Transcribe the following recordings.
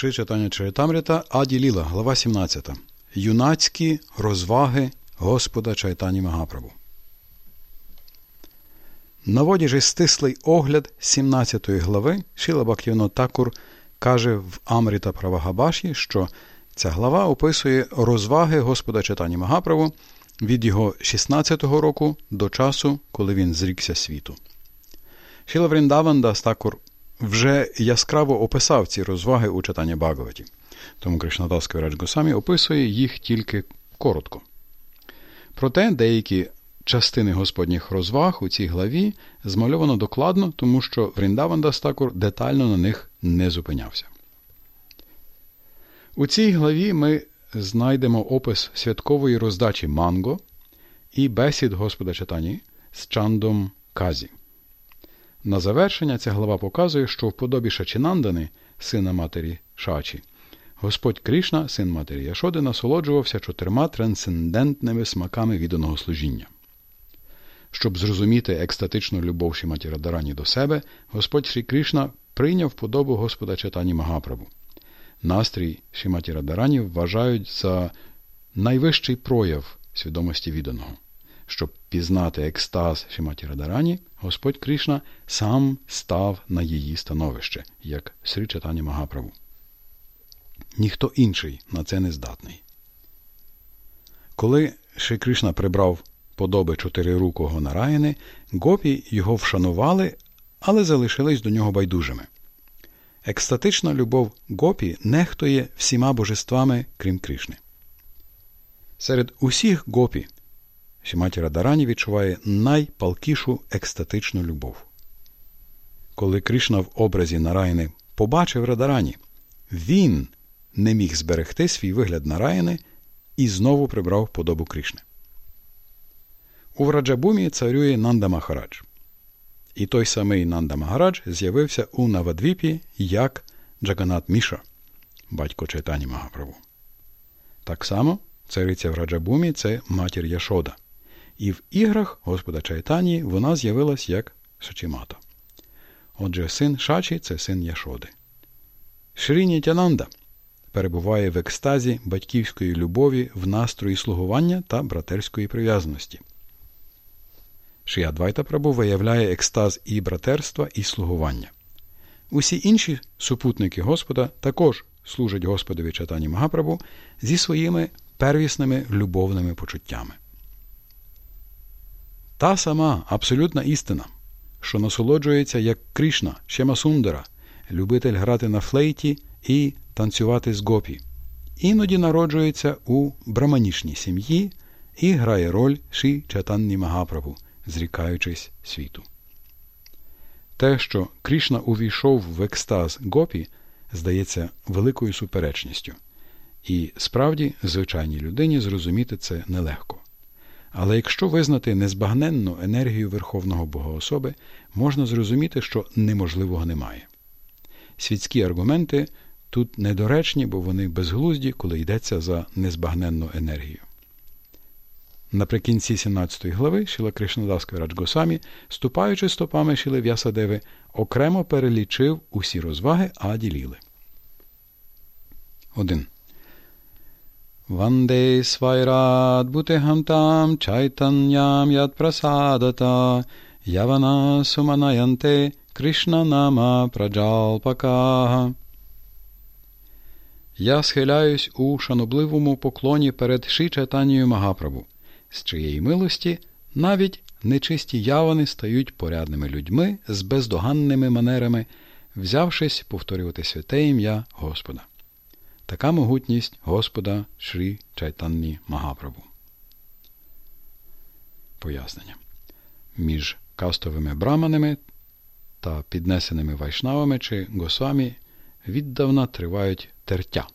Ши читання Чайтамріта Аді глава 17. Юнацькі розваги Господа Чайтані Магапрабу. Наводячи стислий огляд 17 глави, Шіла Бактівно Такур каже в Амріта Правагабаші, що ця глава описує розваги Господа Чайтані Магаправу від його 16-го року до часу, коли він зрікся світу. Шіла Вріндаванда Такур вже яскраво описав ці розваги у читанні Багаваті. Тому Кришнадас Квірач Госамі описує їх тільки коротко. Проте деякі частини Господніх розваг у цій главі змальовано докладно, тому що Вріндаван Дастакур детально на них не зупинявся. У цій главі ми знайдемо опис святкової роздачі Манго і бесід Господа Читані з Чандом Казі. На завершення ця глава показує, що в подобі Шачінандани, сина матері Шачі, Господь Кришна, син матері Яшоди, насолоджувався чотирма трансцендентними смаками відданого служіння. Щоб зрозуміти екстатичну любов Шіматі Радарані до себе, Господь Шрі Кришна прийняв подобу Господа Читані Магаправу. Настрій Шіматі Радарані вважають за найвищий прояв свідомості відданого. Щоб пізнати екстаз Шіматі Радарані, Господь Кришна сам став на її становище, як Срі Чатані Магаправу. Ніхто інший на це не здатний. Коли Шри Кришна прибрав подоби чотирирукого Нараїни, гопі його вшанували, але залишились до нього байдужими. Екстатична любов гопі нехтує всіма божествами, крім Кришни. Серед усіх гопі Шіматі Радарані відчуває найпалкішу екстатичну любов. Коли Кришна в образі Нараяни побачив Радарані, він не міг зберегти свій вигляд Нараяни і знову прибрав подобу Кришни. У Враджабумі царює Нанда Махарадж. І той самий Нанда Магарадж з'явився у Навадвіпі як Джаганат Міша, батько Чайтані Магаправу. Так само цариця в Раджабумі це матір Яшода. І в іграх Господа Чайтані вона з'явилась як Шачімата. Отже, син Шачі це син Яшоди. Шріні Тянанда перебуває в екстазі батьківської любові в настрої слугування та братерської прив'язаності. Шиядвайта Прабу виявляє екстаз і братерства, і слугування. Усі інші супутники Господа також служать Господові Чатані Магапрабу зі своїми первісними любовними почуттями. Та сама абсолютна істина, що насолоджується як Кришна, Шемасундара, любитель грати на флейті і танцювати з гопі, іноді народжується у браманішній сім'ї і грає роль Ші Чатанні Магапрабу, зрікаючись світу. Те, що Кришна увійшов в екстаз гопі, здається великою суперечністю, і справді звичайній людині зрозуміти це нелегко. Але якщо визнати незбагненну енергію Верховного Богоособи, можна зрозуміти, що неможливого немає. Світські аргументи тут недоречні, бо вони безглузді, коли йдеться за незбагненну енергію. Наприкінці 17 глави Шіла Кришнадас Квірач Госамі, ступаючи стопами Шіли В'ясадеви, окремо перелічив усі розваги Аді Ліли. 1. Ванде свайрадбутехантам чайтаням яд прасадата явана суманаянте Кришна нама праджалпакага. Я схиляюсь у шанобливому поклоні перед Шичатанією Магапрабу, з чиєї милості навіть нечисті явани стають порядними людьми з бездоганними манерами, взявшись повторювати святе ім'я Господа. Така могутність Господа Шрі Чайтанні Магапрабу. Пояснення. Між кастовими браманами та піднесеними вайшнавами чи госвамі віддавна тривають тертя,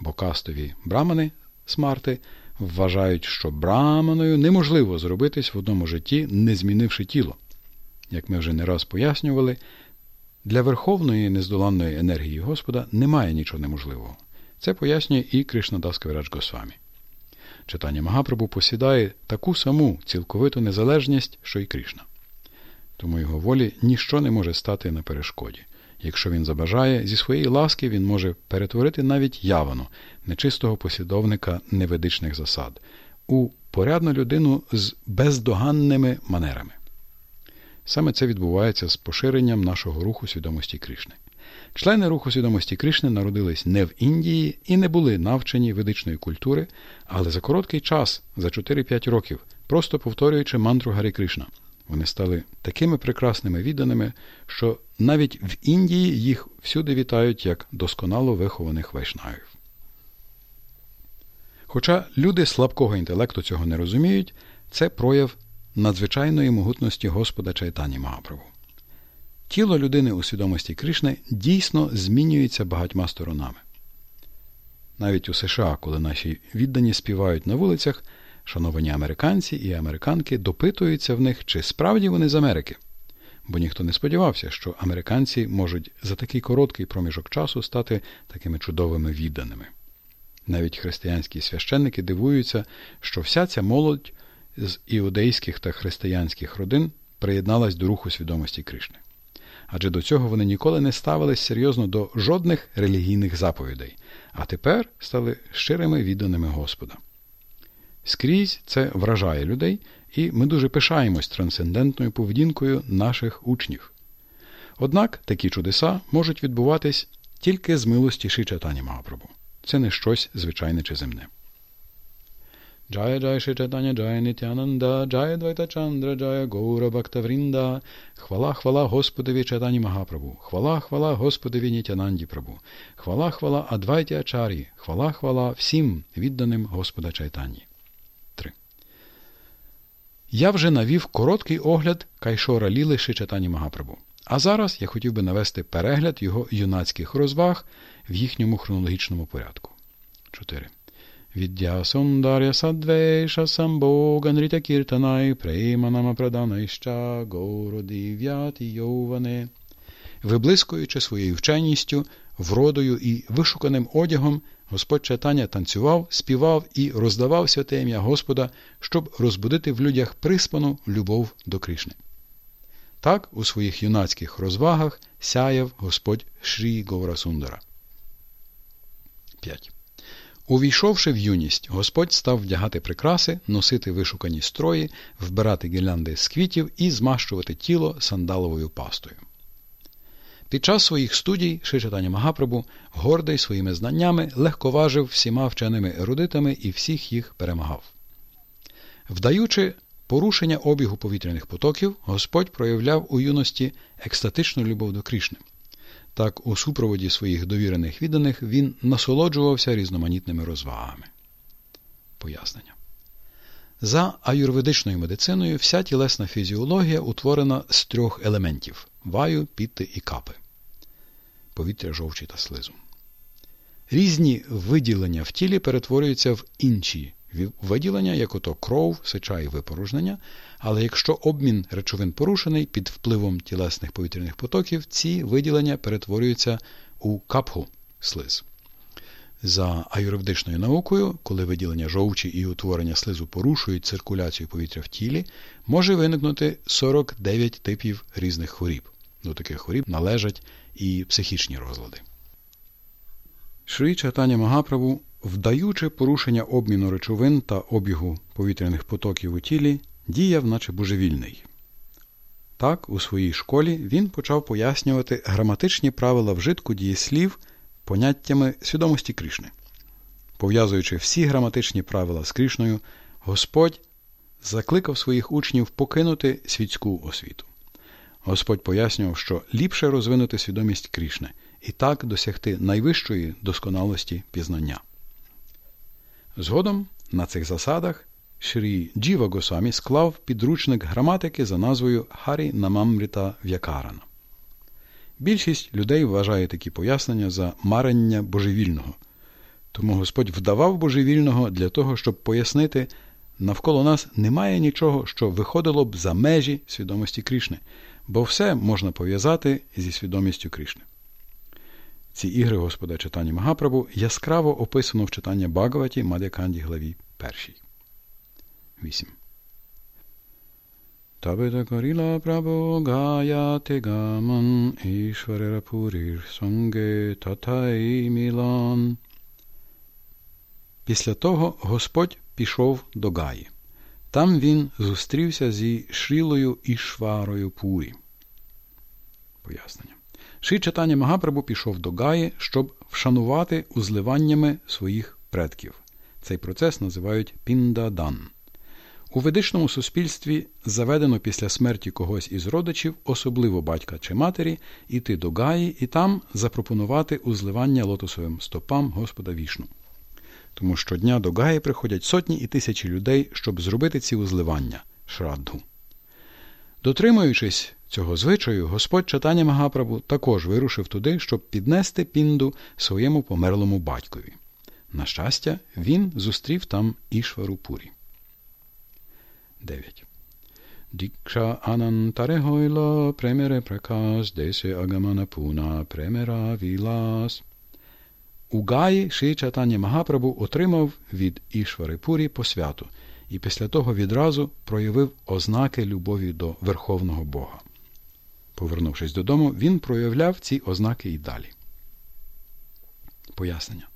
бо кастові брамани смарти вважають, що браманою неможливо зробитись в одному житті, не змінивши тіло. Як ми вже не раз пояснювали, для верховної нездоланної енергії Господа немає нічого неможливого. Це пояснює і Кришнадас Кавірач Госвамі. Читання Магапрабу посідає таку саму цілковиту незалежність, що й Кришна. Тому його волі ніщо не може стати на перешкоді. Якщо він забажає, зі своєї ласки він може перетворити навіть явану, нечистого послідовника неведичних засад, у порядну людину з бездоганними манерами. Саме це відбувається з поширенням нашого руху свідомості Кришни. Члени руху свідомості Кришни народились не в Індії і не були навчені ведичної культури, але за короткий час, за 4-5 років, просто повторюючи мантру Гарі Кришна, вони стали такими прекрасними відданими, що навіть в Індії їх всюди вітають як досконало вихованих вайшнавів. Хоча люди слабкого інтелекту цього не розуміють, це прояв надзвичайної могутності Господа Чайтані Магапрабу. Тіло людини у свідомості Кришни дійсно змінюється багатьма сторонами. Навіть у США, коли наші віддані співають на вулицях, шановані американці і американки допитуються в них, чи справді вони з Америки. Бо ніхто не сподівався, що американці можуть за такий короткий проміжок часу стати такими чудовими відданими. Навіть християнські священники дивуються, що вся ця молодь з іудейських та християнських родин приєдналась до руху свідомості Кришни. Адже до цього вони ніколи не ставились серйозно до жодних релігійних заповідей, а тепер стали щирими відданими Господа. Скрізь це вражає людей, і ми дуже пишаємось трансцендентною поведінкою наших учнів. Однак такі чудеса можуть відбуватись тільки з милості Шичатані Магапрабу. Це не щось звичайне чи земне. Джая Джая Шичатаня Джая Нитянанда, Джая Двайта Чандра, Джая Гаура Бхактаврінда, Хвала, хвала Господові Чатані Магапрабу, хвала, хвала Господові Нітянанді Прабу, хвала, хвала Адвайті Ачарі, хвала, хвала всім відданим Господа Чайтані. 3. Я вже навів короткий огляд Кайшора Ліли Шичатані Магапрабу. А зараз я хотів би навести перегляд його юнацьких розваг в їхньому хронологічному порядку. 4. Віддя Сондаря Садвеша Самбога Нритя Кіртанай Прейманама Праданайща Гауrodivяті Йоване. Виблискуючи своєю вченістю, вродою і вишуканим одягом, Господь читання танцював, співав і роздавав святе ім'я Господа, щоб розбудити в людях приспану любов до Кришни. Так у своїх юнацьких розвагах сяяв Господь Шрі Говрасундара. 5. Увійшовши в юність, Господь став вдягати прикраси, носити вишукані строї, вбирати гірлянди з квітів і змащувати тіло сандаловою пастою. Під час своїх студій Шичатаня Магапрабу, гордий своїми знаннями, легковажив всіма вченими ерудитами і всіх їх перемагав. Вдаючи порушення обігу повітряних потоків, Господь проявляв у юності екстатичну любов до Крішни. Так, у супроводі своїх довірених відданих він насолоджувався різноманітними розвагами. Пояснення. За аюрведичною медициною вся тілесна фізіологія утворена з трьох елементів ваю, пітти і капи повітря жовчі та слизу. Різні виділення в тілі перетворюються в інші виділення, як ото кров, сеча і випорожнення, але якщо обмін речовин порушений під впливом тілесних повітряних потоків, ці виділення перетворюються у капху слиз. За аюрведичною наукою, коли виділення жовчі і утворення слизу порушують циркуляцію повітря в тілі, може виникнути 49 типів різних хворіб. До таких хворіб належать і психічні розлади. Шрі Чатаня Магаправу вдаючи порушення обміну речовин та обігу повітряних потоків у тілі, діяв, наче божевільний. Так, у своїй школі він почав пояснювати граматичні правила вжитку дієслів поняттями свідомості Кришни. Пов'язуючи всі граматичні правила з Кришною, Господь закликав своїх учнів покинути світську освіту. Господь пояснював, що ліпше розвинути свідомість Крішни і так досягти найвищої досконалості пізнання. Згодом на цих засадах Шрі Джіва Госамі склав підручник граматики за назвою Харі Намамріта В'якарана. Більшість людей вважає такі пояснення за марення божевільного. Тому Господь вдавав божевільного для того, щоб пояснити, навколо нас немає нічого, що виходило б за межі свідомості Крішни, бо все можна пов'язати зі свідомістю Кришни. Ці ігри Господа читання Магапрабу яскраво описано в читання Багаваті Мадяканді главі 1. 8. Табита коріла прабо гаяти гаман ішварера сонге татай мілан. Після того Господь пішов до Гаї. Там він зустрівся зі Шрілою і Шварою Пурі. Пояснення. Ши читання Магапрабу пішов до Гаї, щоб вшанувати узливаннями своїх предків. Цей процес називають піндадан. У ведичному суспільстві заведено після смерті когось із родичів, особливо батька чи матері, іти до Гаї і там запропонувати узливання лотосовим стопам Господа вішну. Тому щодня до Гаї приходять сотні і тисячі людей, щоб зробити ці узливання шрадгу. Дотримуючись цього звичаю, Господь читання Магапрабу також вирушив туди, щоб піднести пінду своєму померлому батькові. На щастя, він зустрів там Ішвару Пурі. 9. Дікша анантаре гойло премере пракас десе агамана пуна премера вілас. У Гаї Ши Магапрабу отримав від Ішвари Пурі посвяту і після того відразу проявив ознаки любові до Верховного Бога. Повернувшись додому, він проявляв ці ознаки і далі. Пояснення.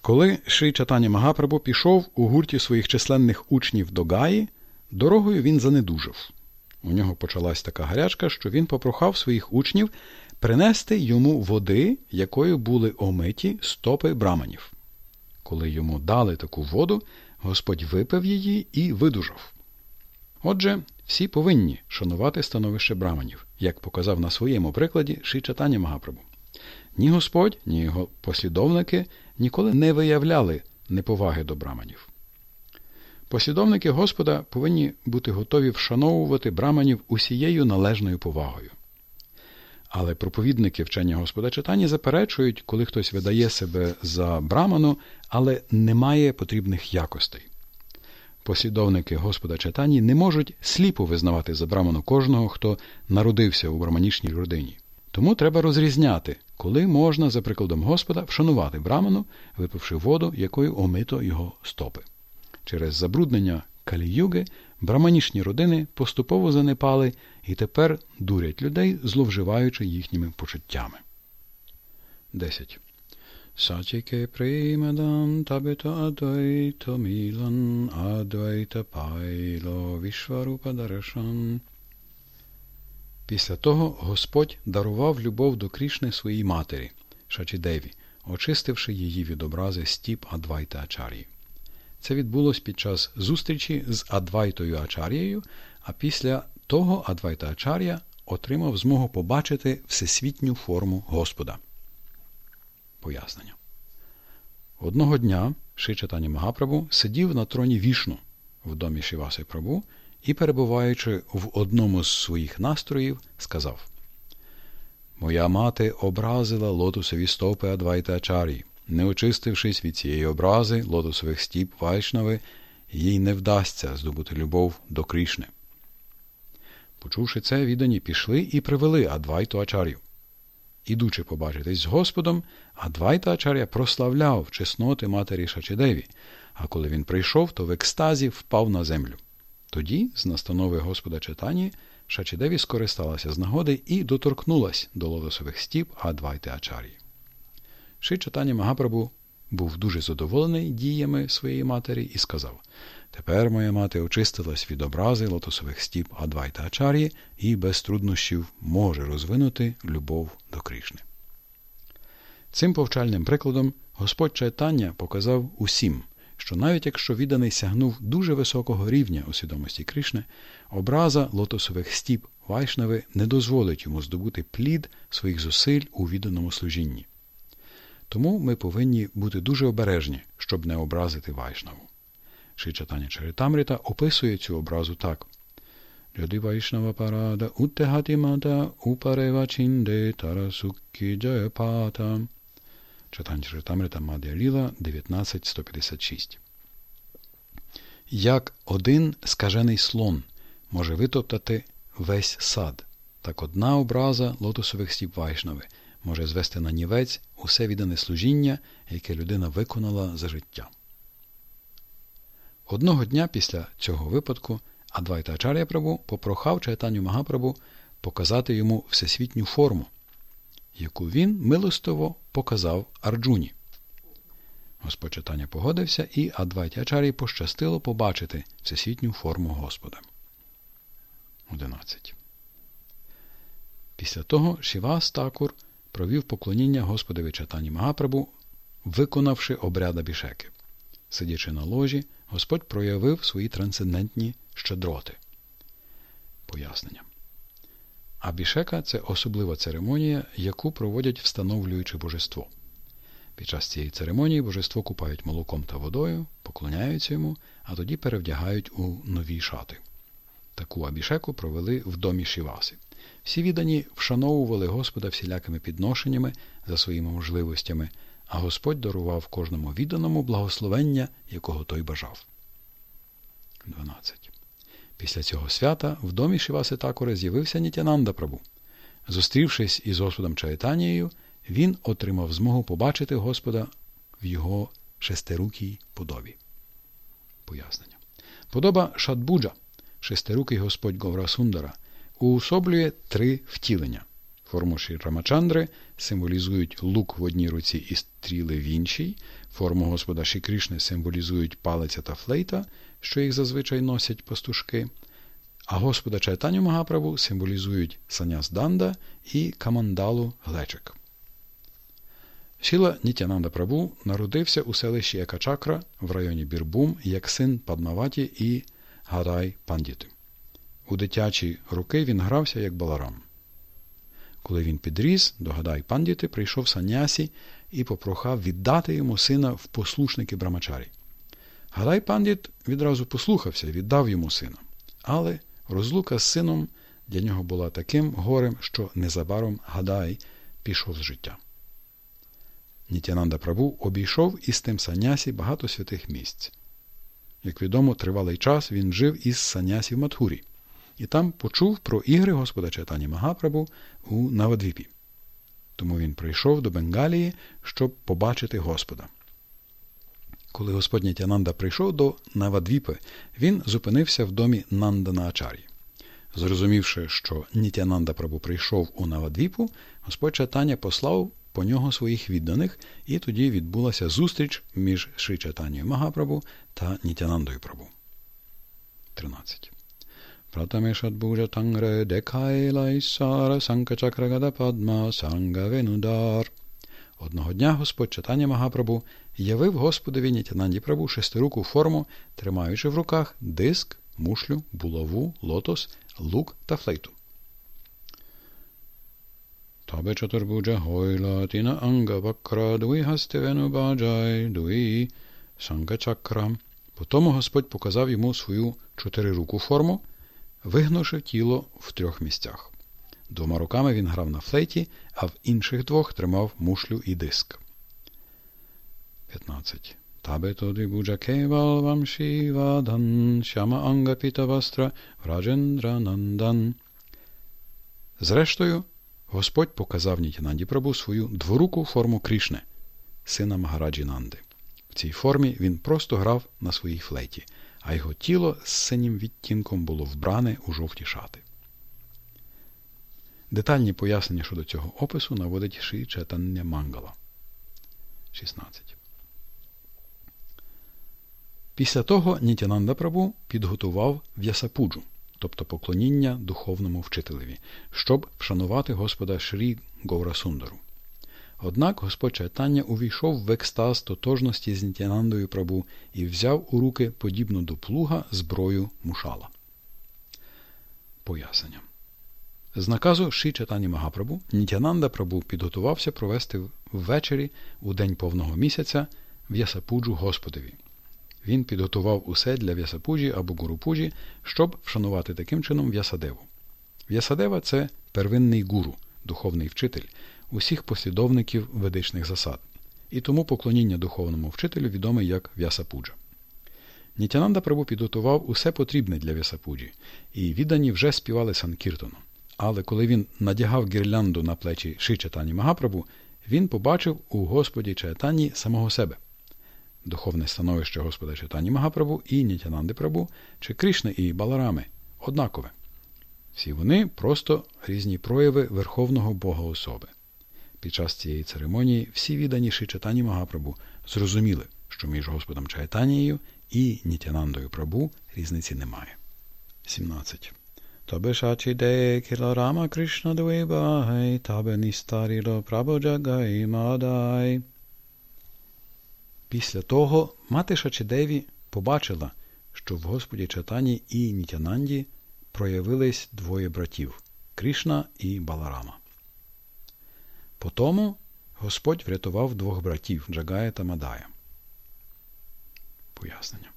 Коли Ши Чатані Магапрабу пішов у гурті своїх численних учнів до Гаї, дорогою він занедужав. У нього почалась така гарячка, що він попрохав своїх учнів принести йому води, якою були омиті стопи браманів. Коли йому дали таку воду, Господь випив її і видужав. Отже, всі повинні шанувати становище браманів, як показав на своєму прикладі Шичатані Магапрабу. Ні Господь, ні його послідовники ніколи не виявляли неповаги до браманів. Послідовники Господа повинні бути готові вшановувати браманів усією належною повагою. Але проповідники вчення Господа читання заперечують, коли хтось видає себе за браману, але не має потрібних якостей. Послідовники Господа читанні не можуть сліпо визнавати за браману кожного, хто народився у браманічній родині. Тому треба розрізняти, коли можна, за прикладом Господа, вшанувати браману, випивши воду, якою омито його стопи. Через забруднення каліюги браманічні родини поступово занепали і тепер дурять людей, зловживаючи їхніми почуттями. 10. Сачіке примадан табето адвайто мілан адвайта пайло вішварупадарашан. Після того Господь дарував любов до Крішни своїй матері, Шачідеві, очистивши її від образи стіп Адвайта Ачарії. Це відбулось під час зустрічі з Адвайтою Ачарією, а після того Адвайта Ачарія отримав змогу побачити всесвітню форму Господа. Пояснення. Одного дня Шичатані Магапрабу сидів на троні вішну в домі Шиваси Прабу і, перебуваючи в одному з своїх настроїв, сказав Моя мати образила лотосові стопи Адвайта Ачарії. Не очистившись від цієї образи лотосових стіп Вайшнави, їй не вдасться здобути любов до Крішни. Почувши це, віддані пішли і привели Адвайту Ачар'ю. Ідучи побачитись з Господом, Адвайта Ачар'я прославляв чесноти матері Шачидеві, а коли він прийшов, то в екстазі впав на землю. Тоді, з настанови Господа читані, Шачидеві скористалася з нагоди і доторкнулась до лотосових стіп Адвайти Ачар'ї. Ши читання Магапрабу був дуже задоволений діями своєї матері і сказав Тепер моя мати очистилась від образи лотосових стіп Адвайта Ачар'ї і без труднощів може розвинути любов до Кришни. Цим повчальним прикладом Господь Чайтання показав усім, що навіть якщо відданий сягнув дуже високого рівня у свідомості Кришни, образа лотосових стіп Вайшнави не дозволить йому здобути плід своїх зусиль у відданому служінні. Тому ми повинні бути дуже обережні, щоб не образити Вайшнаву. Шичатаня Чаритамрита описує цю образу так. Люди Вайшнава парада уттегатимата упарева чинде тарасукки джаяпата. Читання Чаритамрита Мадя Ліла 19.156. Як один скажений слон може витоптати весь сад, так одна образа лотосових стіп Вайшнави – може звести на нівець усе віддане служіння, яке людина виконала за життя. Одного дня після цього випадку Адвайта Ачар'я Прабу попрохав Чайтаню Магапрабу показати йому всесвітню форму, яку він милостово показав Арджуні. Господь читання погодився, і Адвайті Ачарі пощастило побачити всесвітню форму Господа. 11. Після того Шівас Такур провів поклоніння Господові читанні Магапрабу, виконавши обряд Абішеки. Сидячи на ложі, Господь проявив свої трансцендентні щедроти. Пояснення. Абішека це особлива церемонія, яку проводять встановлюючи божество. Під час цієї церемонії божество купають молоком та водою, поклоняються йому, а тоді перевдягають у нові шати. Таку абішеку провели в домі Шіваси. Всі віддані вшановували Господа всілякими підношеннями за своїми можливостями, а Господь дарував кожному відданому благословення, якого той бажав. 12. Після цього свята в домі Шиваси Такури з'явився Нітянанда Прабу. Зустрівшись із Господом Чайтанією, він отримав змогу побачити Господа в його шестирукій подобі. Пояснення. Подоба Шадбуджа, шестирукий Господь Говра Сундара, уособлює три втілення. Форму Рамачандри символізують лук в одній руці і стріли в іншій, форму Господа Шікрішни символізують палиця та флейта, що їх зазвичай носять пастушки, а Господа Чайтаню Магаправу символізують саняс Данда і Камандалу Глечик. Шіла Нітянанда Прабу народився у селищі Екачакра в районі Бірбум як син Падмаваті і Гадай Пандіти. У дитячі роки він грався як баларам. Коли він підріс, до Гадай Пандіти прийшов санясі і попрохав віддати йому сина в послушники Брамачарі. Гадай Пандіт відразу послухався і віддав йому сина. Але розлука з сином для нього була таким горем, що незабаром Гадай пішов з життя. Нітянанда Прабу обійшов із тим санясі багато святих місць. Як відомо, тривалий час він жив із санясі в Матхурі, і там почув про ігри Господа Чайтані Магапрабу у Навадвіпі. Тому він прийшов до Бенгалії, щоб побачити Господа. Коли Господь Нітянанда прийшов до Навадвіпи, він зупинився в домі Нандана Ачарі. Зрозумівши, що Нітянанда Прабу прийшов у Навадвіпу, Господь Чайтаня послав по нього своїх відданих, і тоді відбулася зустріч між Шри Чайтанією Магапрабу та Нітянандою Прабу. 13. Pratame Тангре Декайлай Сара Санкачакрагада Падма Сангавенудар. Одного дня Господь читання Магапрабу явив Господові Нітянанді Прабу шестируку форму, тримаючи в руках диск, мушлю, булаву, лотос, лук та флейту. Табе чатурбуджа гойла тіна анга вакра дуї гастевену баджай дуї санкачакра. Потому Господь показав йому свою чотирируку форму, вигнувши тіло в трьох місцях. Двома руками він грав на флейті, а в інших двох тримав мушлю і диск. 15. Табе тоді буджа кевал вам шівадан, шяма анга вастра, враджендра нандан. Зрештою, Господь показав Нітянанді Прабу свою дворуку форму Крішне, сина Магараджі Нанди. В цій формі він просто грав на своїй флейті, а його тіло з синім відтінком було вбране у жовті шати. Детальні пояснення щодо цього опису наводить Ши Четання Мангала. 16. Після того Нітянанда Прабу підготував в'ясапуджу, тобто поклоніння духовному вчителеві, щоб вшанувати Господа Шрі Говрасундару. Однак Господь Чайтання увійшов в екстаз тотожності з Нітянандою Прабу і взяв у руки подібну до плуга зброю мушала. Пояснення. З наказу Ші Чайтані Магапрабу Нітянанда Прабу підготувався провести ввечері у день повного місяця в'ясапуджу Господові. Він підготував усе для в'ясапуджі або гурупуджі, щоб вшанувати таким чином в'ясадеву. В'ясадева це первинний гуру, духовний вчитель, усіх послідовників ведичних засад, і тому поклоніння духовному вчителю відоме як В'ясапуджа. Нітянанда Прабу підготував усе потрібне для В'ясапуджі, і віддані вже співали Санкіртону. Але коли він надягав гірлянду на плечі Ши Чатані Магапрабу, він побачив у Господі Чайтані самого себе. духовне становище Господа Читані Магапрабу і Нітянанди Прабу чи Кришни і Баларами однакове. Всі вони просто різні прояви Верховного Бога особи. Під час цієї церемонії всі відданіші читані Магапрабу зрозуміли, що між Господом Чайтанією і Нітянандою Прабу різниці немає. 17. Табе шачіде кіла Рама Кришна Двибагай, табе ністаріло Прабоджагай Мадай. Після того мати Шачідеві побачила, що в Господі Чатані і Нітянанді проявились двоє братів Кришна і Баларама. Потому Господь врятував двох братів Джагая та Мадая. Пояснення.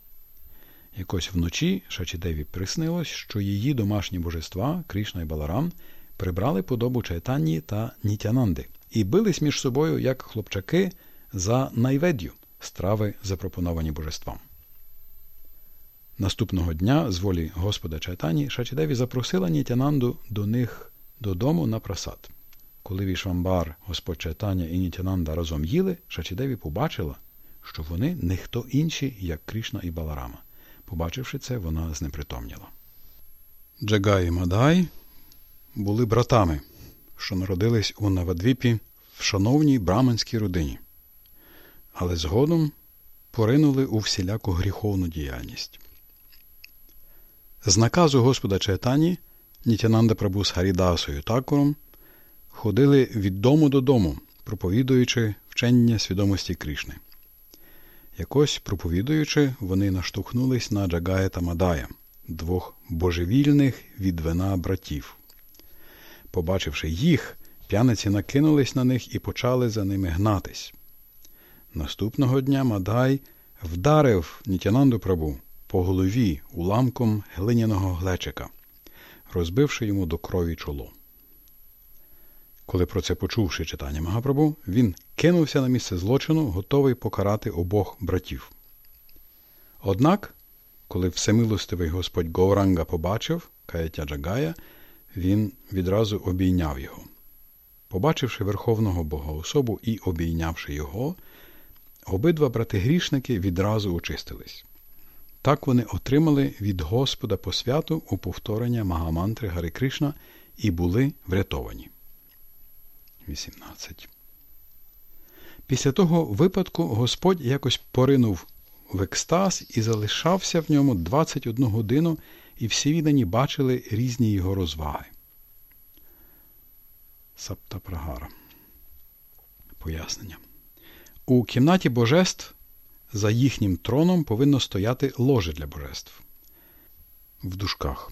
Якось вночі Шачідеві приснилось, що її домашні божества Кришна і Баларам прибрали подобу Чайтанні та Нітянанди і бились між собою як хлопчаки за найведю страви, запропоновані божествам. Наступного дня, з волі Господа Чайтані, Шачідеві запросила Нітянанду до них додому на прасад. Коли Вішвамбар, Господь Чайтаня і Нітянанда разом їли, Шачідеві побачила, що вони не хто інші, як Кришна і Баларама. Побачивши це, вона знепритомніла. Джагай і Мадай були братами, що народились у Навадвіпі в шановній браманській родині, але згодом поринули у всіляку гріховну діяльність. З наказу Господа Чайтані Нітянанда Прабу з Харідасою Такуром ходили від дому додому, проповідуючи вчення свідомості Кришни. Якось проповідуючи, вони наштовхнулись на Джагая та Мадая, двох божевільних від вина братів. Побачивши їх, п'яниці накинулись на них і почали за ними гнатись. Наступного дня Мадай вдарив Нітянанду Прабу по голові уламком глиняного глечика, розбивши йому до крові чоло. Коли про це почувши читання Магапрабу, він кинувся на місце злочину, готовий покарати обох братів. Однак, коли всемилостивий господь Гоуранга побачив Каятя Джагая, він відразу обійняв його. Побачивши Верховного Бога особу і обійнявши його, обидва брати грішники відразу очистились. Так вони отримали від Господа посвяту у повторення Магамантри Гари Кришна і були врятовані. 18. Після того випадку Господь якось поринув в екстаз і залишався в ньому 21 годину, і всі віддані бачили різні його розваги. Саптапрагара. Пояснення. У кімнаті божеств за їхнім троном повинно стояти ложе для божеств. В дужках.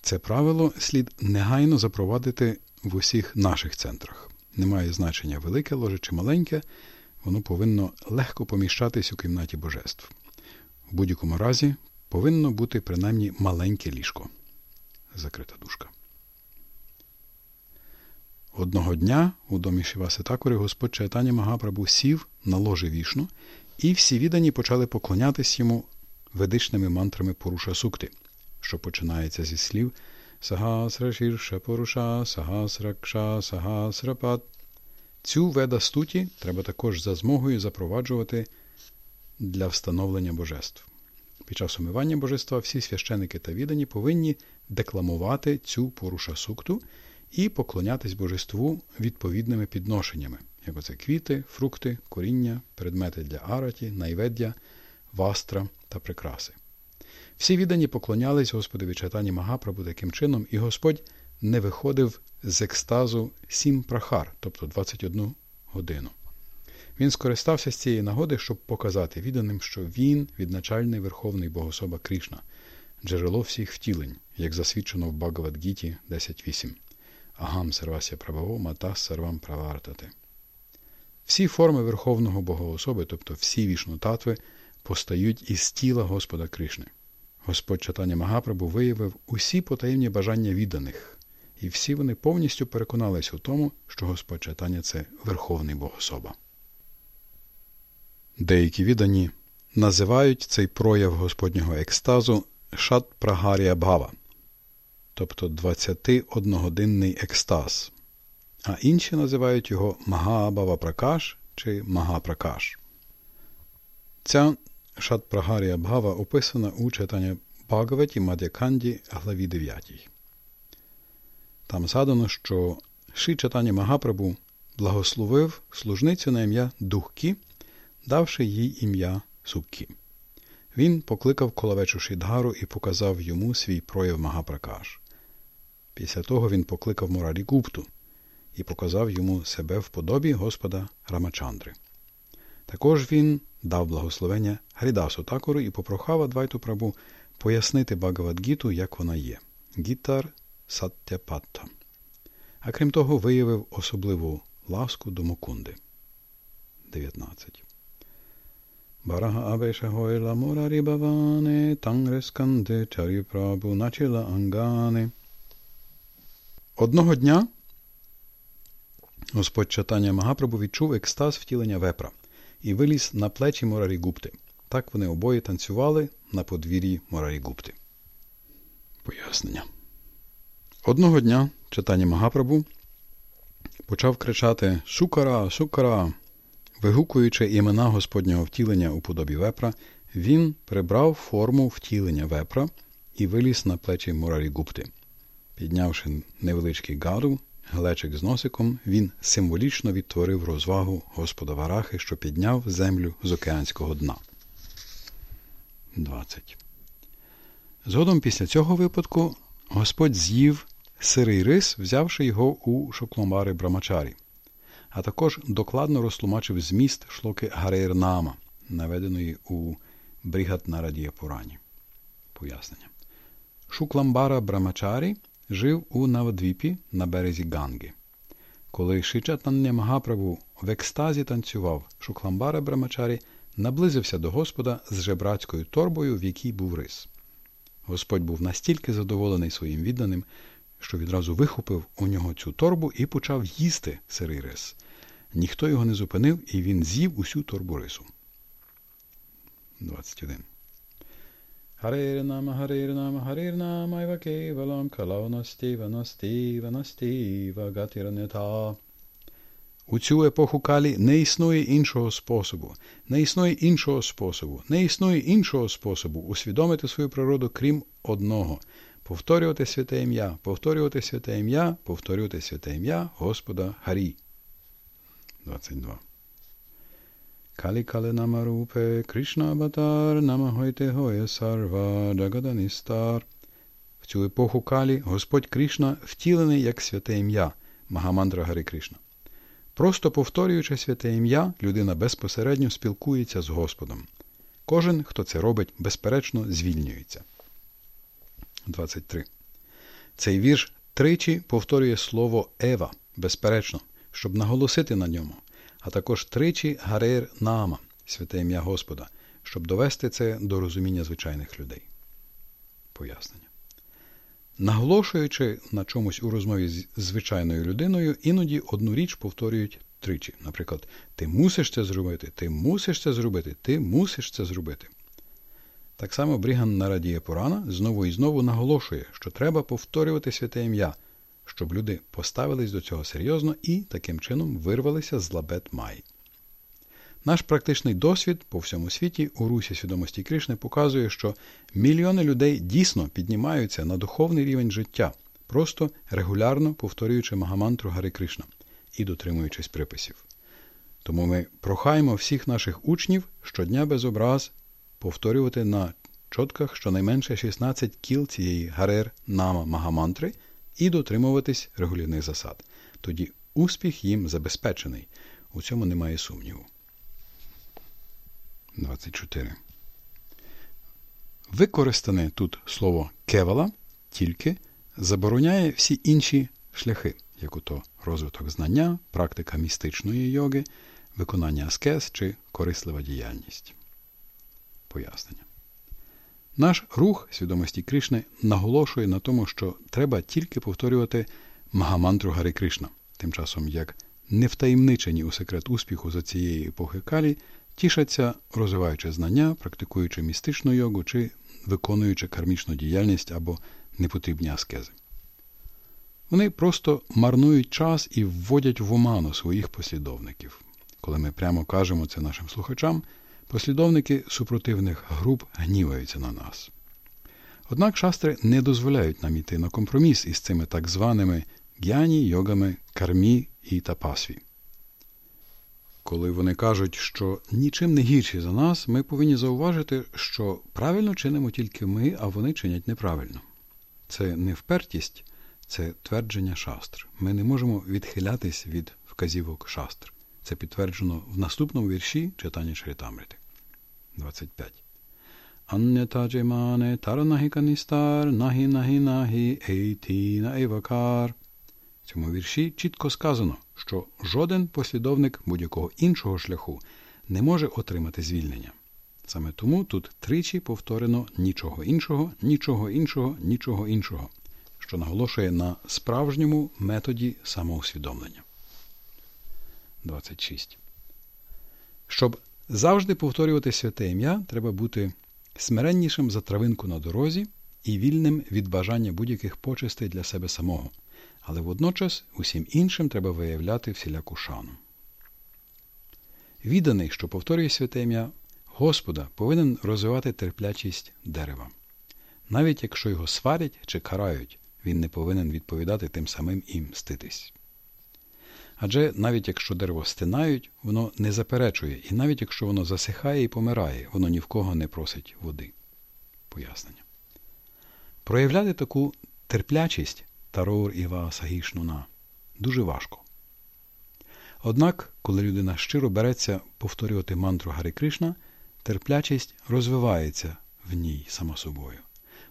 Це правило слід негайно запровадити в усіх наших центрах. Немає значення велике ложе чи маленьке, воно повинно легко поміщатись у кімнаті божеств. В будь-якому разі повинно бути принаймні маленьке ліжко. Закрита дужка. Одного дня у домі Шіваси Такури Господь Чайтані Магапрабу сів на ложе вішну, і всі віддані почали поклонятись йому ведичними мантрами Поруша Сукти, що починається зі слів Сагасра Шірша Поруша, Сагасракша. Цю веда стуті треба також за змогою запроваджувати для встановлення божеств. Під час умивання божества всі священики та віддані повинні декламувати цю поруша сукту і поклонятись божеству відповідними підношеннями, як оце квіти, фрукти, коріння, предмети для араті, найведдя, вастра та прикраси. Всі віддані поклонялись Господові читанні Магапрабу таким чином, і Господь не виходив з екстазу сім прахар, тобто 21 годину. Він скористався з цієї нагоди, щоб показати відданим, що він відначальний Верховний Богособа Кришна, джерело всіх втілень, як засвідчено в Багавадгіті 10.8. Агам сервася прававо, мата сарвам правартати. Всі форми Верховного Богоособи, тобто всі вішну татви, постають із тіла Господа Кришни. Господь читання Магапрабу виявив усі потаємні бажання відданих, і всі вони повністю переконались у тому, що Господь читання це Верховний Богособа. Деякі віддані називають цей прояв Господнього екстазу шат прагарія бхава, тобто 21-годинний екстаз, а інші називають його Магаабава Пракаш чи Магапракаш. Ця Шатпрагарія Бхава описана у читанні Бхагаваті Мадяканді, главі 9. Там згадано, що Ши читання Магапрабу благословив служницю на ім'я Духкі, давши їй ім'я Суккі. Він покликав коловечу Шідгару і показав йому свій прояв Магапракаш. Після того він покликав Мурарі Гупту і показав йому себе в подобі Господа Рамачандри. Також він дав благословення Грідасу Такору і попрохав Адвайту Прабу пояснити Багавадгіту, як вона є. Гітар Саттяпатта. А крім того, виявив особливу ласку до Мукунди. 19. Барага Абеша Гойла Мурарі Баване, Тангресканде Чарі Прабу Начила Ангане. Одного дня Господь читання Магапрабу відчув екстаз втілення вепра і виліз на плечі Морарі Гупти. Так вони обоє танцювали на подвір'ї Морарі Гупти. Пояснення. Одного дня читання Магапрабу почав кричати Шукара, Шукара. Вигукуючи імена Господнього втілення у подобі вепра, він прибрав форму втілення вепра і виліз на плечі Мурарі Гупти. Піднявши невеличкий гару, глечик з носиком, він символічно відтворив розвагу Господа Варахи, що підняв землю з океанського дна. 20. Згодом після цього випадку Господь з'їв сирий рис, взявши його у шокломари Брамачарі, а також докладно розтлумачив зміст шлоки Гарейрнама, наведеної у Брігат Нарадія Пурані. Пояснення. Шукламбара Брамачарі жив у Навадвіпі на березі Ганги. Коли Шичатання Магаправу в екстазі танцював, Шукламбара Брамачарі наблизився до Господа з жебрацькою торбою, в якій був рис. Господь був настільки задоволений своїм відданим, що відразу вихопив у нього цю торбу і почав їсти сирий рис. Ніхто його не зупинив, і він з'їв усю торбу рису. 21. Харирнама, Харирнама, Харирнама, Іва Кевалам, Калаунастіва, Настіва, Настіва, Гатірнета. У цю епоху Калі не існує іншого способу, не існує іншого способу, не існує іншого способу усвідомити свою природу, крім одного повторювати святе ім'я, повторювати святе ім'я, повторювати святе ім'я Господа Харі. 22. Кали намарупе Кришна Аватар, намагойте гоє сарва Джагаданістар. В цю епоху Калі Господь Кришна втілений як святе ім'я Магамандра Гари Кришна. Просто повторюючи святе ім'я, людина безпосередньо спілкується з Господом. Кожен, хто це робить, безперечно, звільнюється. 23. Цей вірш тричі повторює слово Ева, безперечно, щоб наголосити на ньому, а також тричі Гарер Наама, святе ім'я Господа, щоб довести це до розуміння звичайних людей. Пояснення. Наголошуючи на чомусь у розмові з звичайною людиною, іноді одну річ повторюють тричі. Наприклад, ти мусиш це зробити, ти мусиш це зробити, ти мусиш це зробити. Так само Бріган Нарадія Пурана знову і знову наголошує, що треба повторювати святе ім'я, щоб люди поставились до цього серйозно і таким чином вирвалися з лабет Май. Наш практичний досвід по всьому світі у русі свідомості Кришни показує, що мільйони людей дійсно піднімаються на духовний рівень життя, просто регулярно повторюючи Магамантру Гари Кришна і дотримуючись приписів. Тому ми прохаємо всіх наших учнів щодня без образ повторювати на чотках щонайменше 16 кіл цієї гарер нама Магамантри і дотримуватись регулярних засад. Тоді успіх їм забезпечений. У цьому немає сумніву. 24. Використане тут слово кевала тільки забороняє всі інші шляхи, як ото розвиток знання, практика містичної йоги, виконання аскез чи корислива діяльність пояснення. Наш рух свідомості Кришни наголошує на тому, що треба тільки повторювати Магамантру Гари Кришна, тим часом як невтаємничені у секрет успіху за цієї епохи Калі тішаться, розвиваючи знання, практикуючи містичну йогу чи виконуючи кармічну діяльність або непотрібні аскези. Вони просто марнують час і вводять в оману своїх послідовників. Коли ми прямо кажемо це нашим слухачам, Послідовники супротивних груп гніваються на нас. Однак шастри не дозволяють нам іти на компроміс із цими так званими г'яні, йогами, кармі і тапасві. Коли вони кажуть, що нічим не гірші за нас, ми повинні зауважити, що правильно чинимо тільки ми, а вони чинять неправильно. Це не впертість, це твердження шастр. Ми не можемо відхилятись від вказівок шастр. Це підтверджено в наступному вірші читання Шритамрити. 25. Аннятаджемане таранахіканістар нахі нахі нахі ейтіна евакар. В цьому вірші чітко сказано, що жоден послідовник будь-якого іншого шляху не може отримати звільнення. Саме тому тут тричі повторено нічого іншого, нічого іншого, нічого іншого, що наголошує на справжньому методі самоусвідомлення. 26. Щоб завжди повторювати святе ім'я, треба бути смиреннішим за травинку на дорозі і вільним від бажання будь-яких почестей для себе самого. Але водночас усім іншим треба виявляти всіляку шану. Відданий, що повторює святе ім'я Господа, повинен розвивати терплячість дерева. Навіть якщо його сварять чи карають, він не повинен відповідати тим самим і мститись. Адже навіть якщо дерево стинають, воно не заперечує, і навіть якщо воно засихає і помирає, воно ні в кого не просить води. Пояснення. Проявляти таку терплячість тарур іва сагішнуна дуже важко. Однак, коли людина щиро береться повторювати мантру Гари Кришна, терплячість розвивається в ній само собою.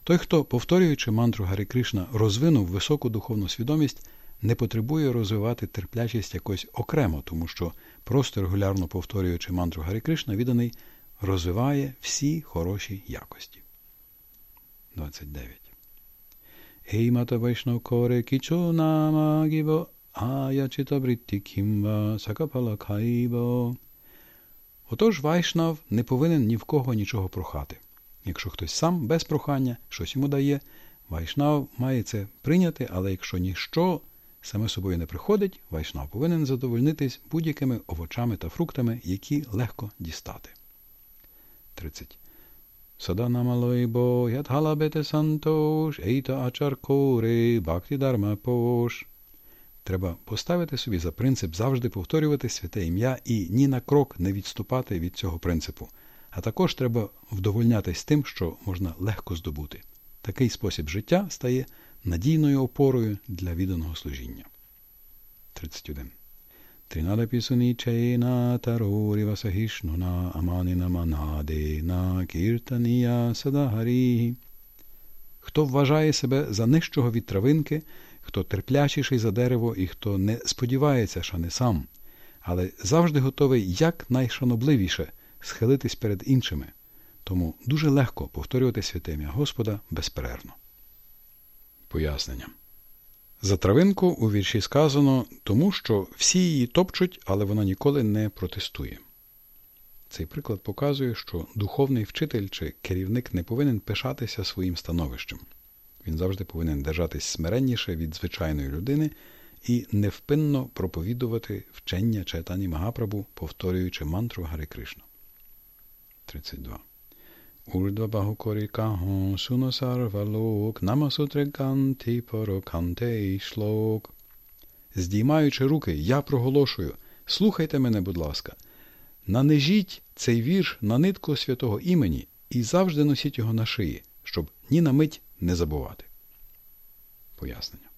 Той, хто, повторюючи мантру Гари Кришна, розвинув високу духовну свідомість, не потребує розвивати терплячість якось окремо, тому що просто регулярно повторюючи мантру Гари Кришна, відданий розвиває всі хороші якості. 29. Еймата Вайшнав коре кічо намагібо аячита бритті кімва сакапала кайбо. Отож Вайшнав не повинен ні в кого нічого прохати. Якщо хтось сам без прохання щось йому дає, Вайшнав має це прийняти, але якщо ніщо саме собою не приходить, Вайшнав повинен задовольнитись будь-якими овочами та фруктами, які легко дістати. 30. Саданамалойбо ядгалабете сантош, ейта ачаркори, бакті дарма пош. Треба поставити собі за принцип завжди повторювати святе ім'я і ні на крок не відступати від цього принципу. А також треба вдовольнятись тим, що можна легко здобути. Такий спосіб життя стає надійною опорою для відданого служіння. 31. Тринадапі сунічейна тарорі васагішнуна аманина манадена кіртанія садагарі. Хто вважає себе за нижчого від травинки, хто терплячіший за дерево і хто не сподівається, що не сам, але завжди готовий якнайшанобливіше схилитись перед іншими. Тому дуже легко повторювати святе ім'я Господа безперервно. Пояснення. За травинку у вірші сказано тому, що всі її топчуть, але вона ніколи не протестує. Цей приклад показує, що духовний вчитель чи керівник не повинен пишатися своїм становищем. Він завжди повинен держатись смиренніше від звичайної людини і невпинно проповідувати вчення читані Магапрабу, повторюючи мантру Гари Кришна. 32. Бахукорікаго Суносарвалок Намасутриганти Пороканте шлок. Здіймаючи руки, я проголошую. Слухайте мене, будь ласка. Нанежіть цей вірш на нитку святого імені і завжди носіть його на шиї, щоб ні на мить не забувати. Пояснення.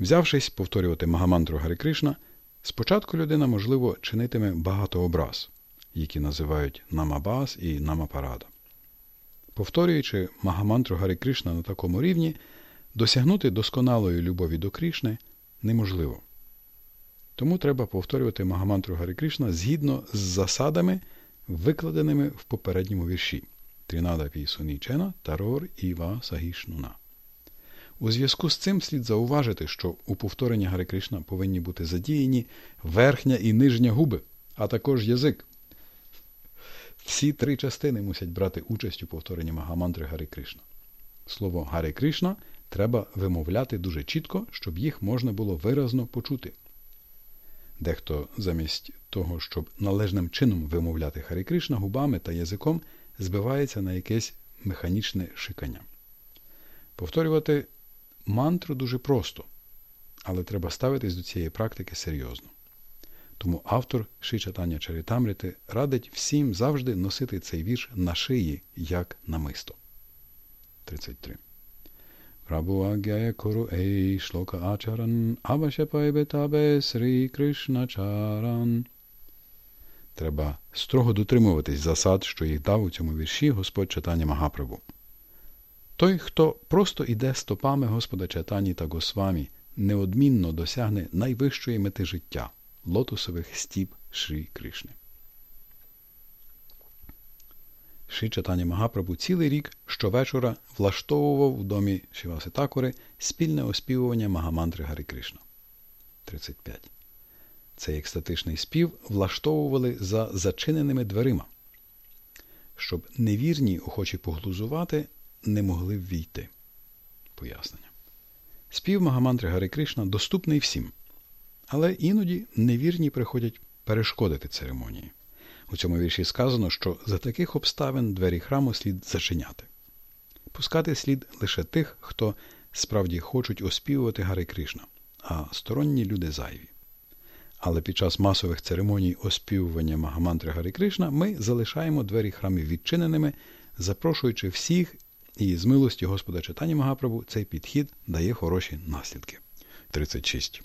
Взявшись повторювати Магамантру Гари Кришна, спочатку людина, можливо, чинитиме багато образ які називають намабас і намапарада. Повторюючи Магамантру Гари Кришна на такому рівні, досягнути досконалої любові до Кришни неможливо. Тому треба повторювати Магамантру Гари Кришна згідно з засадами, викладеними в попередньому вірші Трінада Пісунічена Тарор Іва Сагішнуна. У зв'язку з цим слід зауважити, що у повторенні Гари Кришна повинні бути задіяні верхня і нижня губи, а також язик. Всі три частини мусять брати участь у повторенні Магамантри Гари Кришна. Слово Гари Дехто замість того, щоб належним чином вимовляти Харі Кришна губами та язиком, збивається на якесь механічне шикання. Повторювати мантру дуже просто, але треба ставитись до цієї практики серйозно. Тому автор Шичатання Чарітамрити радить всім завжди носити цей вірш на шиї, як намисто. 33. Прабу Агяя Кору Ей Шлока Ачаран Абашепай Бетабе Срі Кришна Чаран. Треба строго дотримуватись засад, що їх дав у цьому вірші Господь читання Магапрабу. Той, хто просто іде стопами Господа Чатані та Госвамі, неодмінно досягне найвищої мети життя лотосових стіп Шрі Кришни. Шрі Чатані Магапрабу цілий рік щовечора влаштовував в домі Шіваси Такури спільне оспівування Магамантри Гари Кришна. 35. Цей екстатичний спів влаштовували за зачиненими дверима, щоб невірні, охочі поглузувати, не могли ввійти. Пояснення. Спів Магамантри Гари Кришна доступний всім, але іноді невірні приходять перешкодити церемонії. У цьому вірші сказано, що за таких обставин двері храму слід зачиняти. Пускати слід лише тих, хто справді хочуть оспівувати Гари Кришна, а сторонні люди зайві. Але під час масових церемоній оспівування Магамантри Гари Кришна ми залишаємо двері храмів відчиненими, запрошуючи всіх, і з милості Господа читання Магапрабу цей підхід дає хороші наслідки. 36.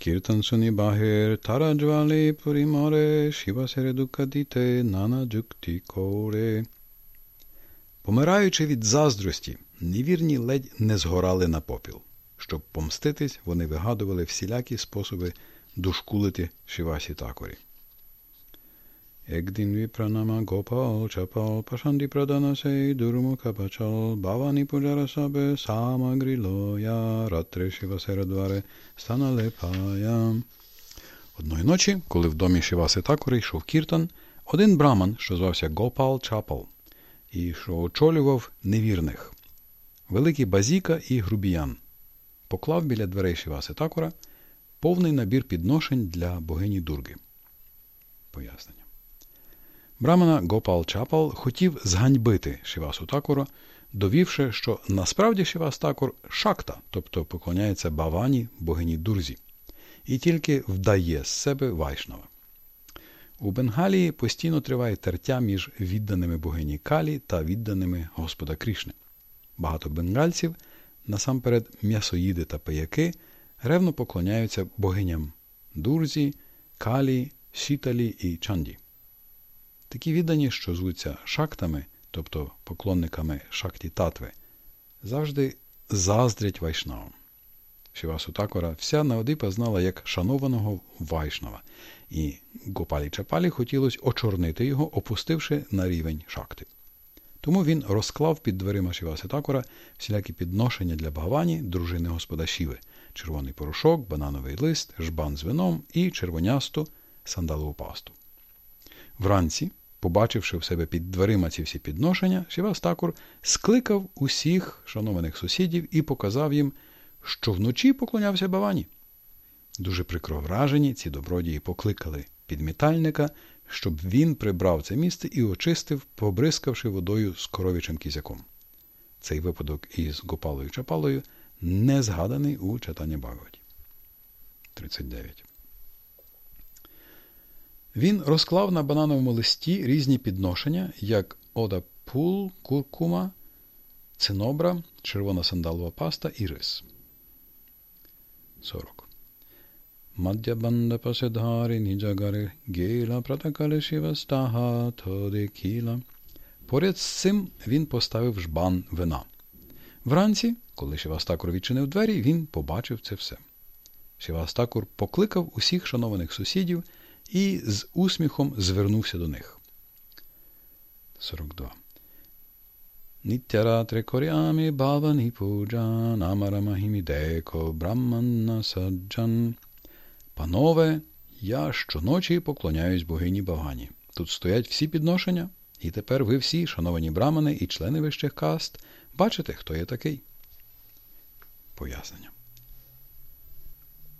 Кіртан суні багир тараджвалі пуріморе шіва середукадіте нана джукті коре. Помираючи від заздрості, невірні ледь не згорали на попіл. Щоб помститись, вони вигадували всілякі способи дошкулити Шивасі Такорі. Чапал пашанді прадана сей дурмука пачал бавані пуджара сабе самагрі лоя ратре Шивасерадваре станале пая. Одної ночі, коли в домі Шиваси Такори йшов Кіртан, один браман, що звався Гопал Чапал, і що очолював невірних, великий базіка і грубіян, поклав біля дверей Шиваси Такора повний набір підношень для богині Дурги. Пояснення. Брамана Гопал Чапал хотів зганьбити Шивасу Такура, довівши, що насправді Шивас Такур шакта, тобто поклоняється Бавані, богині Дурзі, і тільки вдає з себе Вайшнава. У Бенгалії постійно триває тертя між відданими богині Калі та відданими Господа Крішни. Багато бенгальців, насамперед м'ясоїди та пияки, ревно поклоняються богиням Дурзі, Калі, Сіталі і Чанді. Такі віддані, що звуться шактами, тобто поклонниками шакті татви, завжди заздрять вайшнавам. Шивасу Такора вся Наодипа знала як шанованого вайшнава, і Гопалі Чапалі хотілося очорнити його, опустивши на рівень шакти. Тому він розклав під дверима Шиваси Такора всілякі підношення для Бхавані, дружини господа Шіви, червоний порошок, банановий лист, жбан з вином і червонясту сандалову пасту. Вранці, побачивши в себе під дверима ці всі підношення, Шивас Такур скликав усіх шанованих сусідів і показав їм, що вночі поклонявся Бавані. Дуже прикро вражені, ці добродії покликали підмітальника, щоб він прибрав це місце і очистив, побризкавши водою з коровічим кізяком. Цей випадок із Гопалою Чапалою не згаданий у читанні Багаваті. 39. Він розклав на банановому листі різні підношення, як ода пул, куркума, цинобра, червона сандалова паста і рис. 40. Мадябанда паседгари ніджагари гейла пратакали шівастага тодекіла. Поряд з цим він поставив жбан вина. Вранці, коли Шивастакур відчинив двері, він побачив це все. Шивастакур покликав усіх шанованих сусідів і з усміхом звернувся до них. 42. Нітяратре корямі бавані пуджан, амарамахімі деко, браманна саджан. Панове, я щоночі поклоняюсь богині Бавані. Тут стоять всі підношення, і тепер ви всі, шановані брамани і члени вищих каст, бачите, хто є такий. Пояснення.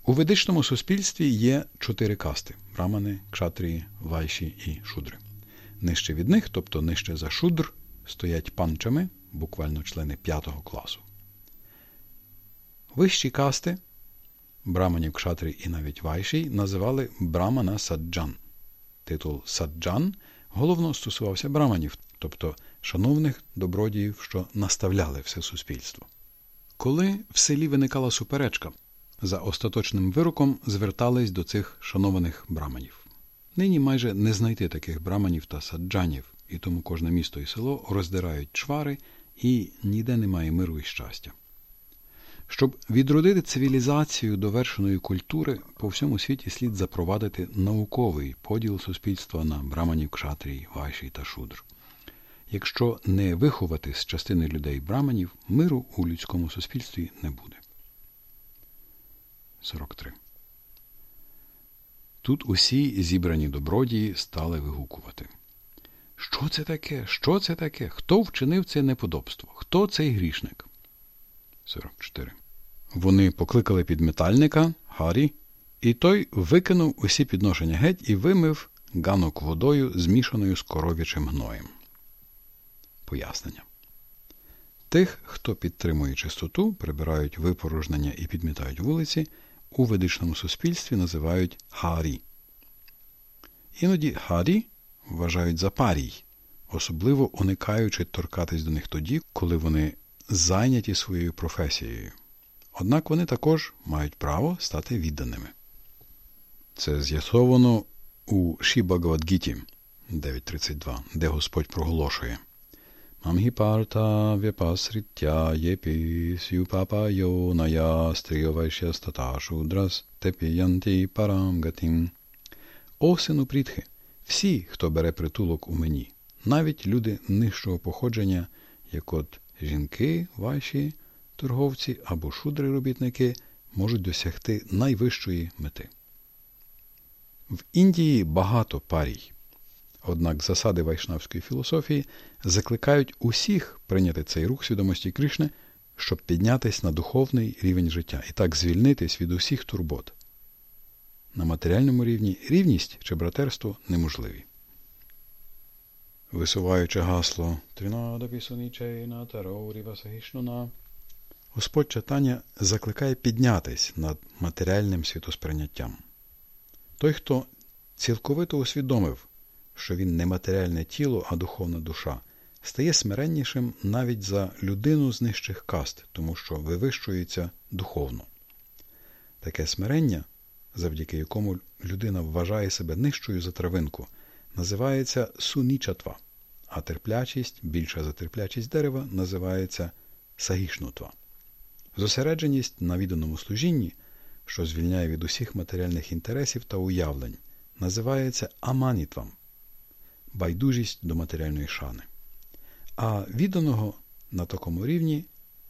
У ведичному суспільстві є чотири касти брамани, кшатрії, вайші і шудри. Нижче від них, тобто нижче за шудр, стоять панчами, буквально члени п'ятого класу. Вищі касти браманів кшатрі і навіть вайші називали брамана саджан. Титул саджан головно стосувався браманів, тобто шановних добродіїв, що наставляли все суспільство. Коли в селі виникала суперечка, за остаточним вироком звертались до цих шанованих браманів. Нині майже не знайти таких браманів та саджанів, і тому кожне місто і село роздирають чвари, і ніде немає миру і щастя. Щоб відродити цивілізацію довершеної культури, по всьому світі слід запровадити науковий поділ суспільства на браманів кшатрій, вайші та шудр. Якщо не виховати з частини людей браманів, миру у людському суспільстві не буде. 43. Тут усі зібрані добродії стали вигукувати. Що це таке? Що це таке? Хто вчинив це неподобство? Хто цей грішник? 44. Вони покликали підметальника Гаррі, і той викинув усі підношення геть і вимив ганок водою, змішаною з коров'ячим гноєм. Пояснення. Тих, хто підтримує чистоту, прибирають випорожнення і підмітають вулиці, у ведичному суспільстві називають Харі. Іноді Харі вважають за парій, особливо уникаючи торкатись до них тоді, коли вони зайняті своєю професією. Однак вони також мають право стати відданими. Це з'ясовано у Шібагавадгіті 9.32, де Господь проголошує Мамгіпарта в'япасриття єпіс юпапайо ная стріовайшя статашудрас тепіянті парамгатім. О, сину прітхи, всі, хто бере притулок у мені, навіть люди нижчого походження, як от жінки, ваші, торговці або шудри робітники можуть досягти найвищої мети. В Індії багато парій. Однак засади вайшнавської філософії закликають усіх прийняти цей рух свідомості Кришни, щоб піднятися на духовний рівень життя і так звільнитись від усіх турбот. На матеріальному рівні рівність чи братерство неможливі. Висуваючи гасло Господь читання закликає піднятись над матеріальним світосприйняттям. Той, хто цілковито усвідомив, що він не матеріальне тіло, а духовна душа, стає смиреннішим навіть за людину з нижчих каст, тому що вивищується духовно. Таке смирення, завдяки якому людина вважає себе нижчою за травинку, називається сунічатва, а терплячість, більша за терплячість дерева, називається сагішнутва. Зосередженість на відданому служінні, що звільняє від усіх матеріальних інтересів та уявлень, називається аманітвам байдужість до матеріальної шани. А відданого на такому рівні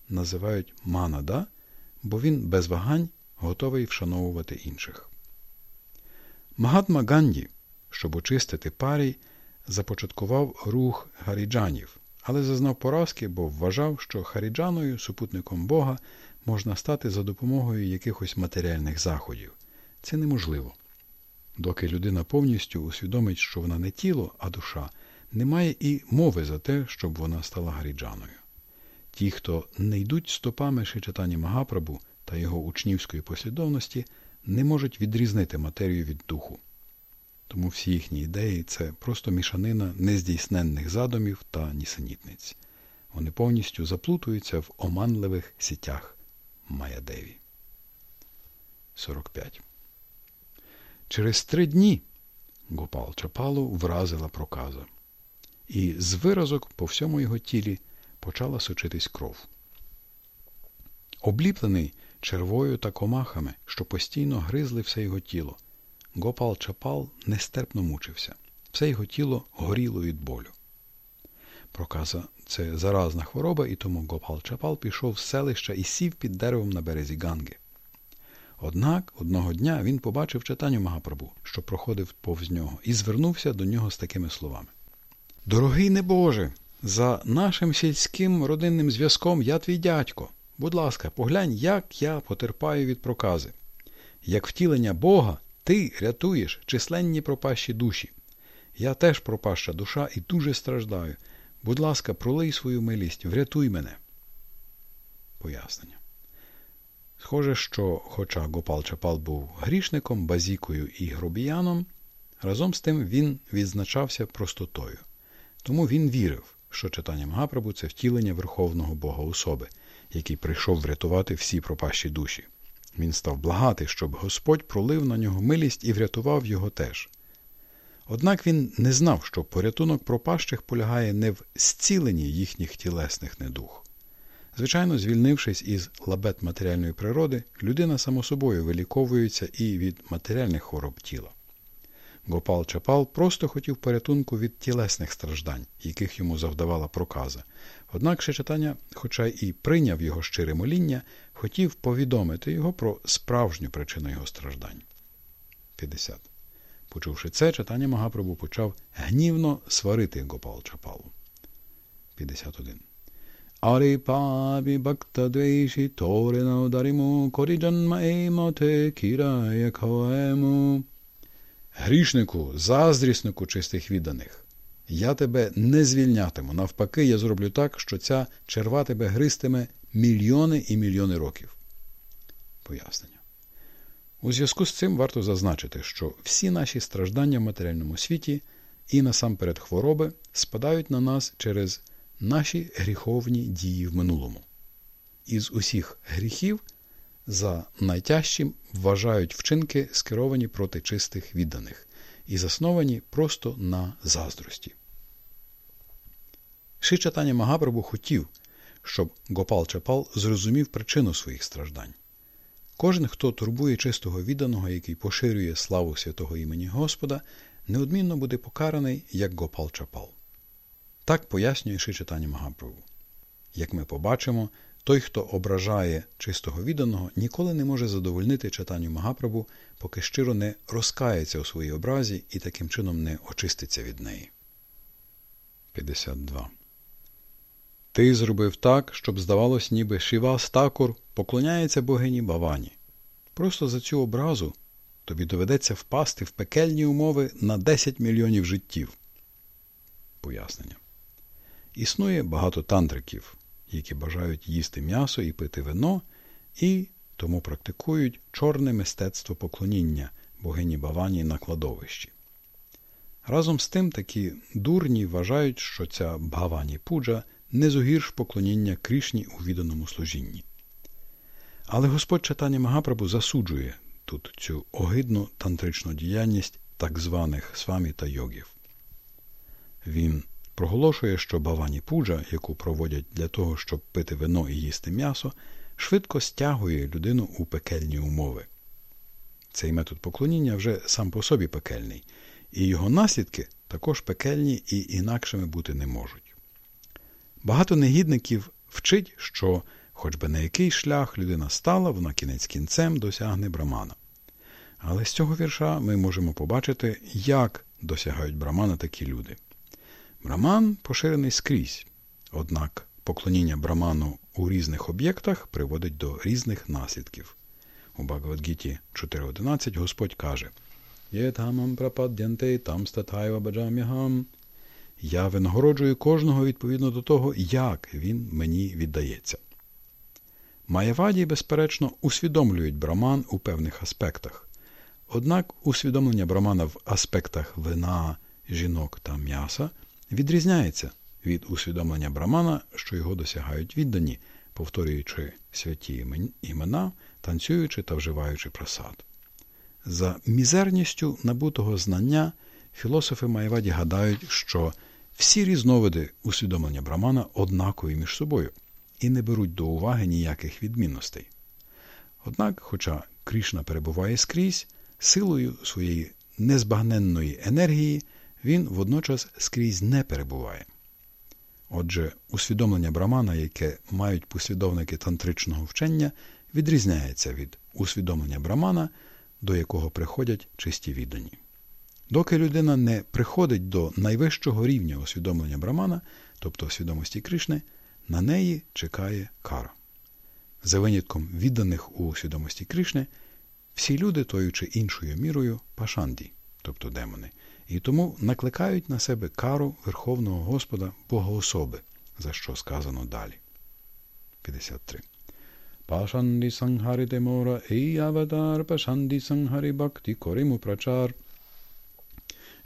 називають манада, бо він без вагань готовий вшановувати інших. Магатма Ганді, щоб очистити парій, започаткував рух гаріджанів, але зазнав поразки, бо вважав, що харіджаною, супутником Бога, можна стати за допомогою якихось матеріальних заходів. Це неможливо. Доки людина повністю усвідомить, що вона не тіло, а душа, немає і мови за те, щоб вона стала гаріджаною. Ті, хто не йдуть стопами Шичатані Магапрабу та його учнівської послідовності, не можуть відрізнити матерію від духу. Тому всі їхні ідеї це просто мішанина нездійсненних задумів та нісенітниць. Вони повністю заплутуються в оманливих сітях Маядеві. 45 Через три дні Гопал Чапалу вразила проказа, і з виразок по всьому його тілі почала сочитись кров. Обліплений червою та комахами, що постійно гризли все його тіло, Гопал Чапал нестерпно мучився, все його тіло горіло від болю. Проказа це заразна хвороба, і тому Гопал Чапал пішов з селища і сів під деревом на березі Ганги. Однак одного дня він побачив читанню Магапрабу, що проходив повз нього, і звернувся до нього з такими словами: Дорогий небоже, за нашим сільським родинним зв'язком я твій дядько. Будь ласка, поглянь, як я потерпаю від прокази. Як втілення Бога, ти рятуєш численні пропащі душі. Я теж пропаща душа і дуже страждаю. Будь ласка, пролий свою милість, врятуй мене. Пояснення. Схоже, що, хоча Гопал Чапал був грішником, базікою і грубіяном, разом з тим він відзначався простотою. Тому він вірив, що читання Магапрабу це втілення Верховного Бога особи, який прийшов врятувати всі пропащі душі. Він став благати, щоб Господь пролив на нього милість і врятував його теж. Однак він не знав, що порятунок пропащих полягає не в зціленні їхніх тілесних недух. Звичайно, звільнившись із лабет матеріальної природи, людина само собою виліковується і від матеріальних хвороб тіла. Гопал Чапал просто хотів порятунку від тілесних страждань, яких йому завдавала проказа. Однак читання, хоча і прийняв його щире моління, хотів повідомити його про справжню причину його страждань. 50. Почувши це, читання Магапрабу почав гнівно сварити Гопал Чапалу. 51. Пабі бактадвейші торено дариму коріджанма еймоте кірає коему. Грішнику, заздріснику чистих відданих, я тебе не звільнятиму. Навпаки, я зроблю так, що ця черва тебе гристиме мільйони і мільйони років. Пояснення. У зв'язку з цим варто зазначити, що всі наші страждання в матеріальному світі і насамперед хвороби спадають на нас через наші гріховні дії в минулому. Із усіх гріхів за найтяжчим вважають вчинки, скеровані проти чистих відданих і засновані просто на заздрості. Шичатання Магапрабу хотів, щоб Гопал Чапал зрозумів причину своїх страждань. Кожен, хто турбує чистого відданого, який поширює славу святого імені Господа, неодмінно буде покараний як Гопал Чапал. Так пояснює Шичатання Магапрабу. Як ми побачимо, той, хто ображає чистого відданого, ніколи не може задовольнити читанню Магапрабу, поки щиро не розкається у своїй образі і таким чином не очиститься від неї. 52. Ти зробив так, щоб здавалось, ніби Шіва Стакур поклоняється богині Бавані. Просто за цю образу тобі доведеться впасти в пекельні умови на 10 мільйонів життів. Пояснення. Існує багато тантриків, які бажають їсти м'ясо і пити вино, і тому практикують чорне мистецтво поклоніння богині Бавані на кладовищі. Разом з тим такі дурні вважають, що ця Бавані Пуджа не зугірш поклоніння Крішні у відданому служінні. Але Господь читання Магапрабу засуджує тут цю огидну тантричну діяльність так званих свамі та йогів. Він проголошує, що Бавані Пуджа, яку проводять для того, щоб пити вино і їсти м'ясо, швидко стягує людину у пекельні умови. Цей метод поклоніння вже сам по собі пекельний, і його наслідки також пекельні і інакшими бути не можуть. Багато негідників вчить, що, хоч би на який шлях людина стала, вона кінець кінцем досягне брамана. Але з цього вірша ми можемо побачити, як досягають брамана такі люди. Браман поширений скрізь, однак поклоніння браману у різних об'єктах приводить до різних наслідків. У Багавадгіті 4.11 Господь каже там. Я винагороджую кожного відповідно до того, як він мені віддається. Маєваді, безперечно, усвідомлюють браман у певних аспектах. Однак усвідомлення брамана в аспектах вина, жінок та м'яса відрізняється від усвідомлення брамана, що його досягають віддані, повторюючи святі імена, танцюючи та вживаючи просад. За мізерністю набутого знання філософи Маєваді гадають, що всі різновиди усвідомлення брамана однакові між собою і не беруть до уваги ніяких відмінностей. Однак, хоча Крішна перебуває скрізь, силою своєї незбагненної енергії він водночас скрізь не перебуває. Отже, усвідомлення брамана, яке мають послідовники тантричного вчення, відрізняється від усвідомлення брамана, до якого приходять чисті віддані. Доки людина не приходить до найвищого рівня усвідомлення брамана, тобто свідомості Кришни, на неї чекає кара. За винятком відданих у свідомості Кришни, Всі люди тою чи іншою мірою пашанді, тобто демони, і тому накликають на себе кару Верховного Господа Богоособи, за що сказано далі. 53. Пашанді Сангхари Демора Ей Аватар Пашанді Сангхари Бакти Кориму Прачар.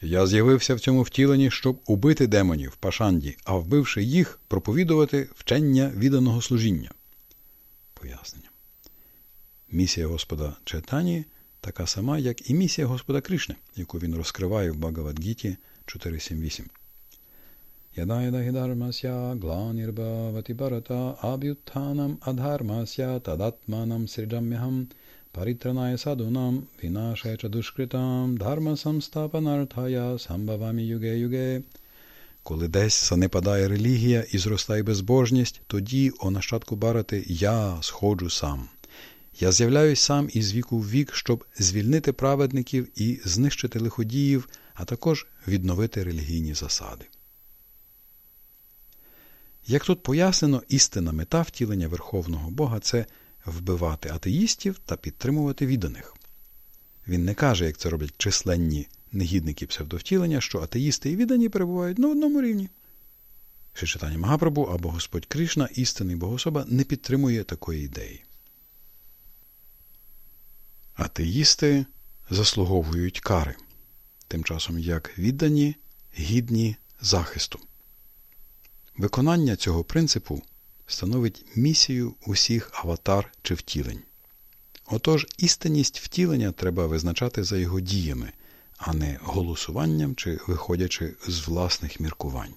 Я з'явився в цьому втіленні, щоб убити демонів Пашанді, а вбивши їх, проповідувати вчення відданого служіння. Пояснення. Місія Господа Четані така сама, як і місія Господа Кришни, яку він розкриває в Багавадгіті 4.7.8. Yada yada hidharmasya glanirbhavati bharata abhyuttanam adharmasya tadatmanam srijamyaham paritranaya sadunam vinashaya cha dushkritam dharma samstapanarthaya sambhavami yuge yuge. Коли десь занепадає релігія і зростає безбожність, тоді, о нащадку барати, я сходжу сам. Я з'являюсь сам із віку в вік, щоб звільнити праведників і знищити лиходіїв, а також відновити релігійні засади. Як тут пояснено, істинна мета втілення Верховного Бога це вбивати атеїстів та підтримувати відданих. Він не каже, як це роблять численні негідники псевдовтілення, що атеїсти і віддані перебувають на одному рівні. Ще читання Магапрабу або Господь Кришна, істинний богособа, не підтримує такої ідеї. Атеїсти заслуговують кари, тим часом як віддані гідні захисту. Виконання цього принципу становить місію усіх аватар чи втілень. Отож, істинність втілення треба визначати за його діями, а не голосуванням чи виходячи з власних міркувань.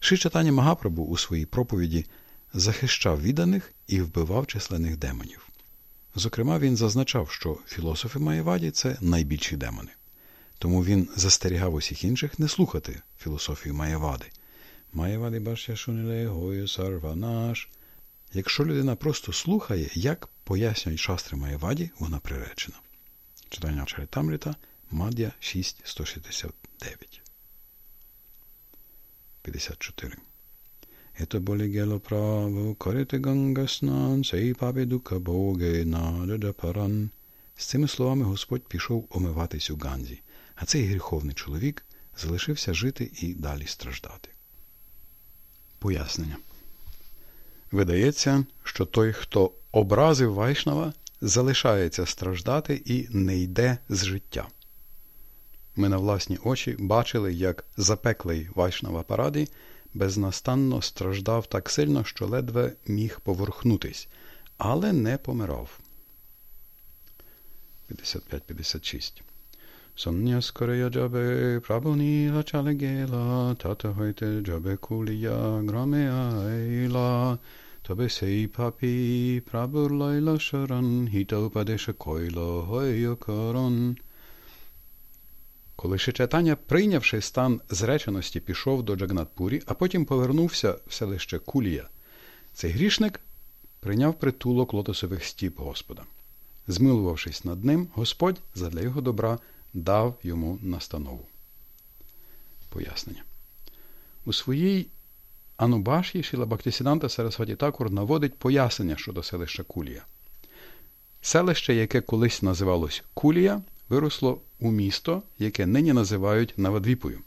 Шичатані Магапрабу у своїй проповіді захищав відданих і вбивав численних демонів. Зокрема, він зазначав, що філософи Маєваді це найбільші демони. Тому він застерігав усіх інших не слухати філософію Маєвади. Маєвади башя шуніле гою сарванаш. Якщо людина просто слухає, як пояснюють шастри Маєваді, вона приречена. Читання Чаритамріта, Мад'я 6.169. 54. Это боли гело право, корите гангаснан, сей папі дука боге, надада паран. З цими словами Господь пішов омиватись у Ганзі, а цей гріховний чоловік залишився жити і далі страждати. Пояснення. Видається, що той, хто образив Вайшнава, залишається страждати і не йде з життя. Ми на власні очі бачили, як запеклий Вайшнава параді безнастанно страждав так сильно, що ледве міг поворухнутись, але не помирав. 55-56 Сонняскорея джабе прабоніла чалегела, тата хойте джабе кулія грамеа ейла, тобе сей папі хіта упадеша койло гойо корон. Коли Шичатаня, прийнявши стан зреченості, пішов до Джагнатпурі, а потім повернувся в селище Кулія, цей грішник прийняв притулок лотосових стіп Господа. Змилувавшись над ним, Господь задля його добра дав йому настанову. Пояснення. У своїй Анубаші Шіла Бактісіданта Сарасваті Такур наводить пояснення щодо селища Кулія. Селище, яке колись називалось Кулія, виросло у місто, яке нині називають Навадвіпою.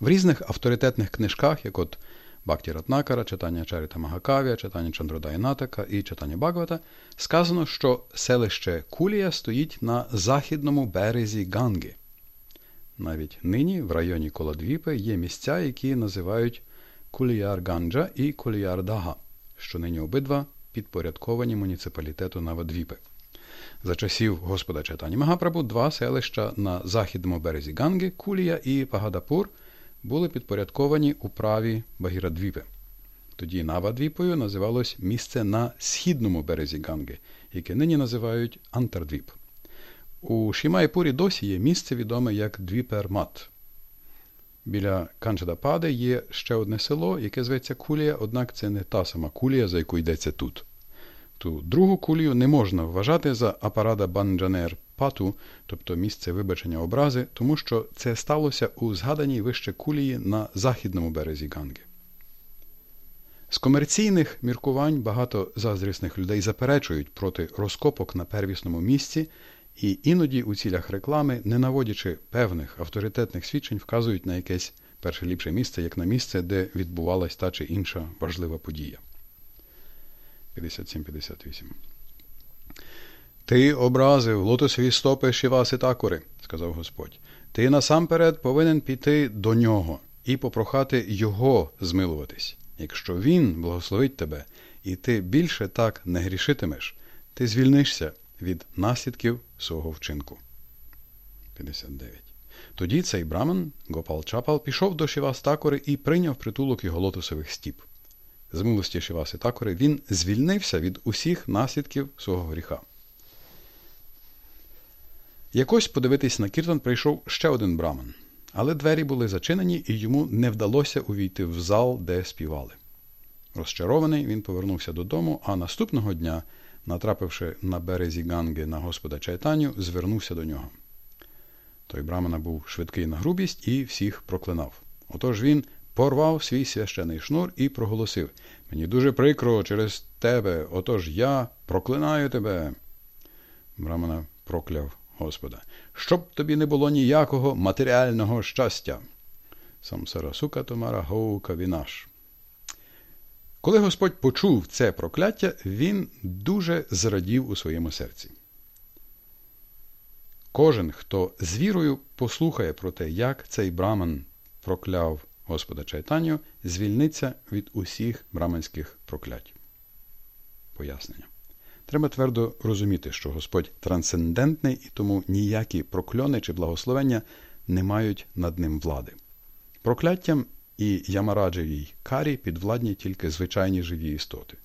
В різних авторитетних книжках, як от Бакті Ратнакара, читання Чаріта Магакавія, читання Чандродайнатака і читання Багвата, сказано, що селище Кулія стоїть на західному березі Ганги. Навіть нині в районі Коладвіпи є місця, які називають Куліяр Ганджа і Куліяр Дага, що нині обидва підпорядковані муніципалітету Навадвіпи. За часів Господа Чайтаньї Магапрабгу два селища на західному березі Ганги, Кулія і Пагадапур, були підпорядковані управі Навадвіпи. Тоді Навадвіпою називалось місце на східному березі Ганги, яке нині називають Антардвіп. У Шрі Маяпурі досі є місце відоме як Двіпермат. Біля Канчадапади є ще одне село, яке зветься Кулія, однак це не та сама кулія, за яку йдеться тут. Ту другу кулію не можна вважати за апарада Банджанер Пату, тобто місце вибачення образи, тому що це сталося у згаданій вище кулії на західному березі Ганги. З комерційних міркувань багато заздрісних людей заперечують проти розкопок на первісному місці і іноді у цілях реклами, не наводячи певних авторитетних свідчень, вказують на якесь перше ліпше місце, як на місце, де відбувалась та чи інша важлива подія. 57-58 Ти образив лотосові стопи Шіваси Такори, сказав Господь. Ти насамперед повинен піти до нього і попрохати Його змилуватись. Якщо Він благословить тебе, і ти більше так не грішитимеш, ти звільнишся від наслідків свого вчинку. 59. Тоді цей браман, Гопал Чапал, пішов до Шівастакори і прийняв притулок його лотосових стіп. З милості Шіваси Такори він звільнився від усіх наслідків свого гріха. Якось подивитись на Кіртан прийшов ще один браман, але двері були зачинені, і йому не вдалося увійти в зал, де співали. Розчарований, він повернувся додому, а наступного дня, натрапивши на березі Ганги на Господа Чайтаню, звернувся до нього. Той брамана був швидкий на грубість і всіх проклинав. Отож він порвав свій священий шнур і проголосив Мені дуже прикро через тебе, отож я проклинаю тебе. Брамана прокляв Господа, щоб тобі не було ніякого матеріального щастя. Самсарасука Томара Гоука Вінаш. Коли Господь почув це прокляття, він дуже зрадів у своєму серці. Кожен, хто з вірою послухає про те, як цей браман прокляв Господа Чайтаню, звільниться від усіх браманських проклять. Пояснення. Треба твердо розуміти, що Господь трансцендентний і тому ніякі прокльони чи благословення не мають над ним влади. Прокляттям і Ямараджевій карі підвладні тільки звичайні живі істоти.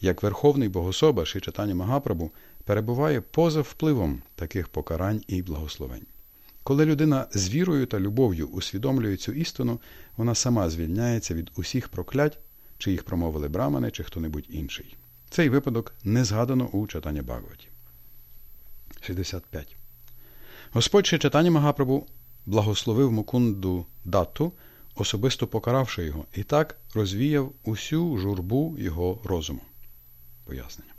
Як Верховний Богособа Шичатані Магапрабу перебуває поза впливом таких покарань і благословень. Коли людина з вірою та любов'ю усвідомлює цю істину, вона сама звільняється від усіх проклять, чи їх промовили брамани, чи хто-небудь інший. Цей випадок не згадано у читанні Багваті. 65. Господь ще читання Магапрабу благословив Мукунду дату, особисто покаравши його, і так розвіяв усю журбу його розуму. Пояснення.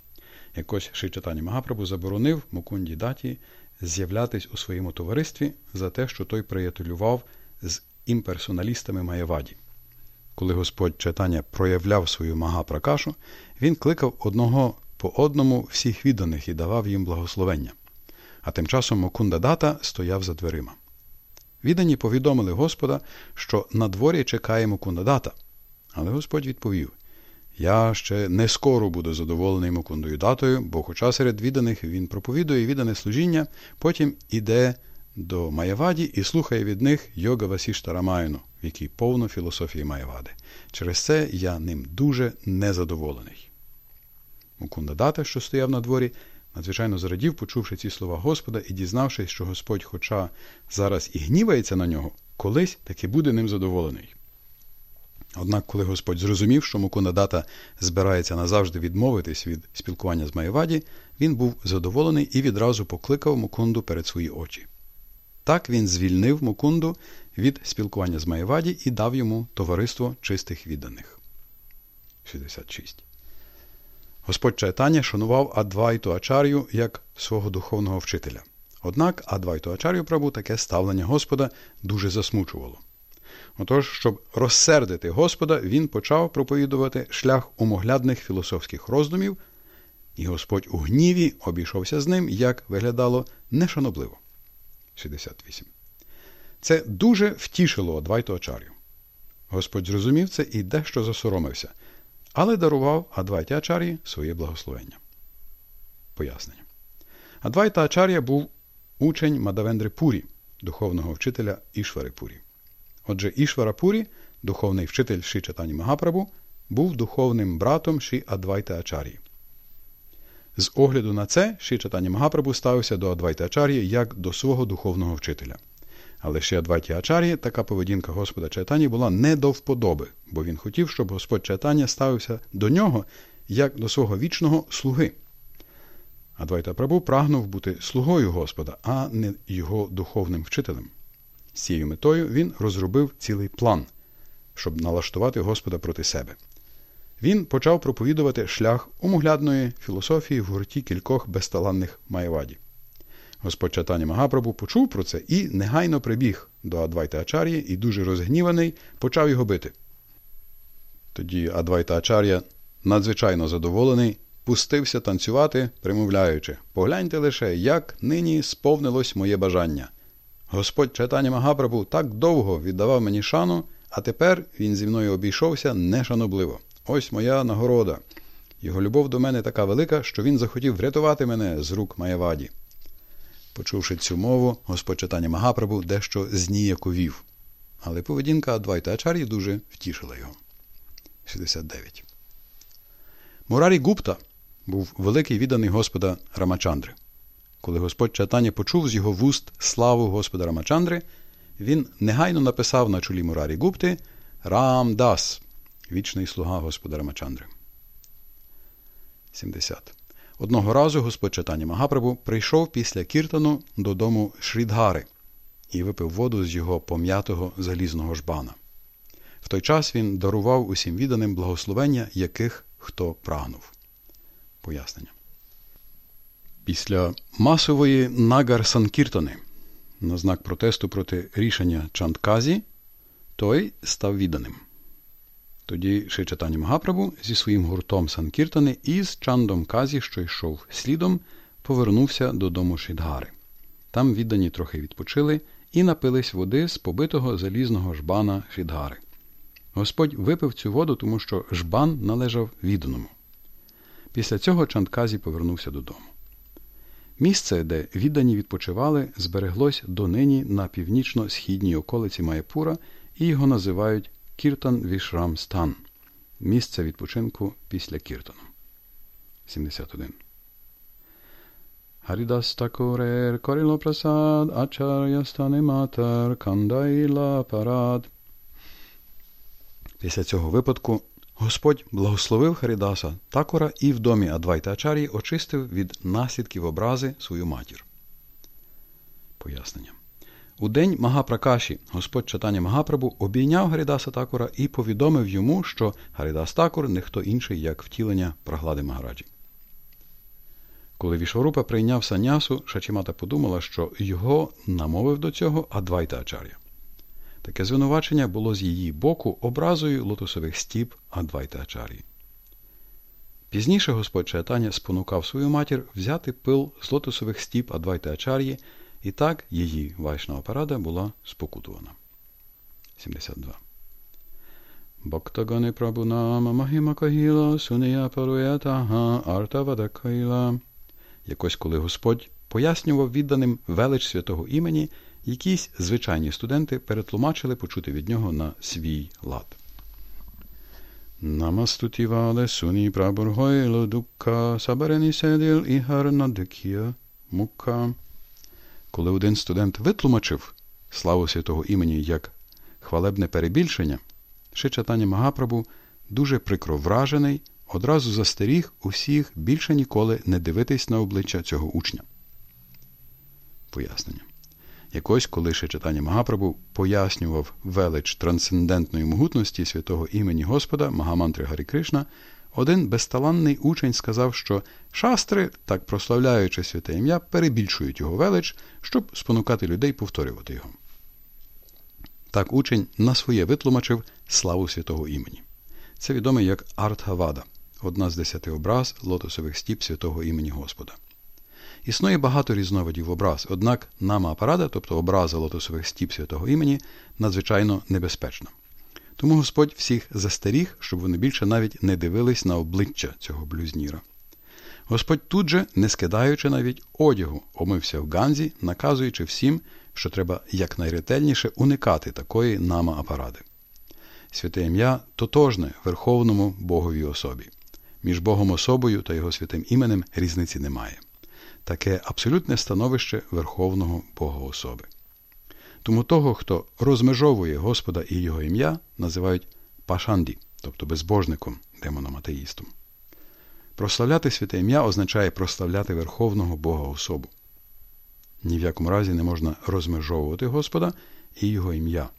Якось Шичатані Магапрабу заборонив Мукунді даті з'являтись у своєму товаристві за те, що той приятелював з імперсоналістами Маєваді. Коли Господь читання проявляв свою магапракашу, він кликав одного по одному всіх відданих і давав їм благословення. А тим часом Мукунда Дата стояв за дверима. Віддані повідомили Господа, що на дворі чекає Мукунда Дата. Але Господь відповів: Я ще не скоро буду задоволений Мукундою датою, бо, хоча серед відданих він проповідує віддане служіння, потім іде до Маєваді і слухає від них Йога Васішта Рамайну, в якій повно філософії Маєвади. Через це я ним дуже незадоволений. Мукунда Дата, що стояв на дворі, надзвичайно зрадів, почувши ці слова Господа і дізнавшись, що Господь, хоча зараз і гнівається на нього, колись таки буде ним задоволений. Однак, коли Господь зрозумів, що Мукунда Дата збирається назавжди відмовитись від спілкування з Маєваді, він був задоволений і відразу покликав Мукунду перед свої очі. Так він звільнив Мукунду від спілкування з Маєваді і дав йому товариство чистих відданих. 66. Господь Чайтаня шанував Адвайту Ачар'ю як свого духовного вчителя. Однак Адвайту Ачар'ю Прабу таке ставлення Господа дуже засмучувало. Отож, щоб розсердити Господа, він почав проповідувати шлях умоглядних філософських роздумів, і Господь у гніві обійшовся з ним, як виглядало нешанобливо. 68. Це дуже втішило Адвайту Ачар'ю. Господь зрозумів це і дещо засоромився, але дарував Адвайті Ачар'ї своє благословення. Пояснення. Адвайта Ачар'я був учень Мадавендри Пурі, духовного вчителя Ішвари Пурі. Отже, Ішвара Пурі, духовний вчитель Ші Чатані Магапрабу, був духовним братом Ші Адвайта Ачар'ї. З огляду на це, Ші Чатані Магапрабу ставився до Адвайта Ачар'ї як до свого духовного вчителя. Але ще Адвайті Ачар'ї така поведінка Господа Чайтані була не до вподоби, бо він хотів, щоб Господь Чайтаня ставився до нього як до свого вічного слуги. Адвайта Прабу прагнув бути слугою Господа, а не його духовним вчителем. З цією метою він розробив цілий план, щоб налаштувати Господа проти себе. він почав проповідувати шлях умоглядної філософії в гурті кількох безталанних Маєваді. Господь Чатані Магапрабу почув про це і негайно прибіг до Адвайта Ачар'ї і дуже розгніваний почав його бити. Тоді Адвайта Ачар'я, надзвичайно задоволений, пустився танцювати, примовляючи Погляньте лише, як нині сповнилось моє бажання. Господь Чайтані Магапрабу так довго віддавав мені шану, а тепер він зі мною обійшовся нешанобливо. Ось моя нагорода. Його любов до мене така велика, що він захотів врятувати мене з рук Маєваді. Почувши цю мову, Господь Чайтані Магапрабу дещо зніяковів. Але поведінка Адвайта Ачар'ї дуже втішила його. 69. Мурарі Гупта був великий відданий Господа Рамачандри. Коли Господь Чатані почув з його вуст славу Господа Рамачандри, він негайно написав на чолі Мурарі Гупти Рам Дас, вічний слуга Господа Рамачандри. 70. Одного разу Господь Чатані Магапрабу прийшов після Кіртану додому Шрідгари і випив воду з його пом'ятого залізного жбана. В той час він дарував усім відданим благословення, яких хто прагнув. Пояснення. Після масової нагар Санкіртони на знак протесту проти рішення Чандказі той став відданим. Тоді Шичатані Магапрабу зі своїм гуртом Санкіртани і з Чандом Казі, що йшов слідом, повернувся додому Шідгари. Там віддані трохи відпочили і напились води з побитого залізного жбана Шідгари. Господь випив цю воду, тому що жбан належав відданому. Після цього Чандказі повернувся додому. Місце, де віддані відпочивали, збереглось донині на північно-східній околиці Майпура, і його називають Кіртан Вішрам Стан місце відпочинку після Кіртану. 71. Харідас Такурер Коріло Прасад Ачар'я Стане Матар Кандайла Парад. Після цього випадку Господь благословив Харідаса Такора і в домі Адвайта Ачарії очистив від наслідків образи свою матір. Пояснення. У день Магапракаші Господь читання Магапрабу обійняв Гарідаса Такора і повідомив йому, що Гарідас Такор не хто інший, як втілення праглади Магараджі. Коли Вішварупа прийняв санясу, Шачімата подумала, що його намовив до цього Адвайта Ачар'я. Таке звинувачення було з її боку образою лотосових стіп Адвайта Ачар'ї. Пізніше Господь Чайтаня спонукав свою матір взяти пил з лотосових стіп Адвайта Ачар'ї, і так її вайшнава парада була спокутувана. 72. Бхактагани Прабунама Махіма Кагіла Сунія Паруятага Артавада. Якось коли Господь пояснював відданим велич святого імені, якісь звичайні студенти перетлумачили почути від нього на свій лад. Намастутівале суні прабургойло дукка сабарені седіл і гарнадикія мука. Коли один студент витлумачив славу святого імені як хвалебне перебільшення, Шичатані Магапрабу, дуже прикро вражений, одразу застеріг усіх більше ніколи не дивитись на обличчя цього учня. Пояснення. Якось, коли Шичатані Магапрабу пояснював велич трансцендентної могутності святого імені Господа Магамантри Гарі Кришна, один безталанний учень сказав, що шастри, так прославляючи святе ім'я, перебільшують його велич, щоб спонукати людей повторювати його. Так учень на своє витлумачив славу святого імені. Це відоме як Артгавада, одна з десяти образ лотосових стіп святого імені Господа. Існує багато різновидів образ, однак нама апарада, тобто образа лотосових стіп святого імені, надзвичайно небезпечна. Тому Господь всіх застеріг, щоб вони більше навіть не дивились на обличчя цього блюзніра. Господь тут же, не скидаючи навіть одягу, омився в Ганзі, наказуючи всім, що треба якнайретельніше уникати такої нама апаради. Святе ім'я тотожне Верховному Боговій особі. Між Богом особою та його святим іменем різниці немає. Таке абсолютне становище Верховного Бога особи. Тому того, хто розмежовує Господа і його ім'я, називають пашанді, тобто безбожником, демоном атеїстом. Прославляти святе ім'я означає прославляти Верховного Бога особу. Ні в якому разі не можна розмежовувати Господа і його ім'я,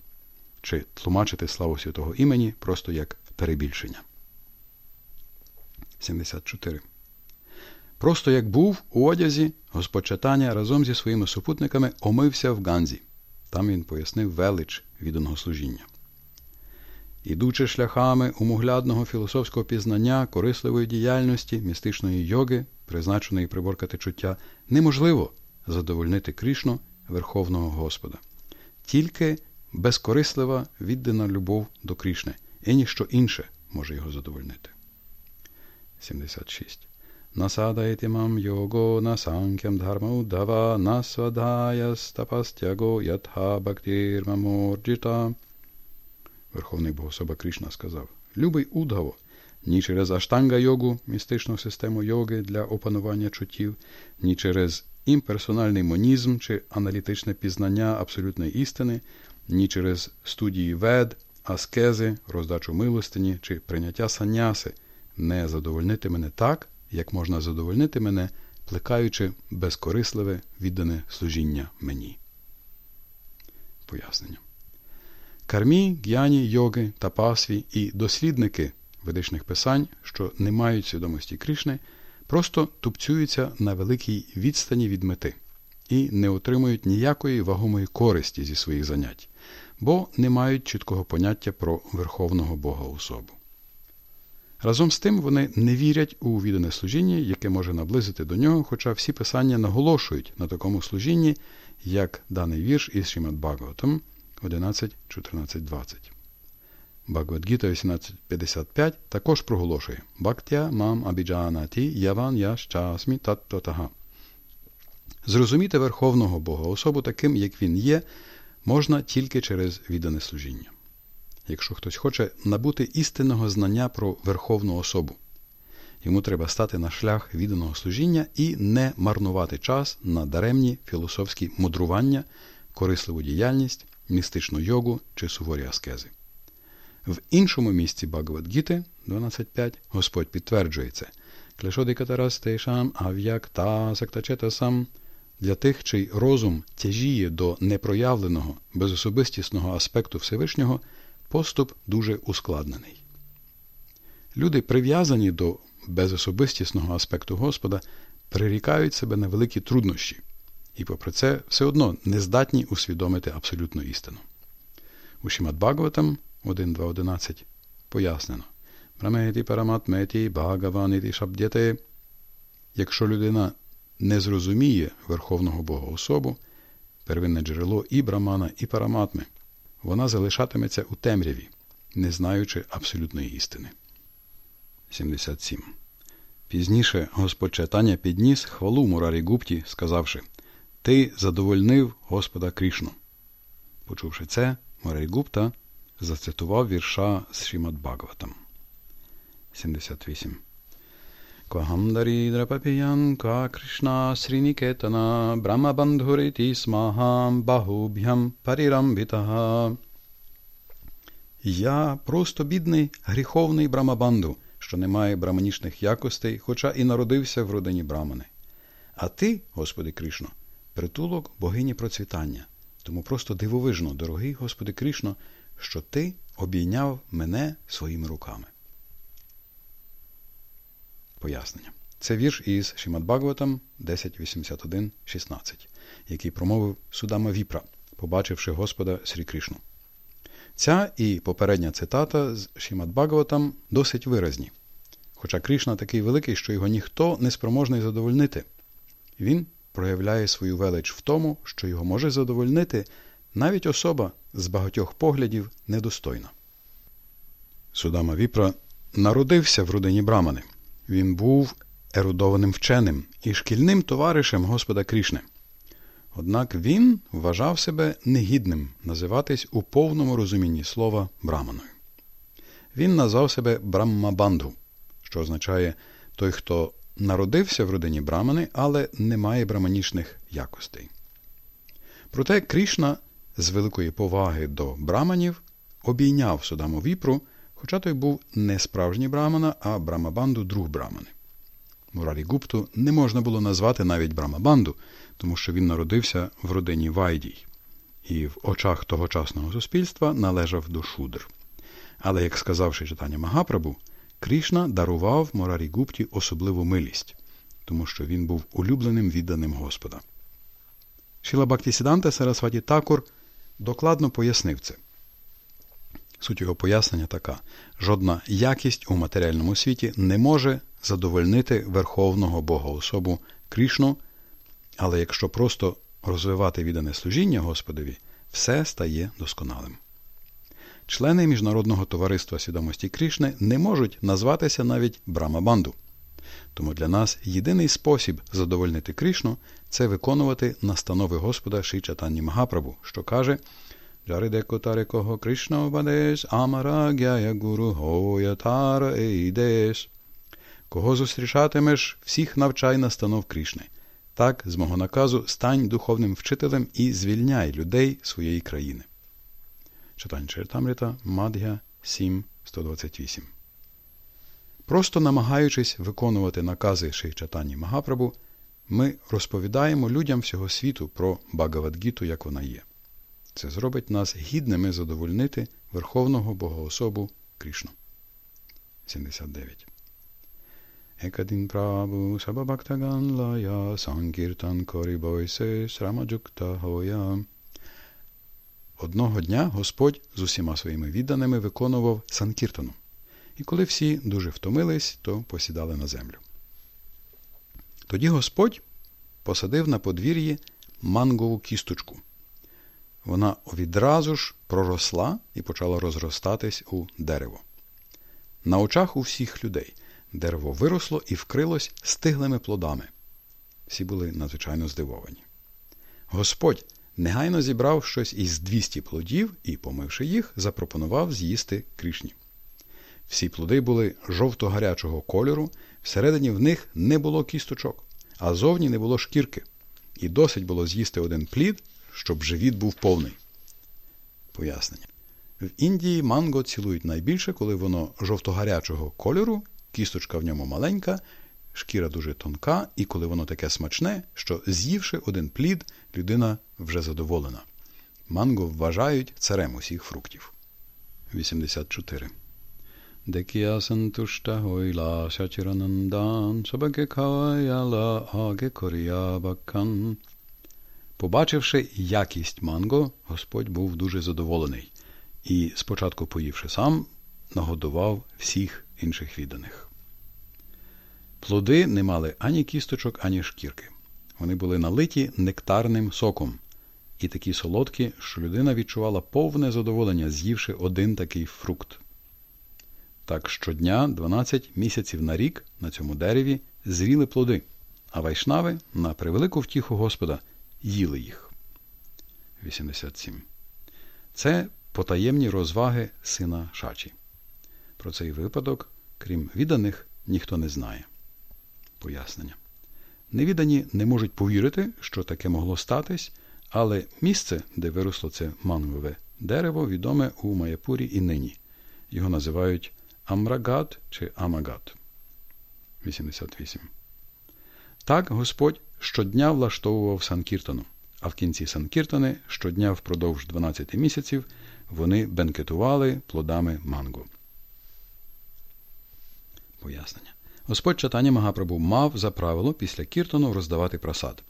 чи тлумачити славу святого імені просто як перебільшення. 74. Просто як був у одязі, Господь разом зі своїми супутниками омився в Ганзі. Там він пояснив велич відданого служіння. Ідучи шляхами умоглядного філософського пізнання, корисливої діяльності, містичної йоги, призначеної приборкати чуття, неможливо задовольнити Крішну Верховного Господа. Тільки безкорислива віддана любов до Крішни, і ніщо інше може його задовольнити. 76. Насадайте мам його насанкям дхармаудава насвадая стапастяго ятха бактірмаморджита. Верховний Богособа Кришна сказав Любий Удгаво, ні через аштанга йогу, містичну систему йоги для опанування чуттів, ні через імперсональний монізм чи аналітичне пізнання абсолютної істини, ні через студії вед, аскези, роздачу милостині чи прийняття саняси не задовольнити мене так, як можна задовольнити мене, плекаючи безкорисливе віддане служіння мені. Пояснення. Кармі, г'яні, йоги, тапасві і дослідники ведичних писань, що не мають свідомості Кришни, просто тупцюються на великій відстані від мети і не отримують ніякої вагомої користі зі своїх занять, бо не мають чіткого поняття про Верховного Бога особу. Разом з тим вони не вірять у віддане служіння, яке може наблизити до нього, хоча всі писання наголошують на такому служінні, як даний вірш із Шімат Бхагаватам 11, 14, 20. Бхагавадгіта 18.55 також проголошує Бхактя мам абіджанаті яван яш часмі таттотага. Зрозуміти Верховного Бога особу таким, як він є, можна тільки через віддане служіння якщо хтось хоче набути істинного знання про Верховну особу. Йому треба стати на шлях відданого служіння і не марнувати час на даремні філософські мудрування, корисливу діяльність, містичну йогу чи суворі аскези. В іншому місці Багавадгіти 12.5 Господь підтверджує це сактачетасам для тих, чий розум тяжіє до непроявленого, безособистісного аспекту Всевишнього, поступ дуже ускладнений. Люди, прив'язані до безособистісного аспекту Господа, прирікають себе на великі труднощі і, попри це, все одно не здатні усвідомити абсолютну істину. У Шімат Бхагаватам 1.2.11 пояснено Браметі параматметі Бхагаваніті шабдєте Якщо людина не зрозуміє Верховного Бога особу, первинне джерело і брамана, і параматми – вона залишатиметься у темряві, не знаючи абсолютної істини. 77. Пізніше Господь читання підніс хвалу Мурарі Гупті, сказавши Ти задовольнив Господа Крішну. Почувши це, Мурарі Гупта зацитував вірша з Шімат Бхагаватам. 78. Дарідрапапіян ка Кришна Срінікетана Брамабандхуріті смахам бахуб'ям парірамбітага. Я просто бідний гріховний брамабанду, що не має браманічних якостей, хоча і народився в родині брамани. А ти, Господи Кришно, притулок богині процвітання. Тому просто дивовижно, дорогий Господи Кришно, що ти обійняв мене своїми руками. Пояснення. Це вірш із Шимат Бхагаватам 10.81.16, який промовив Судама Віпра, побачивши Господа Срі Кришну. Ця і попередня цитата з Шимат Бхагаватам досить виразні. Хоча Кришна такий великий, що його ніхто не спроможний задовольнити. Він проявляє свою велич в тому, що його може задовольнити навіть особа з багатьох поглядів недостойна. Судама Віпра народився в родині Брамани. Він був ерудованим вченим і шкільним товаришем Господа Крішни. Однак він вважав себе негідним називатись у повному розумінні слова браманою. Він назвав себе Браммабанду, що означає той, хто народився в родині брамани, але не має браманічних якостей. Проте Крішна з великої поваги до браманів обійняв Судаму Віпру хоча той був не справжній брамана, а Брамабанду друг брамани. Мурарі Гупту не можна було назвати навіть Брамабанду, тому що він народився в родині Вайдій і в очах тогочасного суспільства належав до Шудр. Але, як сказавши читання Магапрабу, Крішна дарував Морарі Гупті особливу милість, тому що він був улюбленим відданим Господа. Шіла Бактісіданта Сарасваті Такур докладно пояснив це. Суть його пояснення така: жодна якість у матеріальному світі не може задовольнити Верховного Бога особу Крішну, але якщо просто розвивати віддане служіння Господові, все стає досконалим. Члени Міжнародного товариства свідомості Крішни не можуть назватися навіть Брамабанду. Тому для нас єдиний спосіб задовольнити Крішну це виконувати настанови Господа Ши Чатанні Магапрабу, що каже Тарекого Кришна обадеш, амарагяя гуру гоятара ейдеш. Кого зустрічатимеш, всіх навчай настанов Крішни. Так, з мого наказу, стань духовним вчителем і звільняй людей своєї країни. Читань Чертамрита, Мадгя 7.128 Просто намагаючись виконувати накази Шейчатані Магапрабу, ми розповідаємо людям всього світу про Багавадгіту, як вона є. Це зробить нас гідними задовольнити Верховного Богоособу Крішну. 79. Екадін Прабу Сабабактаган Лая Санкіртан Корібойсе Срамаджукта Хоя. Одного дня Господь з усіма своїми відданими виконував Санкіртану. І коли всі дуже втомились, то посідали на землю. Тоді Господь посадив на подвір'ї мангову кісточку. Вона відразу ж проросла і почала розростатись у дерево. На очах у всіх людей дерево виросло і вкрилось стиглими плодами. Всі були надзвичайно здивовані. Господь негайно зібрав щось із 200 плодів і, помивши їх, запропонував з'їсти крішні. Всі плоди були жовто-гарячого кольору, всередині в них не було кісточок, а зовні не було шкірки. І досить було з'їсти один плід, щоб живіт був повний. Пояснення. В Індії манго цілують найбільше, коли воно жовто-гарячого кольору, кісточка в ньому маленька, шкіра дуже тонка, і коли воно таке смачне, що з'ївши один плід, людина вже задоволена. Манго вважають царем усіх фруктів. 84 Побачивши якість манго, Господь був дуже задоволений і, спочатку поївши сам, нагодував всіх інших відданих. Плоди не мали ані кісточок, ані шкірки. Вони були налиті нектарним соком і такі солодкі, що людина відчувала повне задоволення, з'ївши один такий фрукт. Так щодня, 12 місяців на рік, на цьому дереві зріли плоди, а вайшнави на превелику втіху Господа їли їх. 87. Це потаємні розваги сина Шачі. Про цей випадок, крім відданих, ніхто не знає. Пояснення. Невідані не можуть повірити, що таке могло статись, але місце, де виросло це мангове дерево, відоме у Маяпурі і нині. Його називають Амрагат чи Амагат. 88. Так Господь щодня влаштовував Санкіртану, а в кінці Санкіртани щодня впродовж 12 місяців вони бенкетували плодами манго. Пояснення. Господь Чайтанья Магапрабгу мав за правило після Кіртану роздавати прасад.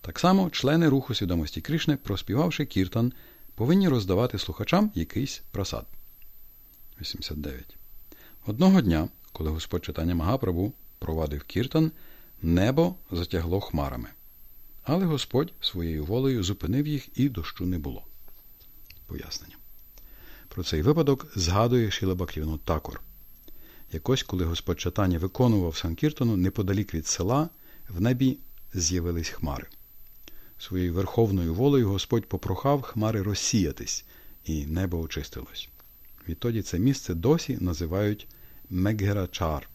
Так само члени руху свідомості Крішни, проспівавши Кіртан, повинні роздавати слухачам якийсь просад. 89. Одного дня, коли Господь читання Магапрабу провадив Кіртан, небо затягло хмарами. Але Господь своєю волею зупинив їх і дощу не було. Пояснення. Про цей випадок згадує Шіла Бакрівну Такор. Якось, коли Господь читання виконував Санкіртону, неподалік від села, в небі з'явились хмари. Своєю верховною волею Господь попрохав хмари розсіятись, і небо очистилось. Відтоді це місце досі називають Мегерачар.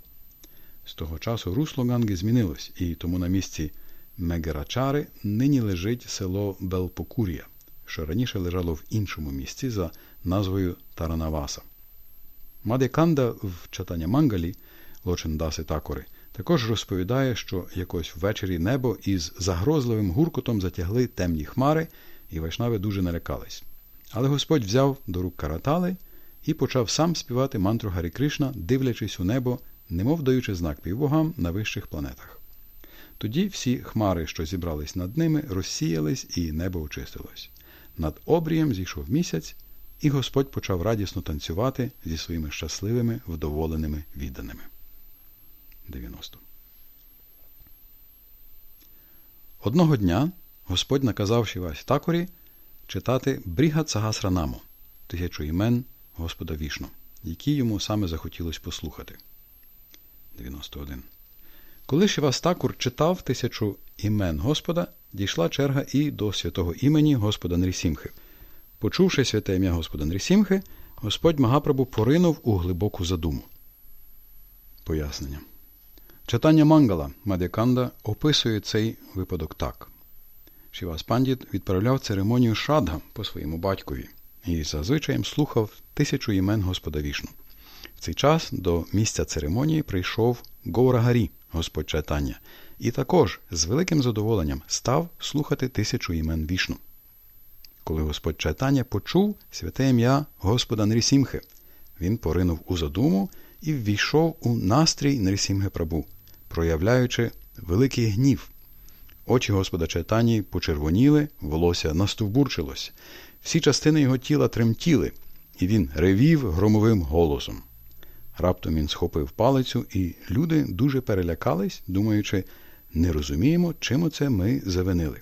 З того часу русло Ганги змінилось, і тому на місці Мегерачари нині лежить село Белпокурія, що раніше лежало в іншому місці за назвою Таранаваса. Мадеканда в читання Мангалі Лочендаси Такори також розповідає, що якось ввечері небо із загрозливим гуркотом затягли темні хмари, і вайшнави дуже налякались. Але Господь взяв до рук каратали і почав сам співати мантру Гарі Кришна, дивлячись у небо, немов даючи знак півбогам на вищих планетах. Тоді всі хмари, що зібрались над ними, розсіялись, і небо очистилось. Над обрієм зійшов місяць, і Господь почав радісно танцювати зі своїми щасливими, вдоволеними відданими. 90. Одного дня Господь наказав Шівась Такорі читати Бріга Цагасранамо тисячу імен Господа Вішну, які йому саме захотілось послухати. 91. Коли Шивастакур читав тисячу імен Господа, дійшла черга і до святого імені Господа Нрісімхи. Почувши святе ім'я Господа Нрісімхи, Господь Магапрабу поринув у глибоку задуму. Пояснення. Читання Мангала Мадяканда описує цей випадок так. Шівас Пандіт відправляв церемонію Шадга по своєму батькові і зазвичаєм слухав тисячу імен Господа Вішну. В цей час до місця церемонії прийшов Гоурагарі, Господь Чайтання, і також з великим задоволенням став слухати тисячу імен Вішну. Коли Господь Чайтання почув святе ім'я Господа Нрісімхи, він поринув у задуму і ввійшов у настрій Нрісімхи Прабу, проявляючи великий гнів. Очі Господа Чайтані почервоніли, волосся настовбурчилось, всі частини його тіла тремтіли, і він ревів громовим голосом. Раптом він схопив палицю, і люди дуже перелякались, думаючи, не розуміємо, чим оце ми завинили.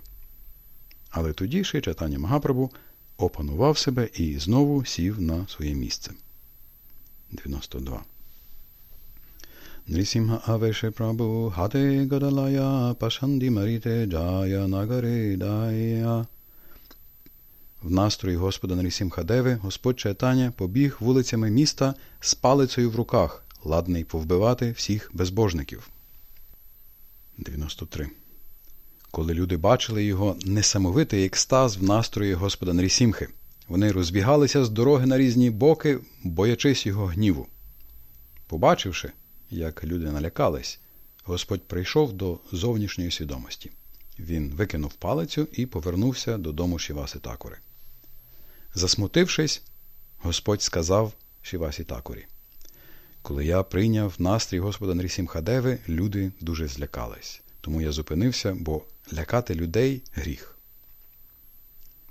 Але тоді ще читання Магапрабу опанував себе і знову сів на своє місце. 92. Нрісімга Авеше Прабу Хате Гадалая Пашанді Маріте Джая Нагаре Дая в настрої Господа Нарісімхадеви Господь Чайтаня побіг вулицями міста з палицею в руках, ладний повбивати всіх безбожників. 93. Коли люди бачили його несамовитий екстаз в настрої Господа Нарісімхи, вони розбігалися з дороги на різні боки, боячись його гніву. Побачивши, як люди налякались, Господь прийшов до зовнішньої свідомості. Він викинув палицю і повернувся додому Шіваси Такори. Засмутившись, Господь сказав Шівасі Такорі. Коли я прийняв настрій Господа Нрісімхадеви, люди дуже злякались. Тому я зупинився, бо лякати людей гріх.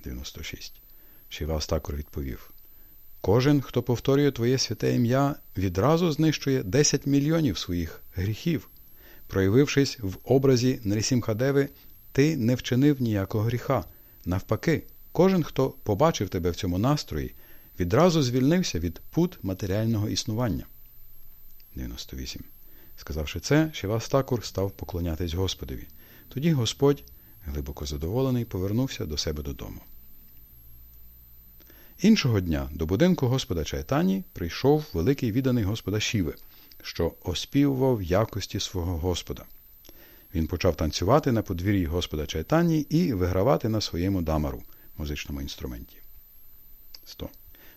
96. Шівас Такор відповів. Кожен, хто повторює твоє святе ім'я, відразу знищує 10 мільйонів своїх гріхів. Проявившись в образі Нрісімхадеви, ти не вчинив ніякого гріха. Навпаки, Кожен, хто побачив тебе в цьому настрої, відразу звільнився від пут матеріального існування. 98. Сказавши це, Шивастакур став поклонятись Господові. Тоді Господь, глибоко задоволений, повернувся до себе додому. Іншого дня до будинку Господа Чайтані прийшов великий відданий Господа Шіви, що оспівував якості свого Господа. Він почав танцювати на подвір'ї Господа Чайтані і вигравати на своєму дамару музичному інструменті. 100.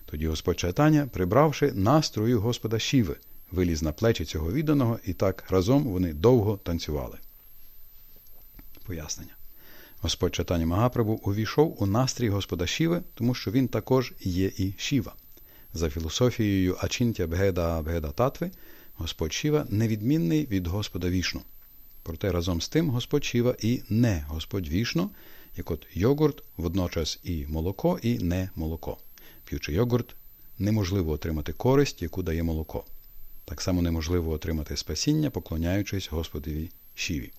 Тоді Господь Чайтаня, прибравши настрою Господа Шіви, виліз на плечі цього відданого, і так разом вони довго танцювали. Пояснення. Господь Чайтаня Магапрабу увійшов у настрій Господа Шіви, тому що він також є і Шіва. За філософією Ачінтя Бгеда Бгеда Татви, Господь Шіва невідмінний від Господа Вішну. Проте разом з тим Господь Шіва і не Господь Вішну, як от йогурт водночас і молоко, і не молоко. П'ючи йогурт, неможливо отримати користь, яку дає молоко. Так само неможливо отримати спасіння, поклоняючись Господові Шіві.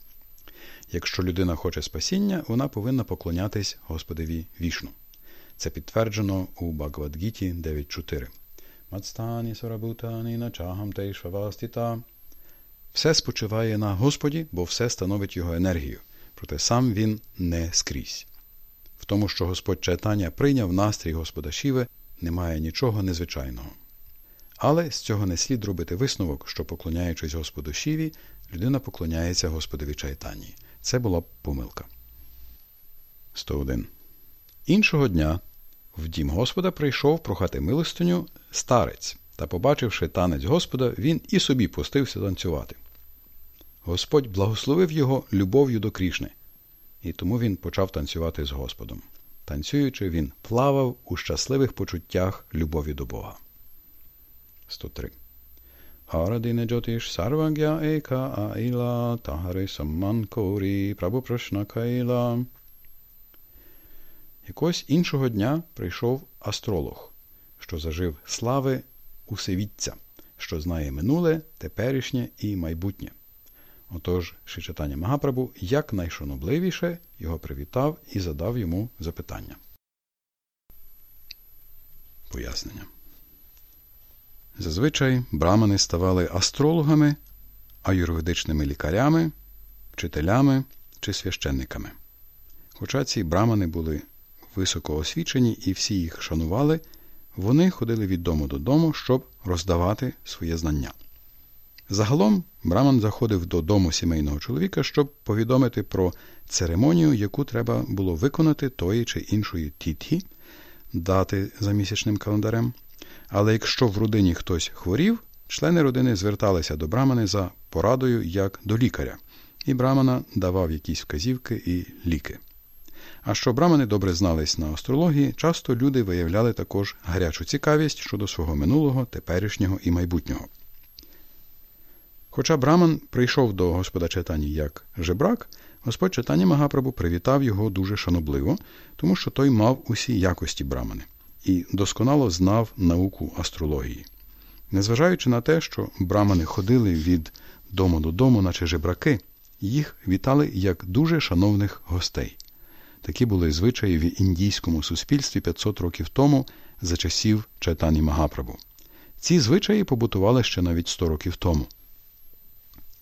Якщо людина хоче спасіння, вона повинна поклонятись Господові вішну. Це підтверджено у Багавадгіті 9.4. Мацтані сорабутані начагам тейшвавастіта. Все спочиває на Господі, бо все становить його енергію проте сам він не скрізь. В тому, що Господь Чайтання прийняв настрій Господа Шіви, немає нічого незвичайного. Але з цього не слід робити висновок, що, поклоняючись Господу Шіві, людина поклоняється Господові Чайтанні. Це була б помилка. 101. Іншого дня в дім Господа прийшов прохати милостиню старець, та, побачивши танець Господа, він і собі пустився танцювати. Господь благословив його любов'ю до Крішни, і тому він почав танцювати з Господом. Танцюючи, він плавав у щасливих почуттях любові до Бога. 103. Арадине Джотиш Сарвагя Ека Аїла Тагари Самман Корі Прабопрашна Каїла. Якось іншого дня прийшов астролог, що зажив слави усевідця, що знає минуле, теперішнє і майбутнє. Отож, Шичатання Магапрабу якнайшанобливіше його привітав і задав йому запитання. Пояснення. Зазвичай брамани ставали астрологами, аюрведичними лікарями, вчителями чи священниками. Хоча ці брамани були високо освічені і всі їх шанували, вони ходили від дому додому, щоб роздавати своє знання. Загалом Браман заходив до дому сімейного чоловіка, щоб повідомити про церемонію, яку треба було виконати тої чи іншої тітхі, дати за місячним календарем. Але якщо в родині хтось хворів, члени родини зверталися до Брамани за порадою як до лікаря, і Брамана давав якісь вказівки і ліки. А що брамани добре знались на астрології, часто люди виявляли також гарячу цікавість щодо свого минулого, теперішнього і майбутнього. Хоча Браман прийшов до Господа Читані як жебрак, Господь Читання Магапрабу привітав його дуже шанобливо, тому що той мав усі якості Брамани і досконало знав науку астрології. Незважаючи на те, що брамани ходили від дому додому, наче жебраки, їх вітали як дуже шановних гостей. Такі були звичаї в індійському суспільстві 500 років тому за часів Чайтані Магапрабу. Ці звичаї побутували ще навіть 100 років тому.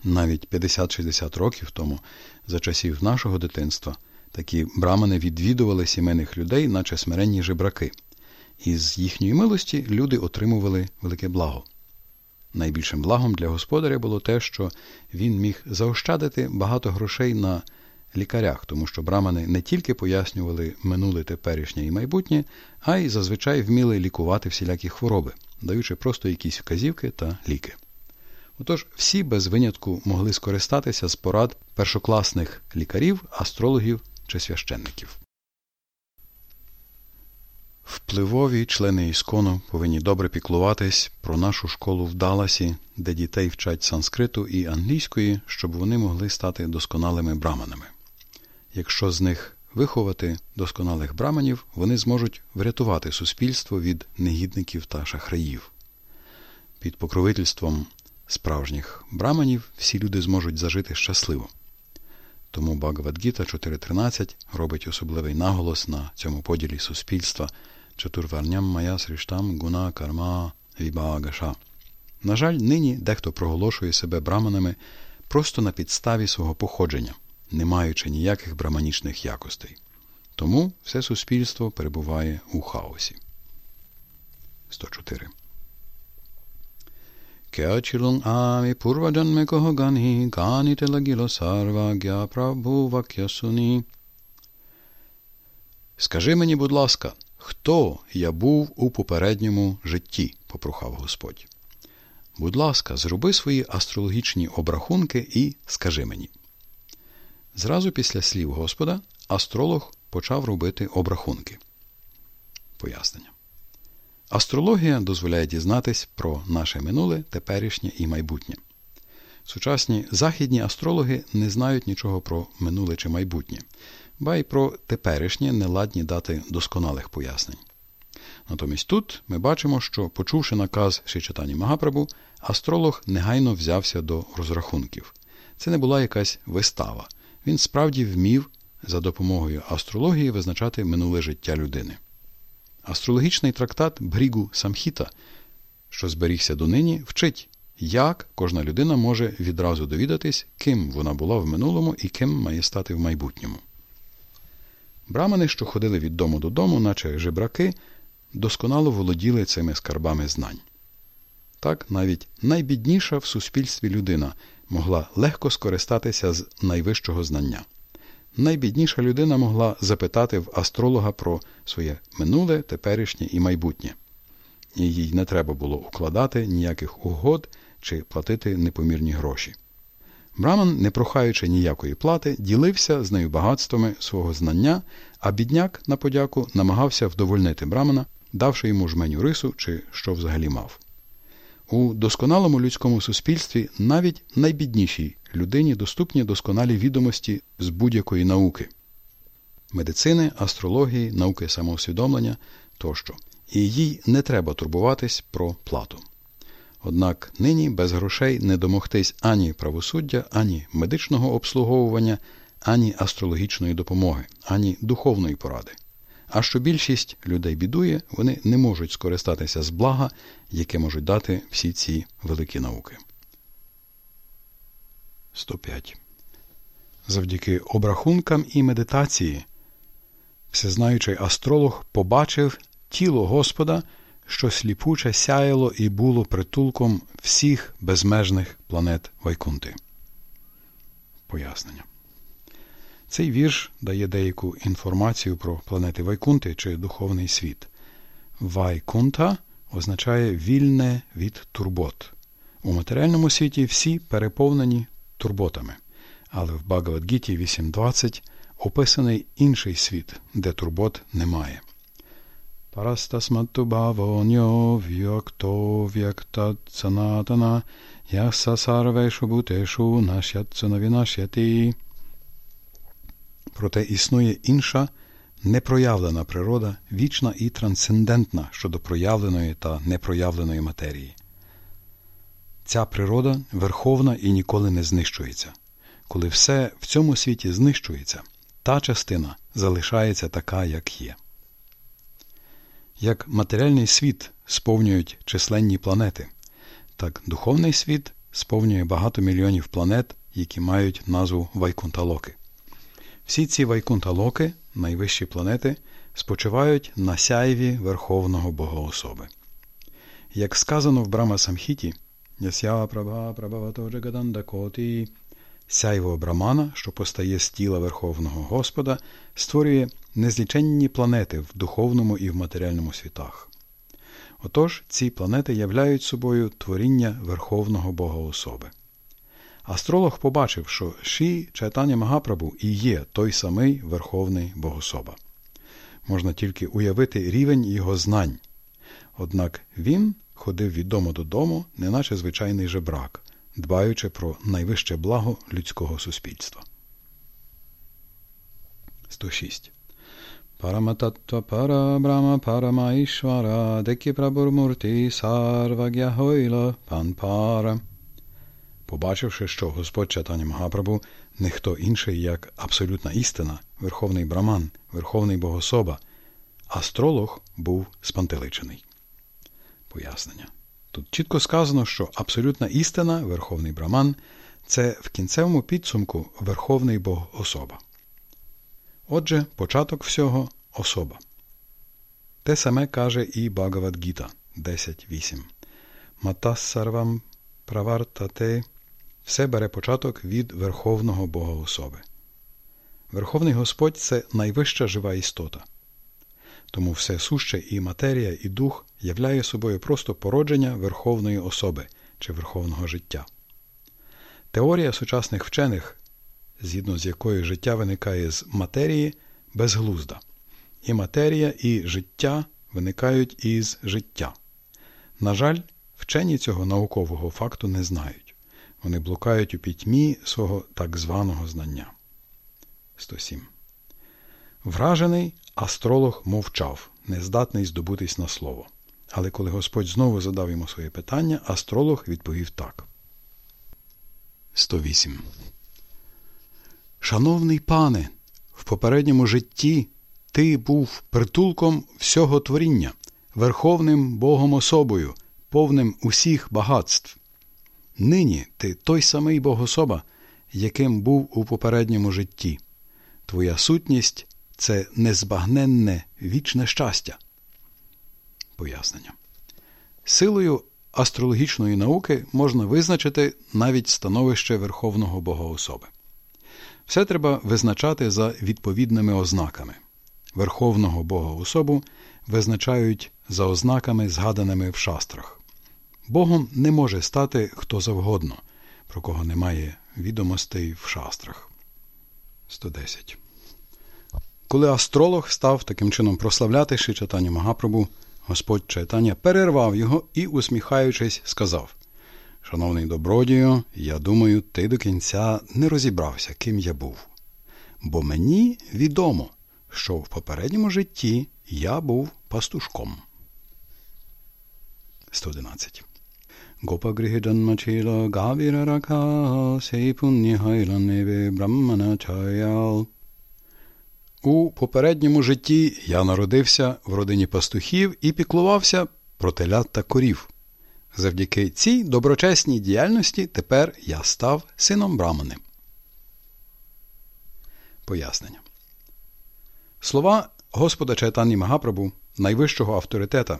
Навіть 50-60 років тому, за часів нашого дитинства, такі брамани відвідували сімейних людей, наче смиренні жебраки, і з їхньої милості люди отримували велике благо. Найбільшим благом для господаря було те, що він міг заощадити багато грошей на лікарях, тому що брамани не тільки пояснювали минуле теперішнє і майбутнє, а й зазвичай вміли лікувати всілякі хвороби, даючи просто якісь вказівки та ліки. Отож, всі без винятку могли скористатися з порад першокласних лікарів, астрологів чи священників. Впливові члени іскону повинні добре піклуватись про нашу школу в Даласі, де дітей вчать санскриту і англійської, щоб вони могли стати досконалими браманами. Якщо з них виховати досконалих браманів, вони зможуть врятувати суспільство від негідників та шахраїв. Під покровительством справжніх браманів всі люди зможуть зажити щасливо. Тому Багавадгіта 4.13 робить особливий наголос на цьому поділі суспільства Чатурварням Мая Сріштам Гуна Карма Вібагаша. На жаль, нині дехто проголошує себе браманами просто на підставі свого походження не маючи ніяких браманічних якостей. Тому все суспільство перебуває у хаосі. 104. Кячілун амі пурваджанме когогані ганіте лагіло сарвагя прабу вакясуні. Скажи мені, будь ласка, хто я був у попередньому житті, попрохав Господь. Будь ласка, зроби свої астрологічні обрахунки і скажи мені. Зразу після слів Господа астролог почав робити обрахунки. Пояснення. Астрологія дозволяє дізнатись про наше минуле, теперішнє і майбутнє. Сучасні західні астрологи не знають нічого про минуле чи майбутнє, ба й про теперішнє неладні дати досконалих пояснень. Натомість тут ми бачимо, що, почувши наказ Шичатані Магапрабу, астролог негайно взявся до розрахунків. Це не була якась вистава. Він справді вмів за допомогою астрології визначати минуле життя людини. Астрологічний трактат Брігу Самхіта, що зберігся донині, вчить, як кожна людина може відразу довідатись, ким вона була в минулому і ким має стати в майбутньому. Брамани, що ходили від дому додому, наче жебраки, досконало володіли цими скарбами знань. Так, навіть найбідніша в суспільстві людина могла легко скористатися з найвищого знання. Найбідніша людина могла запитати в астролога про своє минуле, теперішнє і майбутнє. І їй не треба було укладати ніяких угод чи платити непомірні гроші. Браман, не прохаючи ніякої плати, ділився з нею багатствами свого знання, а бідняк, на подяку, намагався вдовольнити Брамана, давши йому жменю рису чи що взагалі мав. У досконалому людському суспільстві навіть найбіднішій людині доступні досконалі відомості з будь-якої науки медицини, астрології, науки самоусвідомлення тощо. І їй не треба турбуватись про плату. Однак нині без грошей не домогтись ані правосуддя, ані медичного обслуговування, ані астрологічної допомоги, ані духовної поради. А що більшість людей бідує, вони не можуть скористатися з блага, яке можуть дати всі ці великі науки. 105. Завдяки обрахункам і медитації всезнаючий астролог побачив тіло Господа, що сліпуче сяяло і було притулком всіх безмежних планет Вайкунти. Пояснення. Цей вірш дає деяку інформацію про планети Вайкунти чи духовний світ. Вайкунта означає вільне від турбот. У матеріальному світі всі переповнені турботами. Але в Багавадгіті 8.20 описаний інший світ, де турбот немає. Яса сарвешу бутешу. Проте існує інша непроявлена природа, вічна і трансцендентна щодо проявленої та непроявленої матерії. Ця природа верховна і ніколи не знищується. Коли все в цьому світі знищується, та частина залишається така, як є. Як матеріальний світ сповнюють численні планети, так духовний світ сповнює багато мільйонів планет, які мають назву Вайкунталоки. Всі ці Вайкунталоки, найвищі планети, спочивають на сяйві Верховного Богоособи. Як сказано в Брама Самхіті, Сяйво Брамана, що постає з тіла Верховного Господа, створює незліченні планети в духовному і в матеріальному світах. Отож, ці планети являють собою творіння Верховного Бога особи. Астролог побачив, що Ші Чайтаня Магапрабу і є той самий Верховний Богособа. Можна тільки уявити рівень його знань. Однак він ходив від дому додому, неначе звичайний жебрак дбаючи про найвище благо людського суспільства. 106. Парамататтва пара брама парама декі прабурмурти сарвагяхойла панпара. Побачивши, що Господь Чатані Магапрабу не хто інший, як абсолютна істина, Верховний Браман, Верховний Богособа, астролог був спантеличений. Пояснення. Тут чітко сказано, що абсолютна істина, Верховний Браман, це в кінцевому підсумку Верховний Бог особа. Отже, початок всього особа. Те саме каже і Багавадгіта 10.8. Матассарвам правартате все бере початок від Верховного Бога особи. Верховний Господь це найвища жива істота. Тому все суще і матерія, і дух являє собою просто породження верховної особи чи верховного життя. Теорія сучасних вчених, згідно з якою життя виникає з матерії, безглузда, і матерія і життя виникають із життя. На жаль, вчені цього наукового факту не знають. Вони блукають у пітьмі свого так званого знання. 107. Вражений астролог мовчав, нездатний здобутись на слово. Але коли Господь знову задав йому своє питання, астролог відповів так. 108. Шановний пане, в попередньому житті ти був притулком всього творіння, верховним Богом особою, повним усіх багатств. Нині ти той самий Богособа, яким був у попередньому житті. Твоя сутність це незбагненне вічне щастя. Пояснення. Силою астрологічної науки можна визначити навіть становище Верховного Богоособи. Все треба визначати за відповідними ознаками. Верховного Богоособу визначають за ознаками, згаданими в шастрах. Богом не може стати хто завгодно, про кого немає відомостей в шастрах. 110. Коли астролог став таким чином прославляти Шичатаню Магапрабу, Господь читання перервав його і, усміхаючись, сказав Шановний добродію, я думаю, ти до кінця не розібрався, ким я був. Бо мені відомо, що в попередньому житті я був пастушком. 111. Гопагрихи Джанмачіла Гавіра Рака Сей. У попередньому житті я народився в родині пастухів і піклувався про телят та корів. Завдяки цій доброчесній діяльності тепер я став сином Брамани. Пояснення. Слова Господа Чайтані Магапрабу, найвищого авторитета,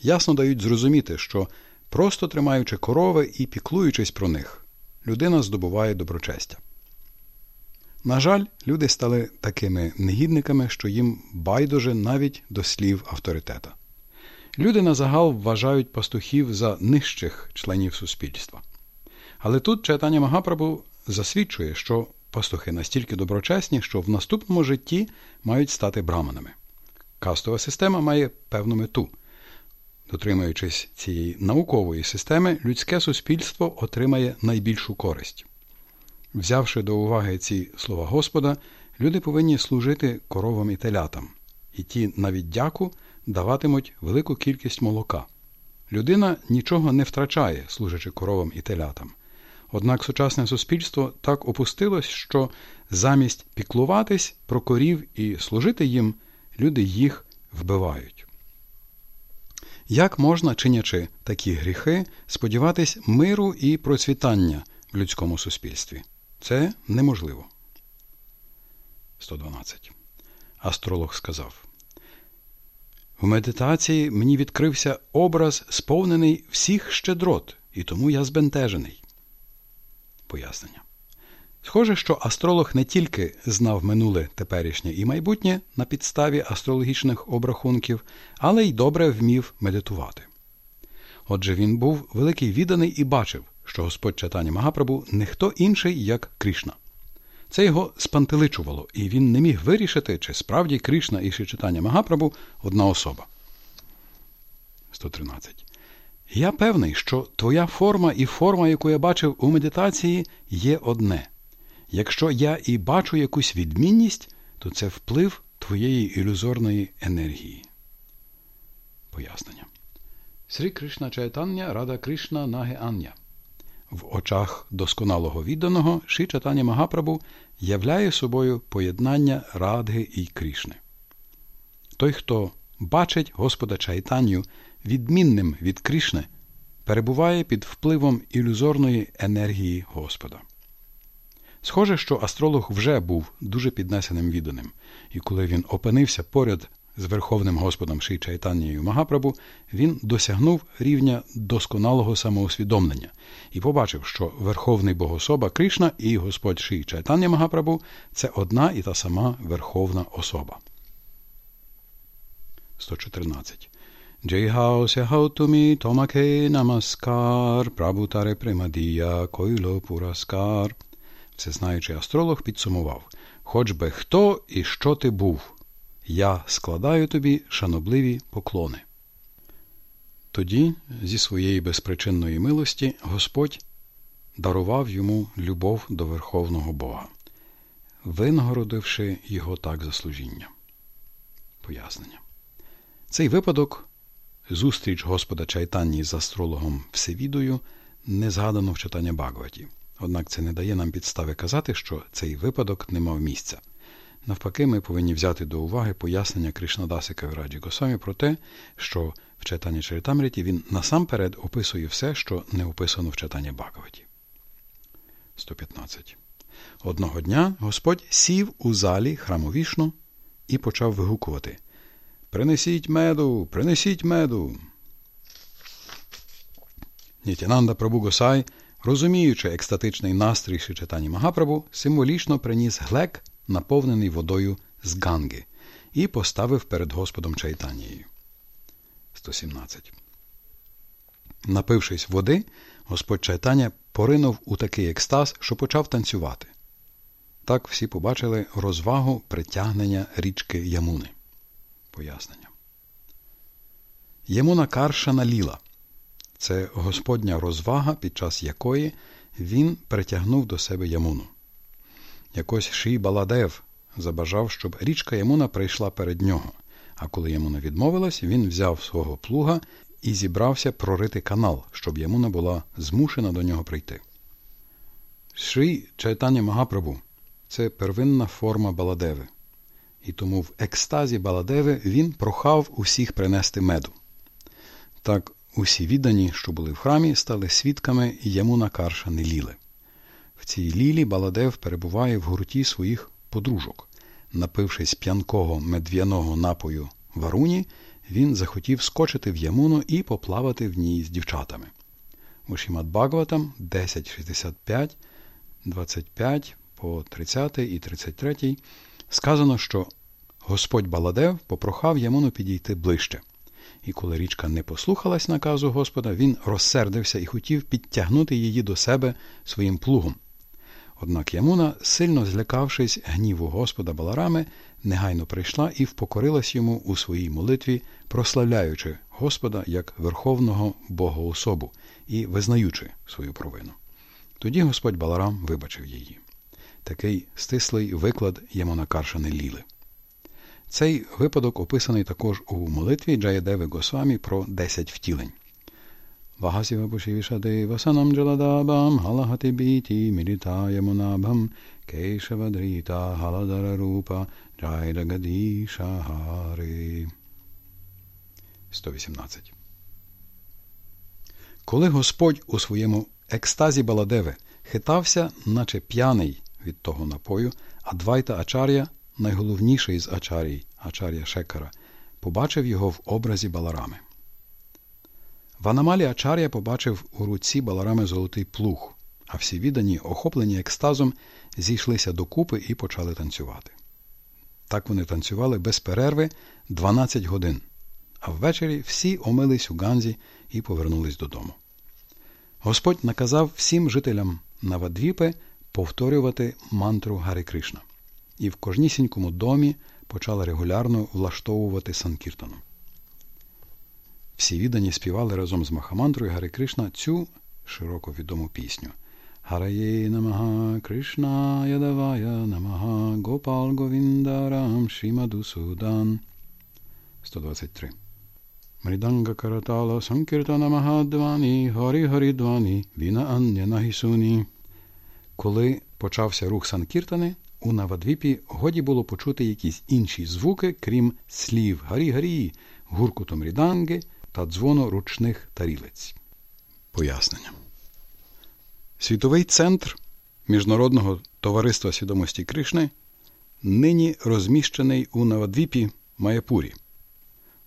ясно дають зрозуміти, що просто тримаючи корови і піклуючись про них, людина здобуває доброчестя. На жаль, люди стали такими негідниками, що їм байдуже навіть до слів авторитета. Люди на загал вважають пастухів за нижчих членів суспільства. Але тут читання Магапрабу засвідчує, що пастухи настільки доброчесні, що в наступному житті мають стати браманами. Кастова система має певну мету. Дотримуючись цієї наукової системи, людське суспільство отримає найбільшу користь. Взявши до уваги ці слова Господа, люди повинні служити коровам і телятам, і ті навіть дяку даватимуть велику кількість молока. Людина нічого не втрачає, служачи коровам і телятам. Однак сучасне суспільство так опустилось, що замість піклуватись про корів і служити їм, люди їх вбивають. Як можна, чинячи такі гріхи, сподіватись миру і процвітання в людському суспільстві? Це неможливо. 112. Астролог сказав В медитації мені відкрився образ, сповнений всіх щедрот, і тому я збентежений. Пояснення. Схоже, що астролог не тільки знав минуле, теперішнє і майбутнє на підставі астрологічних обрахунків, але й добре вмів медитувати. Отже, він був великий відданий і бачив, що Господь читання Магапрабу не хто інший, як Кришна. Це його спантеличувало, і він не міг вирішити, чи справді Кришна і читання Магапрабу одна особа. 113. Я певний, що твоя форма і форма, яку я бачив у медитації, є одне. Якщо я і бачу якусь відмінність, то це вплив твоєї ілюзорної енергії. Пояснення. Срі Кришна Чайтання Рада Кришна Наге Ання. В очах досконалого відданого Ші Чайтання Магапрабу являє собою поєднання Радги і Кришни. Той, хто бачить Господа Чайтаню відмінним від Кришни, перебуває під впливом ілюзорної енергії Господа. Схоже, що астролог вже був дуже піднесеним відданим, і коли він опинився поряд з Верховним Господом Ши Чайтаннією Магапрабу, він досягнув рівня досконалого самоусвідомлення і побачив, що Верховний Богособа Кришна і Господь Ши Чайтання Магапрабу це одна і та сама Верховна особа. 114. Джейхао сяхаутумі томаке намаскар, прабутаре примадія, койло пураскар. Всезнаючий астролог підсумував Хоч би хто і що ти був, я складаю тобі шанобливі поклони. Тоді, зі своєї безпричинної милості, Господь дарував йому любов до Верховного Бога, винагородивши його так за служіння. Пояснення. Цей випадок, зустріч Господа Чайтанні з астрологом Всевідою, не згадано в читання Багваті. Однак це не дає нам підстави казати, що цей випадок не мав місця. Навпаки, ми повинні взяти до уваги пояснення Кришнадаси Кавіраджі Госамі про те, що в читанні Чаритамріті він насамперед описує все, що не описано в читанні Багаваті. 115. Одного дня Господь сів у залі храмовішну і почав вигукувати Принесіть меду, принесіть меду. Нітянанда Прабу Госай Розуміючи екстатичний настрій Шичатані Магапрабу, символічно приніс глек, наповнений водою з Ганги, і поставив перед Господом Чайтанією. 117. Напившись води, Господь Чайтаня поринув у такий екстаз, що почав танцювати. Так всі побачили розвагу притягнення річки Ямуни. Пояснення. Ємуна Каршана Ліла. Це Господня розвага, під час якої він притягнув до себе Ямуну. Якось Шій Баладев забажав, щоб річка Ямуна прийшла перед нього, а коли Ямуна відмовилась, він взяв свого плуга і зібрався прорити канал, щоб Ямуна була змушена до нього прийти. Шрі Чайтання Магапрабу це первинна форма Баладеви, і тому в екстазі Баладеви він прохав усіх принести меду. Так усі віддані, що були в храмі, стали свідками Ямуна Каршани Ліли. В цій лілі Баладев перебуває в гурті своїх подружок. Напившись п'янкого медв'яного напою варуні, він захотів скочити в ямуну і поплавати в ній з дівчатами. У Шімат Бхагаватам 10.65, 25 по 30 і 33 сказано, що Господь Баладев попрохав Ямуну підійти ближче. І коли річка не послухалась наказу Господа, він розсердився і хотів підтягнути її до себе своїм плугом. Однак Ямуна, сильно злякавшись гніву Господа Баларами, негайно прийшла і впокорилась йому у своїй молитві, прославляючи Господа як Верховного Богоособу і визнаючи свою провину. Тоді Господь Баларам вибачив її. Такий стислий виклад Ямона Каршани Ліли. Цей випадок описаний також у молитві Джаєдеви Госвамі про десять втілень. Вагасівапушівішади васанам джаладабам галахати біті мілітає кейшавадріта галадара джайдагадіша хари. 118. Коли Господь у своєму екстазі Баладеви хитався, наче п'яний від того напою, а Двайта Ачар'я, найголовніший з Ачарій, Ачар'я Шекара, побачив його в образі Баларами. В Анамалі Ачар'я побачив у руці Баларами золотий плуг, а всі віддані, охоплені екстазом, зійшлися докупи і почали танцювати. Так вони танцювали без перерви 12 годин, а ввечері всі омились у Ганзі і повернулись додому. Господь наказав всім жителям Навадвіпи повторювати мантру Гари Кришна, і в кожнісінькому домі почали регулярно влаштовувати Санкіртану. Всі віддані співали разом з Махамантрою Гари Кришна цю широко відому пісню. Хараye Намаха Кришна Ядавая Намаха Гопал Говіндарам Шімадусудан 123 Мриданга Каратала Санкіртана Махадвані Гарі Гарідвані Віна Ання Нагісуні Коли почався рух Санкіртани, у Навадвіпі годі було почути якісь інші звуки, крім слів Гарі-гарі, гуркутом ріданги та дзвону ручних тарілець. Пояснення. Світовий центр Міжнародного товариства свідомості Кришни нині розміщений у Навадвіпі Маяпурі.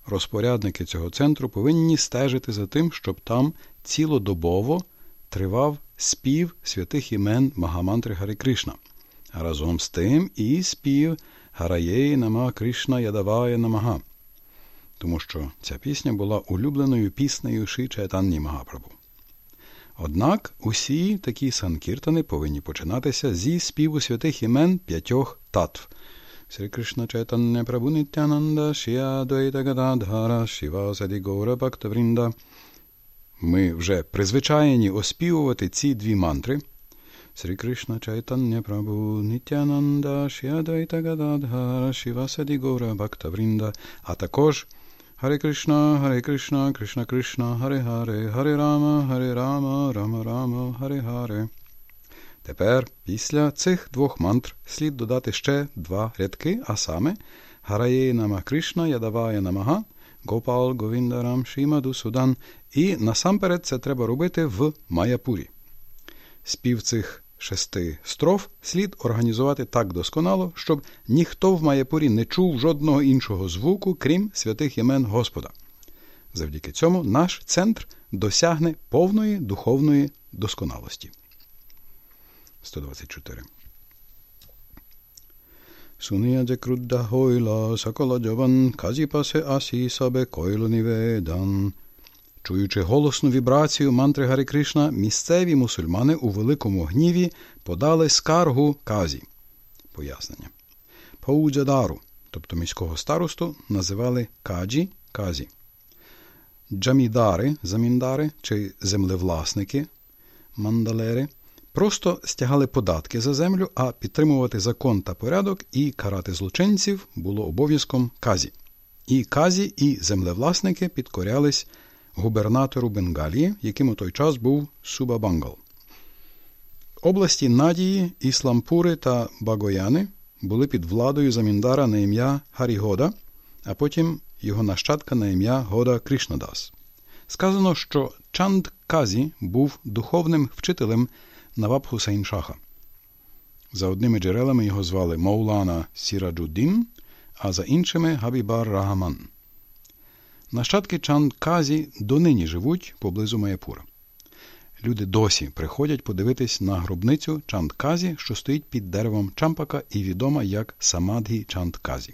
Розпорядники цього центру повинні стежити за тим, щоб там цілодобово тривав спів святих імен Магамантри Гари Кришна, разом з тим і спів Гараєї Нама Кришна Ядавая Намага, тому що ця пісня була улюбленою піснею Ши Чайтанні Магапрабу. Однак усі такі санкіртани повинні починатися зі співу святих імен п'ятьох татв. Шрі Крішна Чайтанья Прабгу Нітьянанда Шрі Адвайта Гададгара Шрівасаді Ґаура Бгактаврінда. Ми вже призвичаєні оспівувати ці дві мантри. Шрі Крішна Чайтанья Прабгу Нітьянанда Шрі Адвайта Гададгара Шрівасаді Ґаура Бгактаврінда, а також Харе Крішна, Харе Крішна, Крішна Крішна, Харе Харе, Харе Рама, Харе Рама, Рама Рама, Харе Харе. Тепер, після цих двох мантр, слід додати ще два рядки, а саме Гарає Нама Кришна, Ядавая Намага, Гопал Говіндарам Шімаду Судан. І насамперед це треба робити в Маяпурі. Спів цих шести строф слід організувати так досконало, щоб ніхто в Маяпурі не чув жодного іншого звуку, крім святих імен Господа. Завдяки цьому наш центр досягне повної духовної досконалості. 124. Суния крудда хойла сакола джаван казіпасе асі сабе койло ніведан. Чуючи голосну вібрацію мантри Гари Кришна, місцеві мусульмани у великому гніві подали скаргу казі. Пояснення. Пауджадару, тобто міського старосту, називали каджі казі. джамідари, заміндари чи землевласники, мандалери, просто стягали податки за землю, а підтримувати закон та порядок і карати злочинців було обов'язком казі. І казі, і землевласники підкорялись губернатору Бенгалії, яким у той час був Субабангал. Області Надії, Іслампури та Багояни були під владою заміндара на ім'я Харігода, а потім його нащадка на ім'я Года Кришнадас. Сказано, що Чанд Казі був духовним вчителем Наваб Хусейн Шаха. За одними джерелами його звали Маулана Сіраджуддін, а за іншими Габібар Рагаман. Нащадки Чанд Казі донині живуть поблизу Маяпура. Люди досі приходять подивитись на гробницю Чандказі, що стоїть під деревом Чампака і відома як Самадгі Чандказі.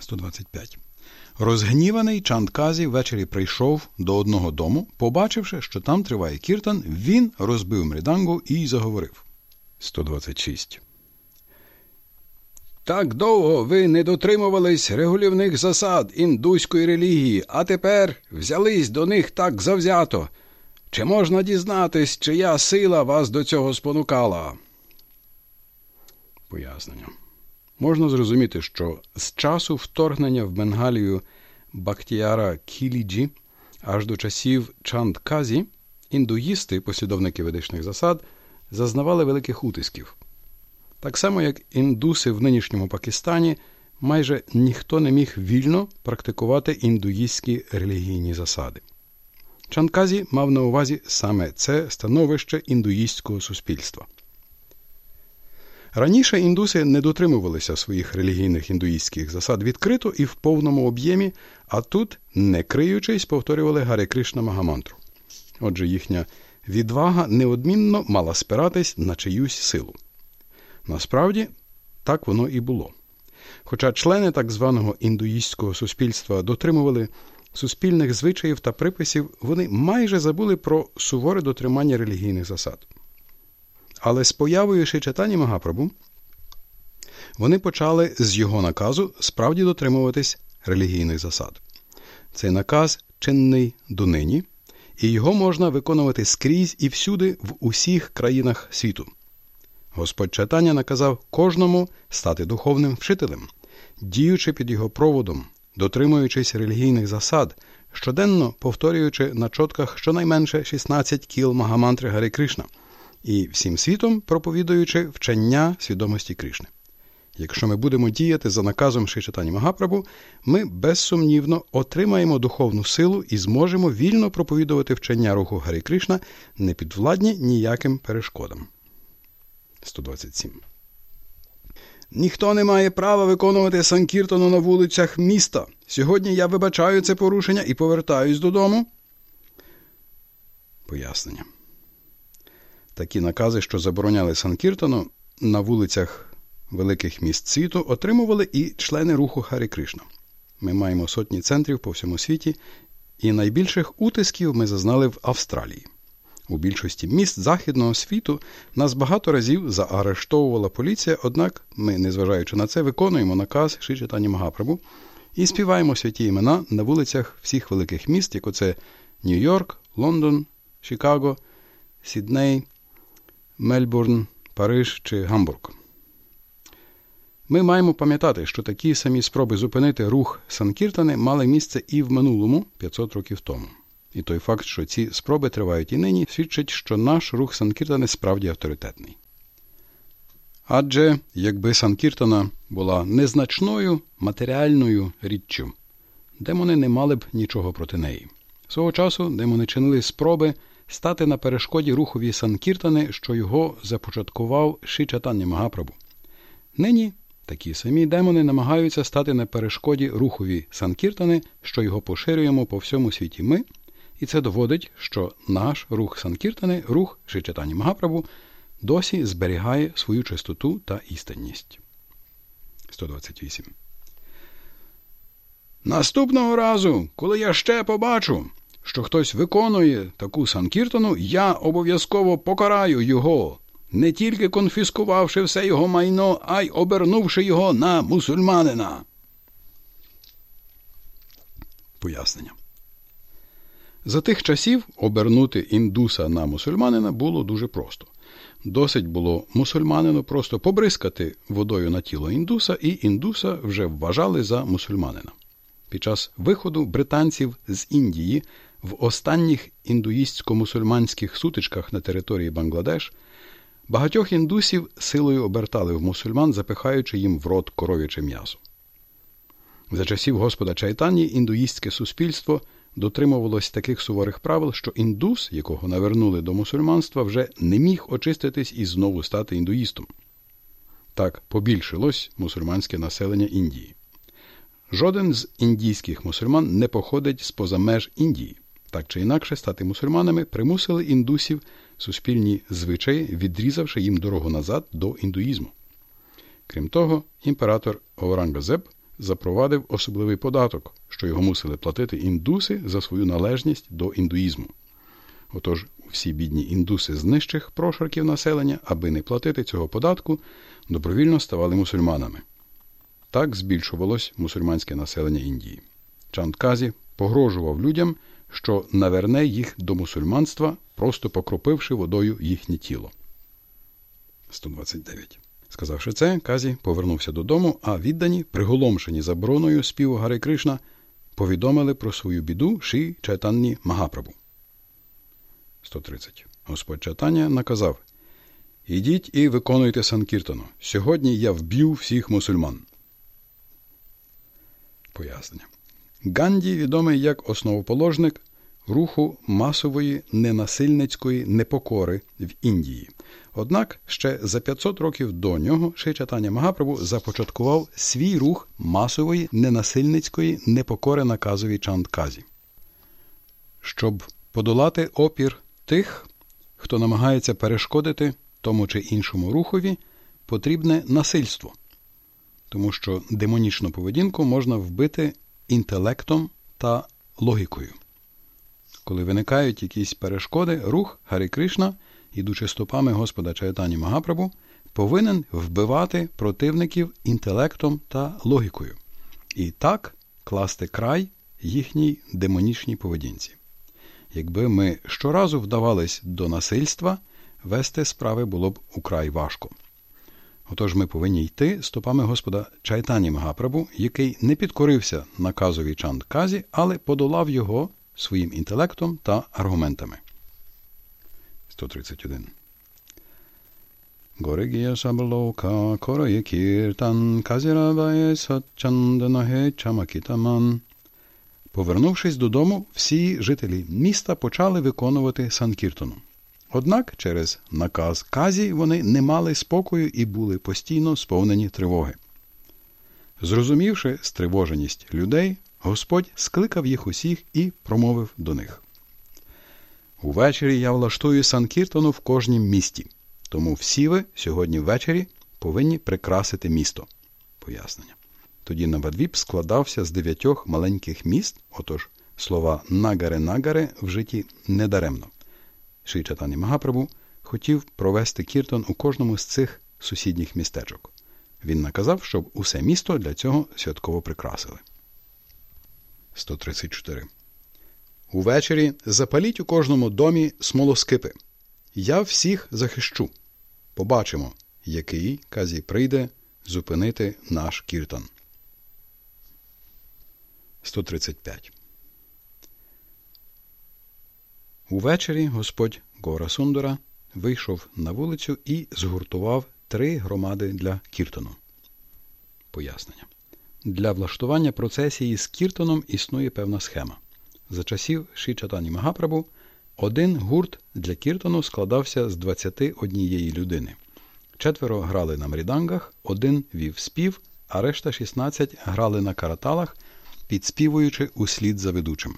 125. Розгніваний Чандказі ввечері прийшов до одного дому, побачивши, що там триває кіртан, він розбив мрідангу і заговорив. 126. Так довго ви не дотримувались регулівних засад індуської релігії, а тепер взялись до них так завзято. Чи можна дізнатись, чия сила вас до цього спонукала? Пояснення. Можна зрозуміти, що з часу вторгнення в Бенгалію Бактіяра Кіліджі аж до часів Чандказі індуїсти, послідовники ведичних засад, зазнавали великих утисків. Так само, як індуси в нинішньому Пакистані, майже ніхто не міг вільно практикувати індуїстські релігійні засади. Чанказі мав на увазі саме це становище індуїстського суспільства. Раніше індуси не дотримувалися своїх релігійних індуїстських засад відкрито і в повному об'ємі, а тут, не криючись, повторювали Гари Кришна Магамантру. Отже, їхня відвага неодмінно мала спиратись на чиюсь силу. Насправді, так воно і було. Хоча члени так званого індуїстського суспільства дотримували суспільних звичаїв та приписів, вони майже забули про суворе дотримання релігійних засад. Але з появою Шичатані Магапрабу вони почали з його наказу справді дотримуватись релігійних засад. Цей наказ чинний донині, і його можна виконувати скрізь і всюди в усіх країнах світу. Господь читання наказав кожному стати духовним вчителем, діючи під його проводом, дотримуючись релігійних засад, щоденно повторюючи на чотках щонайменше 16 кіл Магамантри Гари Кришна і всім світом проповідуючи вчення свідомості Кришни. Якщо ми будемо діяти за наказом Шичатані Магапрабу, ми безсумнівно отримаємо духовну силу і зможемо вільно проповідувати вчення руху Гарі Кришна, не підвладні ніяким перешкодам. 127. Ніхто не має права виконувати санкіртону на вулицях міста. Сьогодні я вибачаю це порушення і повертаюсь додому. Пояснення. Такі накази, що забороняли Санкіртону на вулицях великих міст світу, отримували і члени руху Харі Кришна. Ми маємо сотні центрів по всьому світі, і найбільших утисків ми зазнали в Австралії. У більшості міст Західного світу нас багато разів заарештовувала поліція, однак ми, незважаючи на це, виконуємо наказ Шичитані Магапрабу і співаємо святі імена на вулицях всіх великих міст, як оце Нью-Йорк, Лондон, Чикаго, Сідней, Мельбурн, Париж чи Гамбург. Ми маємо пам'ятати, що такі самі спроби зупинити рух Санкіртани мали місце і в минулому 500 років тому. І той факт, що ці спроби тривають і нині, свідчить, що наш рух Санкіртани справді авторитетний. Адже якби Санкіртана була незначною матеріальною річчю, демони не мали б нічого проти неї. Свого часу демони чинили спроби стати на перешкоді рухові Санкіртани, що його започаткував Шичатання Магапрабу. Нині такі самі демони намагаються стати на перешкоді рухові Санкіртани, що його поширюємо по всьому світі ми. І це доводить, що наш рух Санкіртани, рух Шичатані Магапрабу, досі зберігає свою чистоту та істинність. 128. Наступного разу, коли я ще побачу, що хтось виконує таку санкіртану, я обов'язково покараю його, не тільки конфіскувавши все його майно, а й обернувши його на мусульманина. Пояснення. За тих часів обернути індуса на мусульманина було дуже просто. Досить було мусульманину просто побризкати водою на тіло індуса, і індуса вже вважали за мусульманина. Під час виходу британців з Індії в останніх індуїстсько-мусульманських сутичках на території Бангладеш багатьох індусів силою обертали в мусульман, запихаючи їм в рот коров'яче м'ясо. За часів Господа Чайтані індуїстське суспільство дотримувалось таких суворих правил, що індус, якого навернули до мусульманства, вже не міг очиститись і знову стати індуїстом. Так побільшилось мусульманське населення Індії. Жоден з індійських мусульман не походить з поза меж Індії. Так чи інакше стати мусульманами примусили індусів суспільні звичаї, відрізавши їм дорогу назад до індуїзму. Крім того, імператор Орангазеб запровадив особливий податок, що його мусили платити індуси за свою належність до індуїзму. Отож, всі бідні індуси з нижчих прошарків населення, аби не платити цього податку, добровільно ставали мусульманами. Так збільшувалось мусульманське населення Індії. Чандказі погрожував людям, що наверне їх до мусульманства, просто покропивши водою їхнє тіло. 129 Сказавши це, Казі повернувся додому, а віддані, приголомшені забороною співу Гари Кришна, повідомили про свою біду Ші Чайтанні Магапрабу. 130. Господь Чайтання наказав Ідіть і виконуйте Санкіртану. Сьогодні я вб'ю всіх мусульман. Пояснення. Ганді відомий як основоположник руху масової ненасильницької непокори в Індії. Однак ще за 500 років до нього Шичатання Магапрабу започаткував свій рух масової ненасильницької непокори наказові Чандказі. Щоб подолати опір тих, хто намагається перешкодити тому чи іншому рухові, потрібне насильство, тому що демонічну поведінку можна вбити інтелектом та логікою. Коли виникають якісь перешкоди, рух Гарі Кришна – ідучи стопами Господа Чайтані Магапрабу, повинен вбивати противників інтелектом та логікою, і так класти край їхній демонічній поведінці. Якби ми щоразу вдавались до насильства, вести справи було б украй важко. Отож ми повинні йти стопами Господа Чайтані Магапрабу, який не підкорився наказові Чандказі, але подолав його своїм інтелектом та аргументами. 131. Горегія Саблока Корої Кіртан Казіраває Сатчанданаге Чамакітаман. Повернувшись додому, всі жителі міста почали виконувати Санкіртону. Однак через наказ Казі вони не мали спокою і були постійно сповнені тривоги. Зрозумівши стривоженість людей, Господь скликав їх усіх і промовив до них. Увечері я влаштую Санкіртону в кожнім місті, тому всі ви сьогодні ввечері повинні прикрасити місто. Пояснення. Тоді Навадвіп складався з дев'ятьох маленьких міст, отож слова нагаре-нагаре вжиті недаремно. Шичатані Магапрабу хотів провести Кіртон у кожному з цих сусідніх містечок. Він наказав, щоб усе місто для цього святково прикрасили. 134 Увечері запаліть у кожному домі смолоскипи. Я всіх захищу. Побачимо, який казі прийде зупинити наш кіртан. 135. Увечері господь Гора Сундора вийшов на вулицю і згуртував три громади для кіртану. Пояснення. Для влаштування процесії з кіртаном існує певна схема. За часів Шичатані Магапрабу один гурт для Кіртону складався з 21 людини. Четверо грали на мрідангах, один вів спів, а решта 16 грали на караталах, підспівуючи услід за ведучим.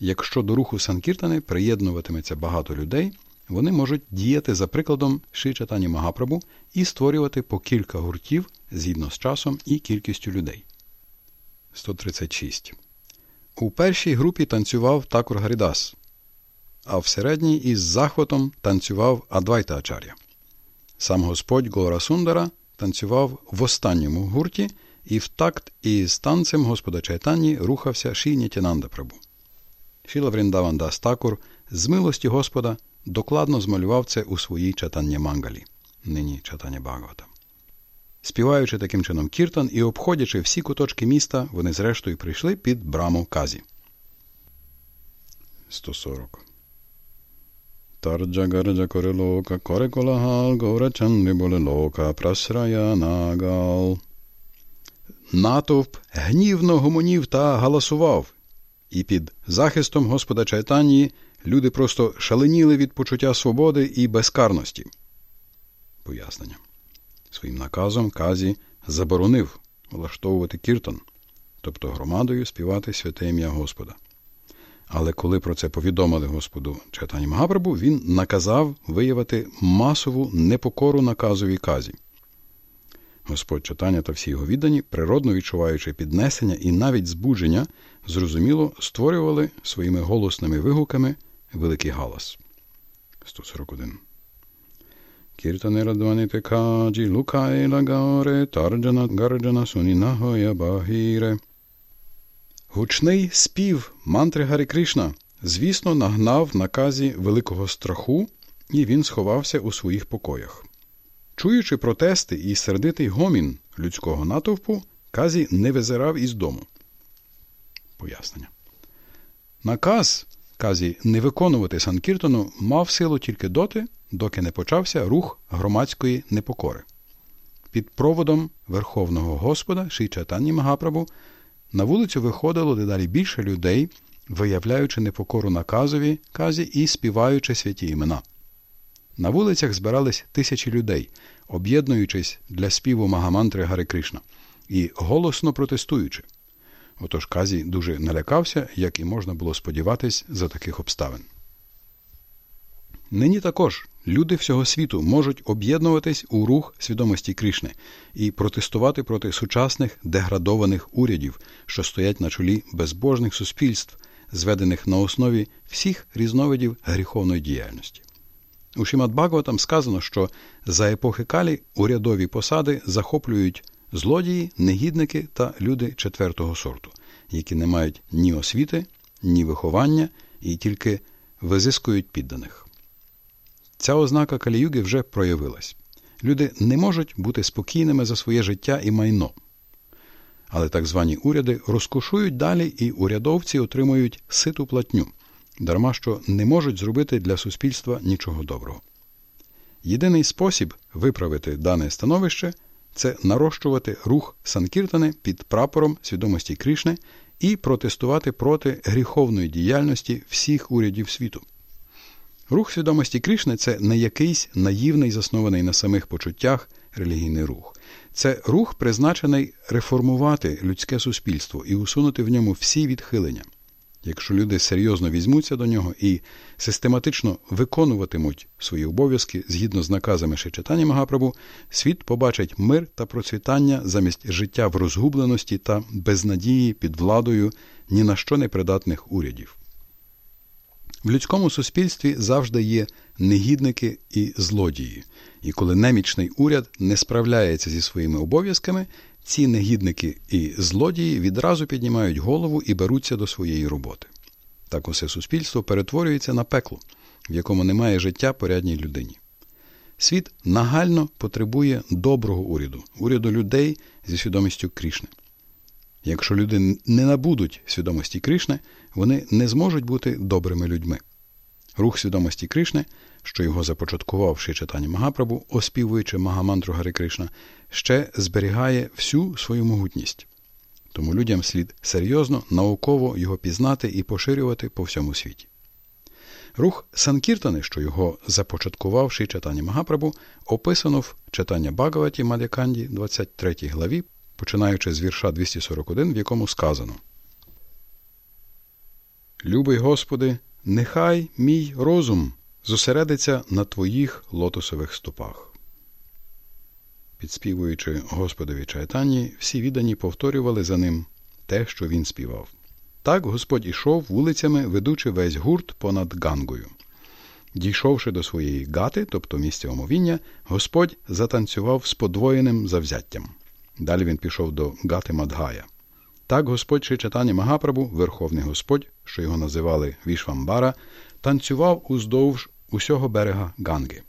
Якщо до руху Санкіртани приєднуватиметься багато людей, вони можуть діяти за прикладом Шичатані Магапрабу і створювати по кілька гуртів згідно з часом і кількістю людей. 136 у першій групі танцював Такур Гарідас, а в середній із захватом танцював Адвайта Ачар'я. Сам Господь Гора Сундара танцював в останньому гурті, і в такт із танцем Господа Чайтані рухався Ші Нітянанда Прабу. Шіла Вріндаван Дастакур з милості Господа докладно змалював це у своїй чатання Мангалі, нині чатання Багавата. Співаючи таким чином кіртан і обходячи всі куточки міста, вони зрештою прийшли під браму Казі. 140. Тарджа гарджа коре лока, коре колахал, гора чанди боле лока, прасрая нагал. Натовп гнівно гомонів та галасував, і під захистом Господа Чайтанії люди просто шаленіли від почуття свободи і безкарності. Пояснення. Своїм наказом Казі заборонив влаштовувати кіртон, тобто громадою співати святе ім'я Господа. Але коли про це повідомили Господу Чайтані Магапрабу, він наказав виявити масову непокору наказовій казі. Господь читання та всі його віддані, природно відчуваючи піднесення і навіть збудження, зрозуміло створювали своїми голосними вигуками великий галас. 141. Кіртане радвані текаджі лукай лагаре тарджана гарджана сунінагоя багіре. Гучний спів мантри Гарі Кришна, звісно, нагнав наказі великого страху, і він сховався у своїх покоях. Чуючи протести і сердитий гомін людського натовпу, Казі не визирав із дому. Пояснення. Наказ Казі не виконувати Санкіртону мав силу тільки доти, доки не почався рух громадської непокори. Під проводом Верховного Господа Шичатані Магапрабу на вулицю виходило дедалі більше людей, виявляючи непокору наказові казі і співаючи святі імена. На вулицях збирались тисячі людей, об'єднуючись для співу Магамантри Гари Кришна і голосно протестуючи. Отож Казі дуже налякався, як і можна було сподіватись за таких обставин. Нині також люди всього світу можуть об'єднуватись у рух свідомості Кришни і протестувати проти сучасних деградованих урядів, що стоять на чолі безбожних суспільств, зведених на основі всіх різновидів гріховної діяльності. У Шімат Бхагаватам сказано, що за епохи Калі урядові посади захоплюють злодії, негідники та люди четвертого сорту, які не мають ні освіти, ні виховання і тільки визискують підданих. Ця ознака Каліюги вже проявилась. Люди не можуть бути спокійними за своє життя і майно. Але так звані уряди розкошують далі, і урядовці отримують ситу платню, дарма що не можуть зробити для суспільства нічого доброго. Єдиний спосіб виправити дане становище це нарощувати рух Санкіртани під прапором свідомості Кришни і протестувати проти гріховної діяльності всіх урядів світу. Рух свідомості Кришни це не якийсь наївний, заснований на самих почуттях релігійний рух. Це рух, призначений реформувати людське суспільство і усунути в ньому всі відхилення. Якщо люди серйозно візьмуться до нього і систематично виконуватимуть свої обов'язки згідно з наказами Шичатані Магапрабу, світ побачить мир та процвітання замість життя в розгубленості та безнадії під владою ні на що не придатних урядів. В людському суспільстві завжди є негідники і злодії, і коли немічний уряд не справляється зі своїми обов'язками, ці негідники і злодії відразу піднімають голову і беруться до своєї роботи. Так усе суспільство перетворюється на пекло, в якому немає життя порядній людині. Світ нагально потребує доброго уряду, уряду людей зі свідомістю Крішни. Якщо люди не набудуть свідомості Кришни, вони не зможуть бути добрими людьми. Рух свідомості Кришни, що його започаткував Шичатані Магапрабу, оспівуючи Магамантру Гари Кришна, ще зберігає всю свою могутність. Тому людям слід серйозно, науково його пізнати і поширювати по всьому світі. Рух Санкіртани, що його започаткував Шичатані Магапрабу, описано в читання Багаваті Маляканді, 23 главі, починаючи з вірша 241, в якому сказано Любий Господи, нехай мій розум зосередиться на Твоїх лотосових стопах. Підспівуючи Господові Чайтані, всі віддані повторювали за ним те, що він співав. Так Господь ішов вулицями, ведучи весь гурт понад Гангою. Дійшовши до своєї гати, тобто місця омовіння, Господь затанцював з подвоєним завзяттям. Далі він пішов до Гати Мадгая. Так Господь Шичатані Магапрабу, Верховний Господь, що його називали Вішвамбара, танцював уздовж усього берега Ганги.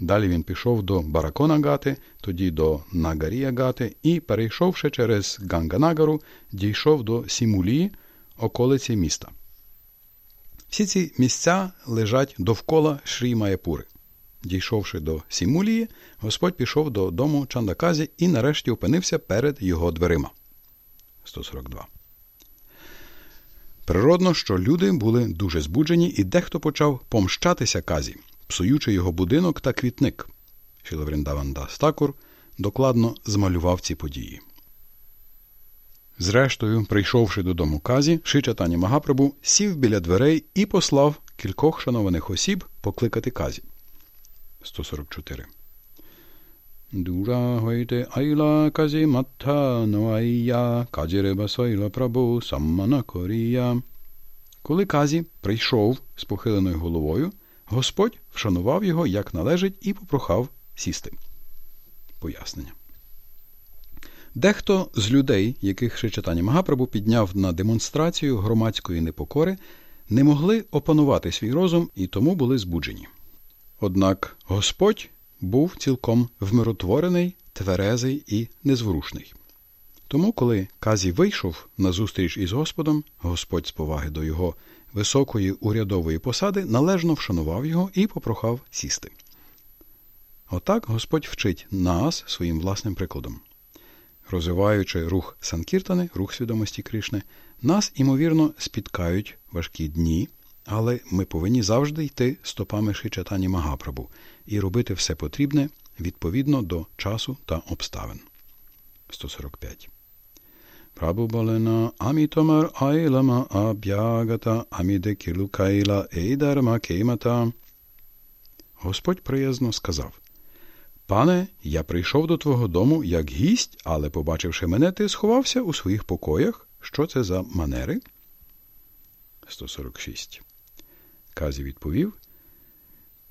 Далі він пішов до Баракона Гати, тоді до Нагарія Гати і, перейшовши через Ганганагару, дійшов до Сімулії, околиці міста. Всі ці місця лежать довкола Шрі Маєпури. Дійшовши до Сімулії, Господь пішов до дому Чандаказі і нарешті опинився перед його дверима. 142. Природно, що люди були дуже збуджені, і дехто почав помщатися казі, псуючи його будинок та квітник. Шілавріндаванда Стакур докладно змалював ці події. Зрештою, прийшовши додому казі, Шичатані Магапрабу сів біля дверей і послав кількох шанованих осіб покликати казі. 144. Дура гойте айла казі матта ноайя, казіреба сойла прабу саммана корія. Коли казі прийшов з похиленою головою, Господь вшанував його як належить і попрохав сісти. Пояснення. Дехто з людей, яких Шичатані Магапрабу підняв на демонстрацію громадської непокори, не могли опанувати свій розум і тому були збуджені. Однак Господь був цілком вмиротворений, тверезий і незворушний. Тому, коли Казі вийшов на зустріч із Господом, Господь з поваги до його високої урядової посади належно вшанував його і попрохав сісти. Отак Господь вчить нас своїм власним прикладом. Розвиваючи рух Санкіртани, рух свідомості Кришни, нас, імовірно, спіткають важкі дні, але ми повинні завжди йти стопами Шичатані Магапрабу і робити все потрібне відповідно до часу та обставин. 145. Прабубалена амітомар айлама аб'ягата аміде кілукайла ейдарма кеймата. Господь приязно сказав Пане, я прийшов до твого дому як гість, але, побачивши мене, ти сховався у своїх покоях. Що це за манери? 146. Казі відповів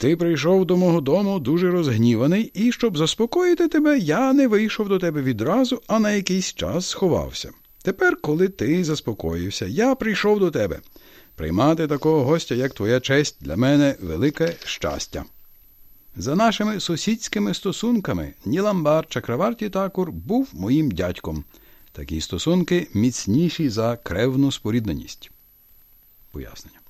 Ти прийшов до мого дому дуже розгніваний, і, щоб заспокоїти тебе, я не вийшов до тебе відразу, а на якийсь час сховався. Тепер, коли ти заспокоївся, я прийшов до тебе. Приймати такого гостя, як твоя честь, для мене велике щастя. За нашими сусідськими стосунками Ніламбар Чакраварті Такур був моїм дядьком. Такі стосунки міцніші за кревну спорідненість. Пояснення.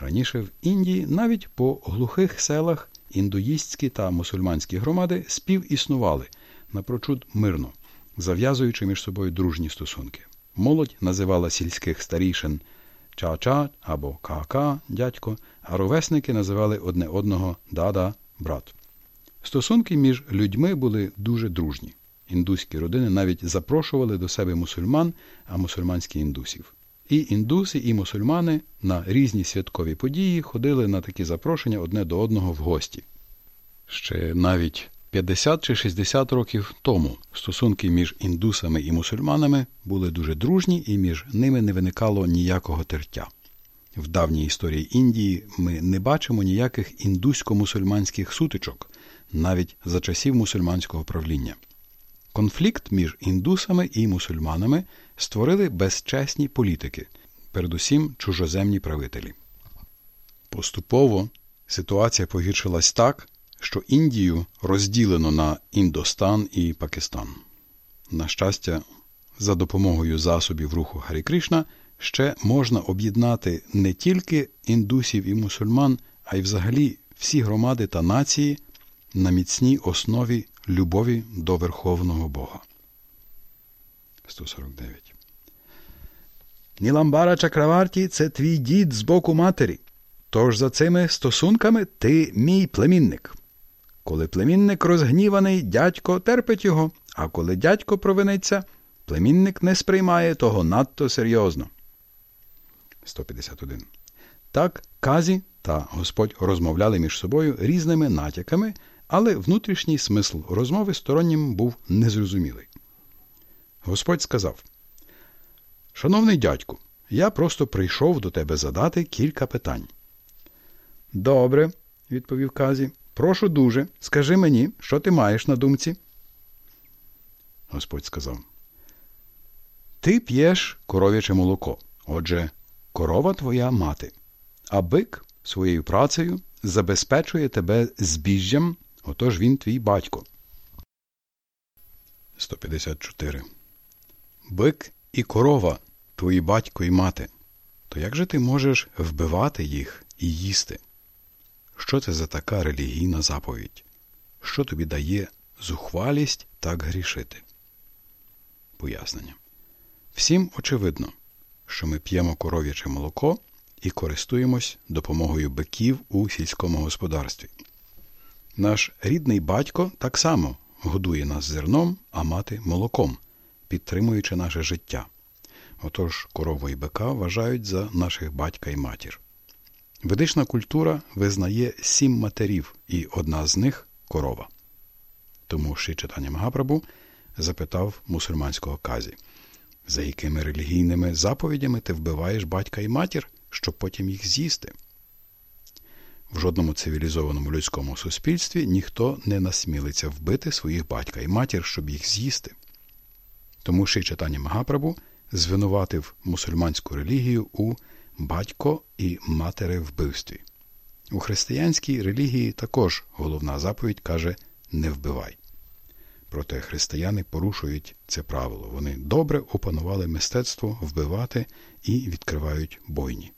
Раніше в Індії навіть по глухих селах індуїстські та мусульманські громади співіснували напрочуд мирно, зав'язуючи між собою дружні стосунки. Молодь називала сільських старішин ча-ча або ка-ка, дядько, а ровесники називали одне одного дада, брат. Стосунки між людьми були дуже дружні. Індуські родини навіть запрошували до себе мусульман, а мусульманські індусів. І індуси, і мусульмани на різні святкові події ходили на такі запрошення одне до одного в гості. Ще навіть 50 чи 60 років тому стосунки між індусами і мусульманами були дуже дружні, і між ними не виникало ніякого тертя. В давній історії Індії ми не бачимо ніяких індусько-мусульманських сутичок, навіть за часів мусульманського правління. Конфлікт між індусами і мусульманами створили безчесні політики, передусім чужоземні правителі. Поступово ситуація погіршилась так, що Індію розділено на Індостан і Пакистан. На щастя, за допомогою засобів руху Гарі Кришна ще можна об'єднати не тільки індусів і мусульман, а й взагалі всі громади та нації на міцній основі любові до Верховного Бога. 149. Ніламбара Чакраварті це твій дід з боку матері. Тож за цими стосунками ти мій племінник. Коли племінник розгніваний, дядько терпить його, а коли дядько провиниться, племінник не сприймає того надто серйозно. 151. Так Казі та Господь розмовляли між собою різними натяками, але внутрішній смисл розмови стороннім був незрозумілий. Господь сказав: Шановний дядьку, я просто прийшов до тебе задати кілька питань. Добре, відповів Казі. Прошу дуже, скажи мені, що ти маєш на думці. Господь сказав. Ти п'єш коров'яче молоко. Отже, корова твоя мати, а бик своєю працею забезпечує тебе збіжжям, отож він твій батько. 154. Бик і корова твої батько і мати. То як же ти можеш вбивати їх і їсти? Що це за така релігійна заповідь? Що тобі дає зухвалість так грішити? Пояснення. Всім очевидно, що ми п'ємо коров'яче молоко і користуємось допомогою биків у сільському господарстві. Наш рідний батько так само годує нас зерном, а мати молоком, підтримуючи наше життя. Отож корову і бика вважають за наших батька і матір. Ведична культура визнає сім матерів, і одна з них корова. Тому ще читання Магапрабу запитав мусульманського казі, за якими релігійними заповідями ти вбиваєш батька і матір, щоб потім їх з'їсти. В жодному цивілізованому людському суспільстві ніхто не насмілиться вбити своїх батька і матір, щоб їх з'їсти. Тому ще читання Магапрабу звинуватив мусульманську релігію у батько і матери вбивстві. У християнській релігії також головна заповідь каже не вбивай. Проте християни порушують це правило. Вони добре опанували мистецтво вбивати і відкривають бойні.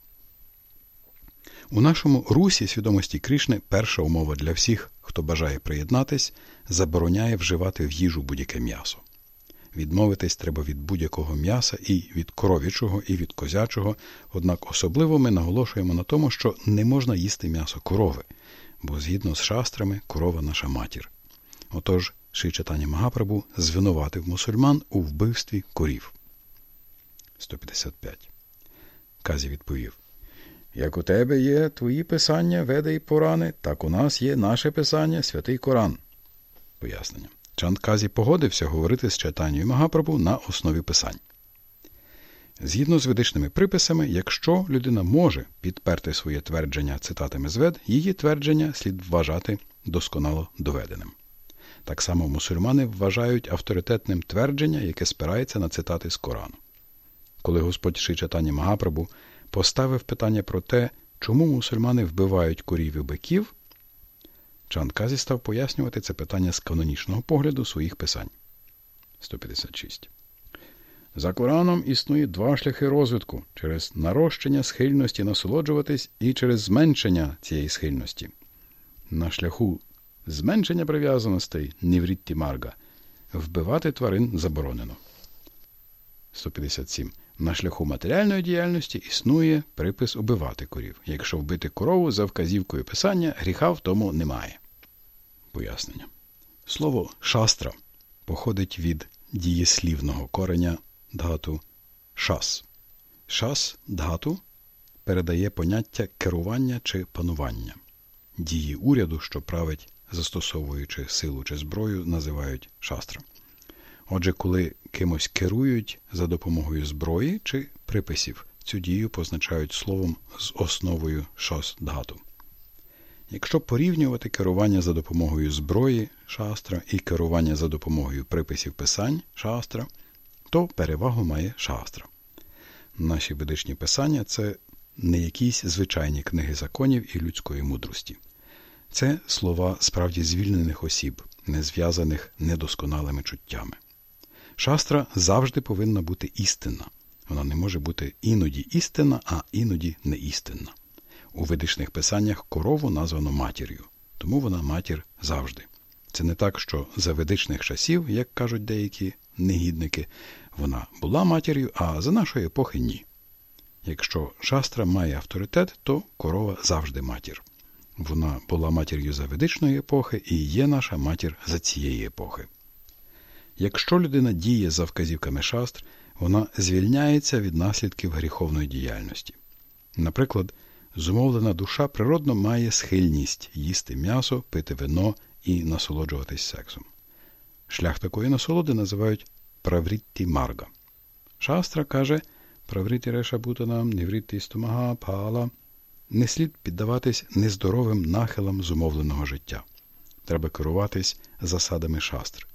У нашому русі свідомості Кришни перша умова для всіх, хто бажає приєднатись, забороняє вживати в їжу будь-яке м'ясо. Відмовитись треба від будь-якого м'яса і від коров'ячого, і від козячого, однак особливо ми наголошуємо на тому, що не можна їсти м'ясо корови, бо згідно з шастрами корова наша матір. Отож, Шичатані Магапрабу звинуватив мусульман у вбивстві корів. 155. Казі відповів Як у тебе є твої писання, веди і порани, так у нас є наше писання, святий Коран. Пояснення. Чандказі погодився говорити з читанням Магапрабу на основі писань. Згідно з ведичними приписами, якщо людина може підперти своє твердження цитатами з вед, її твердження слід вважати досконало доведеним. Так само мусульмани вважають авторитетним твердження, яке спирається на цитати з Корану. Коли Господь Шичатані Магапрабу поставив питання про те, чому мусульмани вбивають корів і биків, Чанказі став пояснювати це питання з канонічного погляду своїх писань. 156. За Кораном існує два шляхи розвитку через нарощення схильності насолоджуватись і через зменшення цієї схильності. На шляху зменшення прив'язаностей Ніврітті Марга вбивати тварин заборонено. 157. На шляху матеріальної діяльності існує припис убивати корів. Якщо вбити корову за вказівкою писання, гріха в тому немає. Пояснення. Слово шастра походить від дієслівного кореня дгату шас. Шас дгату передає поняття керування чи панування. Дії уряду, що править, застосовуючи силу чи зброю, називають шастра. Отже, коли кимось керують за допомогою зброї чи приписів, цю дію позначають словом з основою шос дгату. Якщо порівнювати керування за допомогою зброї шастра і керування за допомогою приписів писань шастра, то перевагу має шастра. Наші ведичні писання це не якісь звичайні книги законів і людської мудрості. Це слова справді звільнених осіб, не зв'язаних недосконалими чуттями. Шастра завжди повинна бути істинна. Вона не може бути іноді істинна, а іноді неістинна. У ведичних писаннях корову названо матір'ю, тому вона матір завжди. Це не так, що за ведичних часів, як кажуть деякі негідники, вона була матір'ю, а за нашої епохи ні. Якщо шастра має авторитет, то корова завжди матір. Вона була матір'ю за ведичної епохи і є наша матір за цієї епохи. Якщо людина діє за вказівками шастр, вона звільняється від наслідків гріховної діяльності. Наприклад, зумовлена душа природно має схильність їсти м'ясо, пити вино і насолоджуватись сексом. Шлях такої насолоди називають праврітті марга. Шастра каже правріті реша бутанам, неврітті стомага, пала. Не слід піддаватись нездоровим нахилам зумовленого життя. Треба керуватись засадами шастр.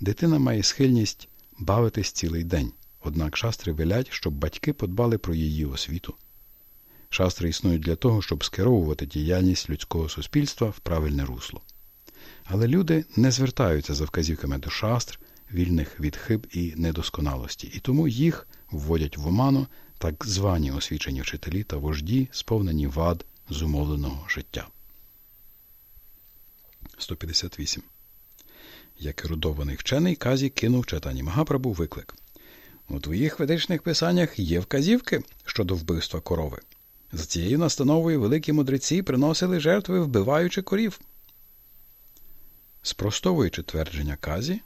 дитина має схильність бавитись цілий день, однак шастри велять, щоб батьки подбали про її освіту. Шастри існують для того, щоб скеровувати діяльність людського суспільства в правильне русло. Але люди не звертаються за вказівками до шастр, вільних від хиб і недосконалості, і тому їх вводять в оману так звані освічені вчителі та вожді, сповнені вад зумовленого життя. 158. Як ерудований вчений Казі кинув читані Магапрабу виклик. У твоїх ведичних писаннях є вказівки щодо вбивства корови. За цією настановою великі мудреці приносили жертви, вбиваючи корів. Спростовуючи твердження Казі,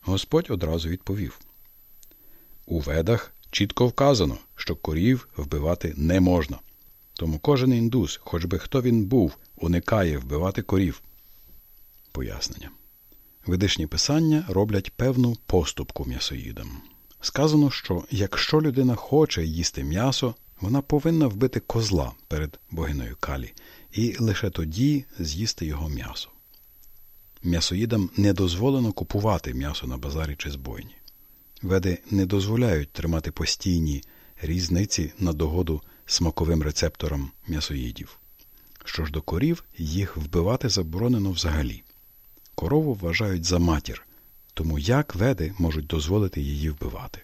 Господь одразу відповів У ведах чітко вказано, що корів вбивати не можна. Тому кожен індус, хоч би хто він був, уникає вбивати корів. Пояснення. Ведичні писання роблять певну поступку м'ясоїдам. Сказано, що якщо людина хоче їсти м'ясо, вона повинна вбити козла перед богиною Калі і лише тоді з'їсти його м'ясо. М'ясоїдам не дозволено купувати м'ясо на базарі чи збойні. Веди не дозволяють тримати постійні різниці на догоду смаковим рецепторам м'ясоїдів. Що ж до корів, їх вбивати заборонено взагалі. Корову вважають за матір, тому як веди можуть дозволити її вбивати.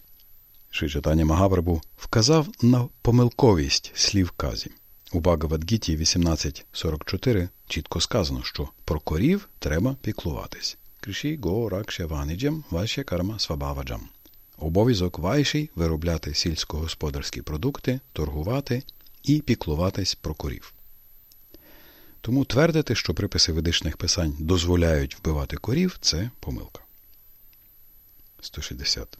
Шичатання Магаврабу вказав на помилковість слів казі. У Багавадгіті 18.44 чітко сказано, що про корів треба піклуватись. Криші го ракше ваніджам ваше карма свабаваджам. Обов'язок вайший виробляти сільськогосподарські продукти, торгувати і піклуватись про корів. Тому твердити, що приписи ведичних писань дозволяють вбивати корів, це помилка. 160.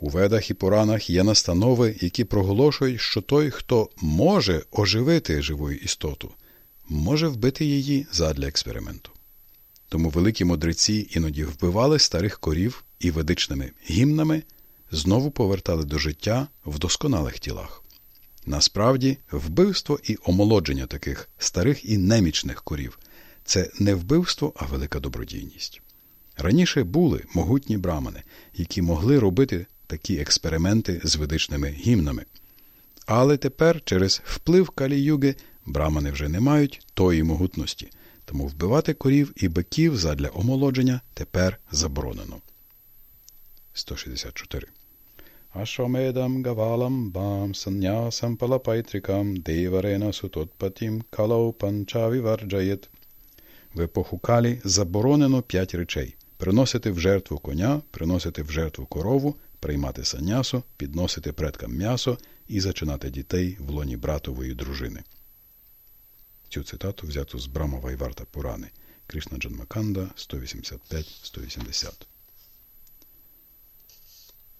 У ведах і поранах є настанови, які проголошують, що той, хто може оживити живу істоту, може вбити її задля експерименту. Тому великі мудреці іноді вбивали старих корів і ведичними гімнами знову повертали до життя в досконалих тілах. Насправді, вбивство і омолодження таких старих і немічних корів це не вбивство, а велика добродійність. Раніше були могутні брамани, які могли робити такі експерименти з ведичними гімнами. Але тепер, через вплив каліюги, брамани вже не мають тої могутності, тому вбивати корів і биків задля омолодження тепер заборонено. 164. Ашвамедам гавалам бам саннясам палапайтрикам деварена сутотпатім калау панчавіварджаєт. В епоху Калі заборонено п'ять речей приносити в жертву коня, приносити в жертву корову, приймати санясу, підносити предкам м'ясо і зачинати дітей в лоні братової дружини. Цю цитату взяту з Брамова і Варта Пурани Кришна Джанмаканда 185-180.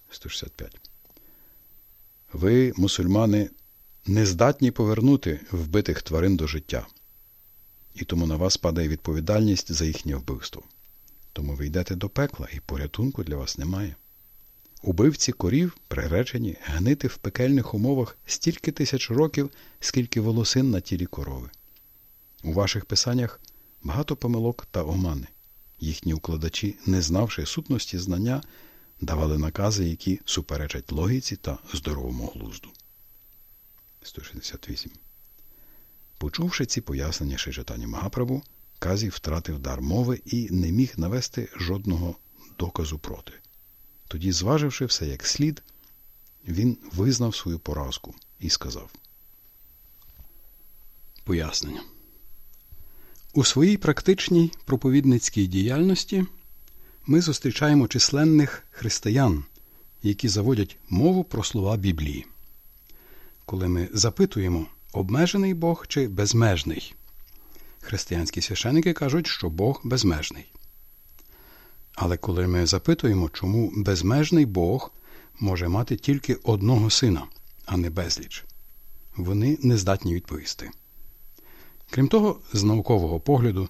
165. Ви, мусульмани, не здатні повернути вбитих тварин до життя, і тому на вас падає відповідальність за їхнє вбивство. Тому ви йдете до пекла, і порятунку для вас немає. Убивці корів приречені гнити в пекельних умовах стільки тисяч років, скільки волосин на тілі корови. У ваших писаннях багато помилок та омани. Їхні укладачі, не знавши сутності знання, давали накази, які суперечать логіці та здоровому глузду. 168. Почувши ці пояснення Шичатані Магаправу, Казі втратив дар мови і не міг навести жодного доказу проти. Тоді, зваживши все як слід, він визнав свою поразку і сказав. Пояснення. У своїй практичній проповідницькій діяльності ми зустрічаємо численних християн, які заводять мову про слова Біблії. Коли ми запитуємо, обмежений Бог чи безмежний, християнські священики кажуть, що Бог безмежний. Але коли ми запитуємо, чому безмежний Бог може мати тільки одного сина, а не безліч, вони не здатні відповісти. Крім того, з наукового погляду,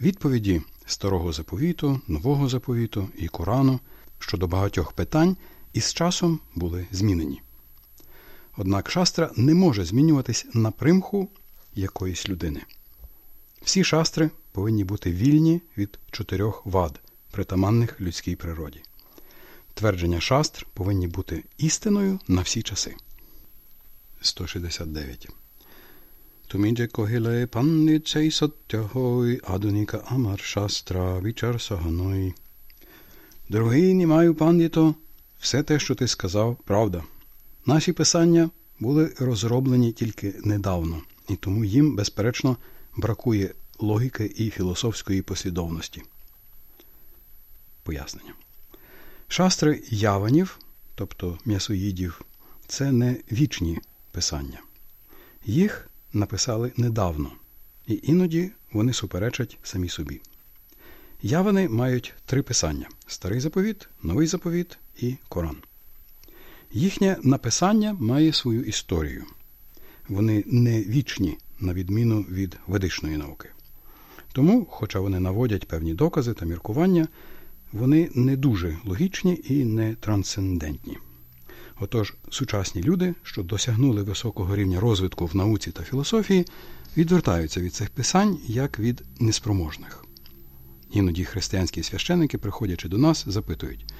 відповіді старого заповіту, нового заповіту і Корану щодо багатьох питань із часом були змінені. Однак шастра не може змінюватись на примху якоїсь людини. Всі шастри повинні бути вільні від чотирьох вад притаманних людській природі. Твердження шастр повинні бути істиною на всі часи. 169. Тумідже когіле шастра вічар саганой. Дорогий німаю пандіто, все те, що ти сказав, правда. Наші писання були розроблені тільки недавно, і тому їм, безперечно, бракує логіки і філософської послідовності. Пояснення. Шастри яванів, тобто м'ясоїдів, це не вічні писання. Їх написали недавно, і іноді вони суперечать самі собі. Явани мають три писання: Старий заповіт, Новий заповіт і Коран. Їхнє написання має свою історію. Вони не вічні, на відміну від ведичної науки. Тому, хоча вони наводять певні докази та міркування, вони не дуже логічні і не трансцендентні. Отож, сучасні люди, що досягнули високого рівня розвитку в науці та філософії, відвертаються від цих писань як від неспроможних. Іноді християнські священики, приходячи до нас, запитують,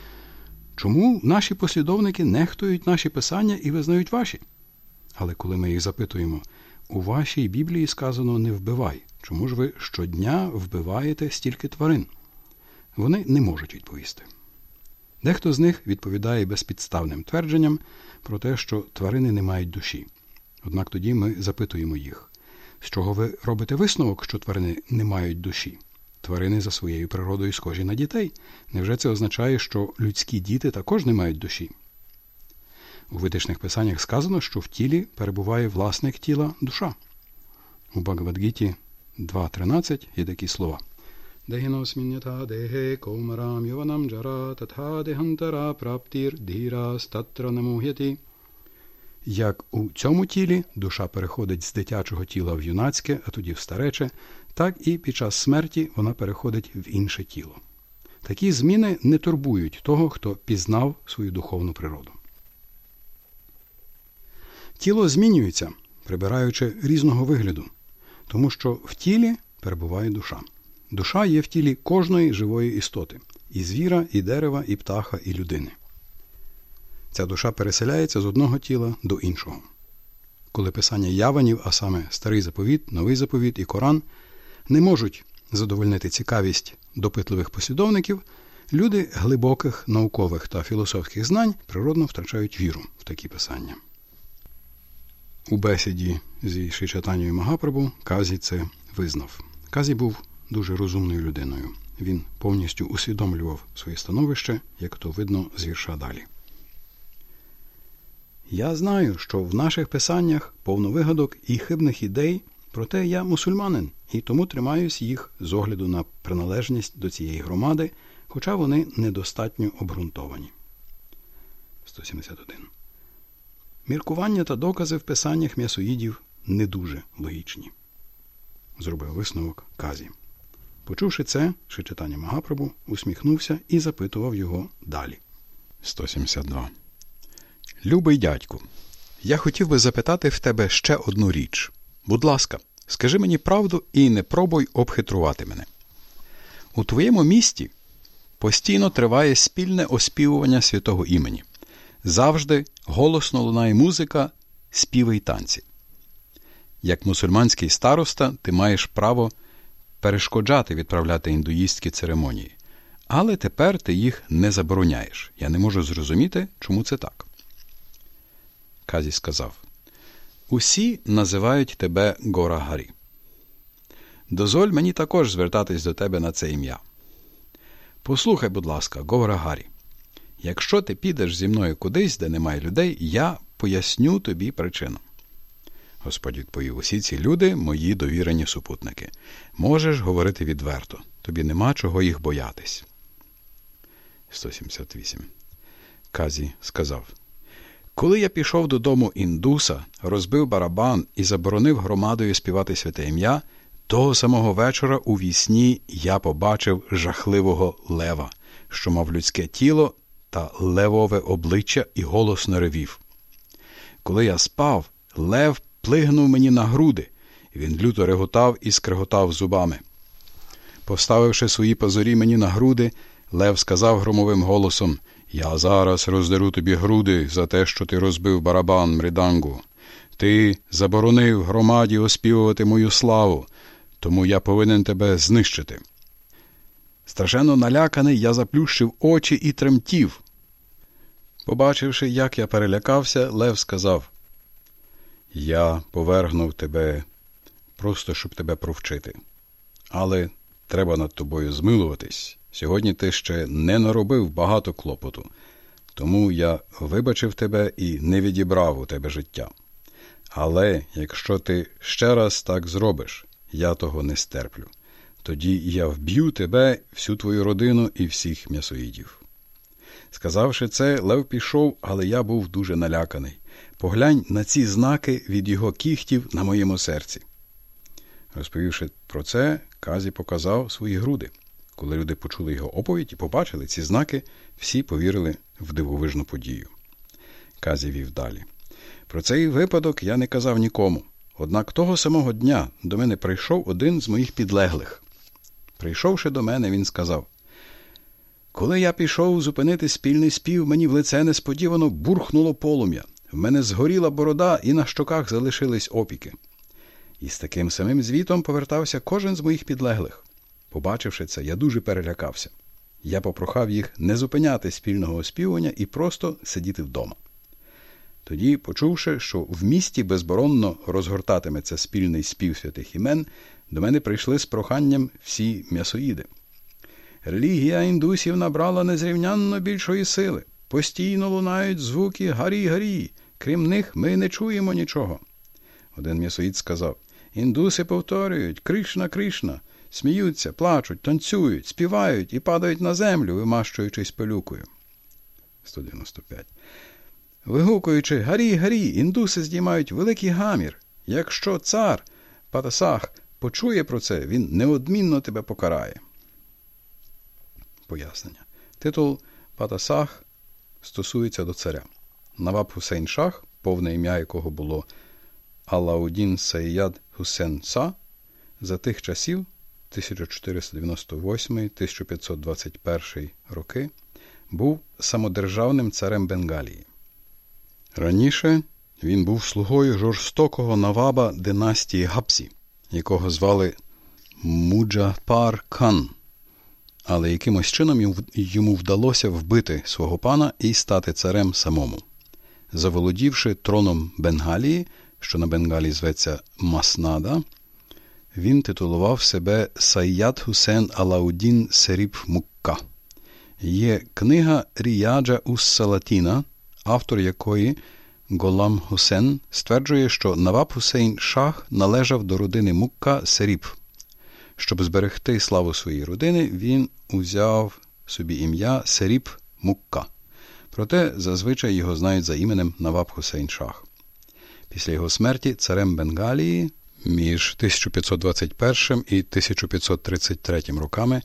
чому наші послідовники нехтують наші писання і визнають ваші? Але коли ми їх запитуємо, у вашій Біблії сказано не вбивай, чому ж ви щодня вбиваєте стільки тварин? Вони не можуть відповісти. Дехто з них відповідає безпідставним твердженням про те, що тварини не мають душі. Однак тоді ми запитуємо їх, з чого ви робите висновок, що тварини не мають душі? Тварини за своєю природою схожі на дітей. Невже це означає, що людські діти також не мають душі? У витичних писаннях сказано, що в тілі перебуває власник тіла душа. У Багавадгіті 2.13 є такі слова. Комарам йованам джара татха дехантара праптір дірас татра. Як у цьому тілі душа переходить з дитячого тіла в юнацьке, а тоді в старече, так і під час смерті вона переходить в інше тіло. Такі зміни не турбують того, хто пізнав свою духовну природу. Тіло змінюється, прибираючи різного вигляду, тому що в тілі перебуває душа. Душа є в тілі кожної живої істоти і звіра, і дерева, і птаха, і людини. Ця душа переселяється з одного тіла до іншого. Коли писання яванів, а саме Старий заповіт, Новий заповіт і Коран, не можуть задовольнити цікавість допитливих послідовників, люди глибоких наукових та філософських знань природно втрачають віру в такі писання. У бесіді зі Шичатанію Магапрабу Казі це визнав. Казі був дуже розумною людиною. Він повністю усвідомлював своє становище, як то видно з вірша далі. Я знаю, що в наших писаннях повно вигадок і хибних ідей, проте я мусульманин і тому тримаюсь їх з огляду на приналежність до цієї громади, хоча вони недостатньо обґрунтовані. 171. Міркування та докази в писаннях м'ясоїдів не дуже логічні. Зробив висновок Казі. Почувши це, Шичитання Магапрабу усміхнувся і запитував його далі. 172. Любий дядьку, я хотів би запитати в тебе ще одну річ. Будь ласка, скажи мені правду і не пробуй обхитрувати мене. У твоєму місті постійно триває спільне оспівування святого імені. Завжди голосно лунає музика, співи й танці. Як мусульманський староста, ти маєш право перешкоджати відправляти індуїстські церемонії. Але тепер ти їх не забороняєш. Я не можу зрозуміти, чому це так. Казі сказав Усі називають тебе Гора Гарі. Дозволь мені також звертатись до тебе на це ім'я. Послухай, будь ласка, Гора Гарі. Якщо ти підеш зі мною кудись, де немає людей, я поясню тобі причину. Господь відповів: усі ці люди мої довірені супутники. Можеш говорити відверто, тобі нема чого їх боятись. 178. Казі сказав Коли я пішов додому індуса, розбив барабан і заборонив громадою співати святе ім'я, того самого вечора у вісні я побачив жахливого лева, що мав людське тіло та левове обличчя і голосно ревів. Коли я спав, лев плигнув мені на груди, він люто реготав і скреготав зубами. Поставивши свої позорі мені на груди, Лев сказав громовим голосом Я зараз роздеру тобі груди за те, що ти розбив барабан мридангу. Ти заборонив громаді оспівувати мою славу, тому я повинен тебе знищити. Страшенно наляканий, я заплющив очі і тремтів. Побачивши, як я перелякався, Лев сказав Я повергнув тебе просто, щоб тебе провчити. Але треба над тобою змилуватись. Сьогодні ти ще не наробив багато клопоту, тому я вибачив тебе і не відібрав у тебе життя. Але якщо ти ще раз так зробиш, я того не стерплю. Тоді я вб'ю тебе, всю твою родину і всіх м'ясоїдів. Сказавши це, Лев пішов, але я був дуже наляканий. Поглянь на ці знаки від його кіхтів на моєму серці. Розповівши про це, Казі показав свої груди. Коли люди почули його оповідь і побачили ці знаки, всі повірили в дивовижну подію. Казі вів далі. Про цей випадок я не казав нікому. Однак того самого дня до мене прийшов один з моїх підлеглих. Прийшовши до мене, він сказав Коли я пішов зупинити спільний спів, мені в лице несподівано бурхнуло полум'я. В мене згоріла борода, і на щоках залишились опіки. І з таким самим звітом повертався кожен з моїх підлеглих. Побачивши це, я дуже перелякався. Я попрохав їх не зупиняти спільного оспівування і просто сидіти вдома. Тоді, почувши, що в місті безборонно розгортатиметься спільний спів святих імен, до мене прийшли з проханням всі м'ясоїди. Релігія індусів набрала незрівнянно більшої сили. Постійно лунають звуки гарі гарі. Крім них, ми не чуємо нічого. Один м'ясоїд сказав Індуси повторюють Кришна, Кришна, сміються, плачуть, танцюють, співають і падають на землю, вимащуючись пилюкою. 195. Вигукуючи Гарі, гарі, індуси здіймають великий гамір. Якщо цар Патасах почує про це, він неодмінно тебе покарає. Пояснення. Титул Патасах стосується до царя. Наваб Хусейн Шах, повне ім'я якого було Алаудін Саїяд Хусен Са, за тих часів 1498-1521 роки, був самодержавним царем Бенгалії. Раніше він був слугою жорстокого наваба династії Гапсі, якого звали Муджапар Кан, але якимось чином йому вдалося вбити свого пана і стати царем самому. Заволодівши троном Бенгалії, що на Бенгалі зветься Маснада, він титулував себе Сайят Хусен Алаудін Серіб Мукка. Є книга Ріяджа Ус Салатіна, автор якої Голам Хусен стверджує, що Наваб Хусейн Шах належав до родини Мукка Серіб. Щоб зберегти славу своєї родини, він узяв собі ім'я Серіб Мукка. Проте зазвичай його знають за іменем Наваб Хусейн Шах. Після його смерті царем Бенгалії між 1521 і 1533 роками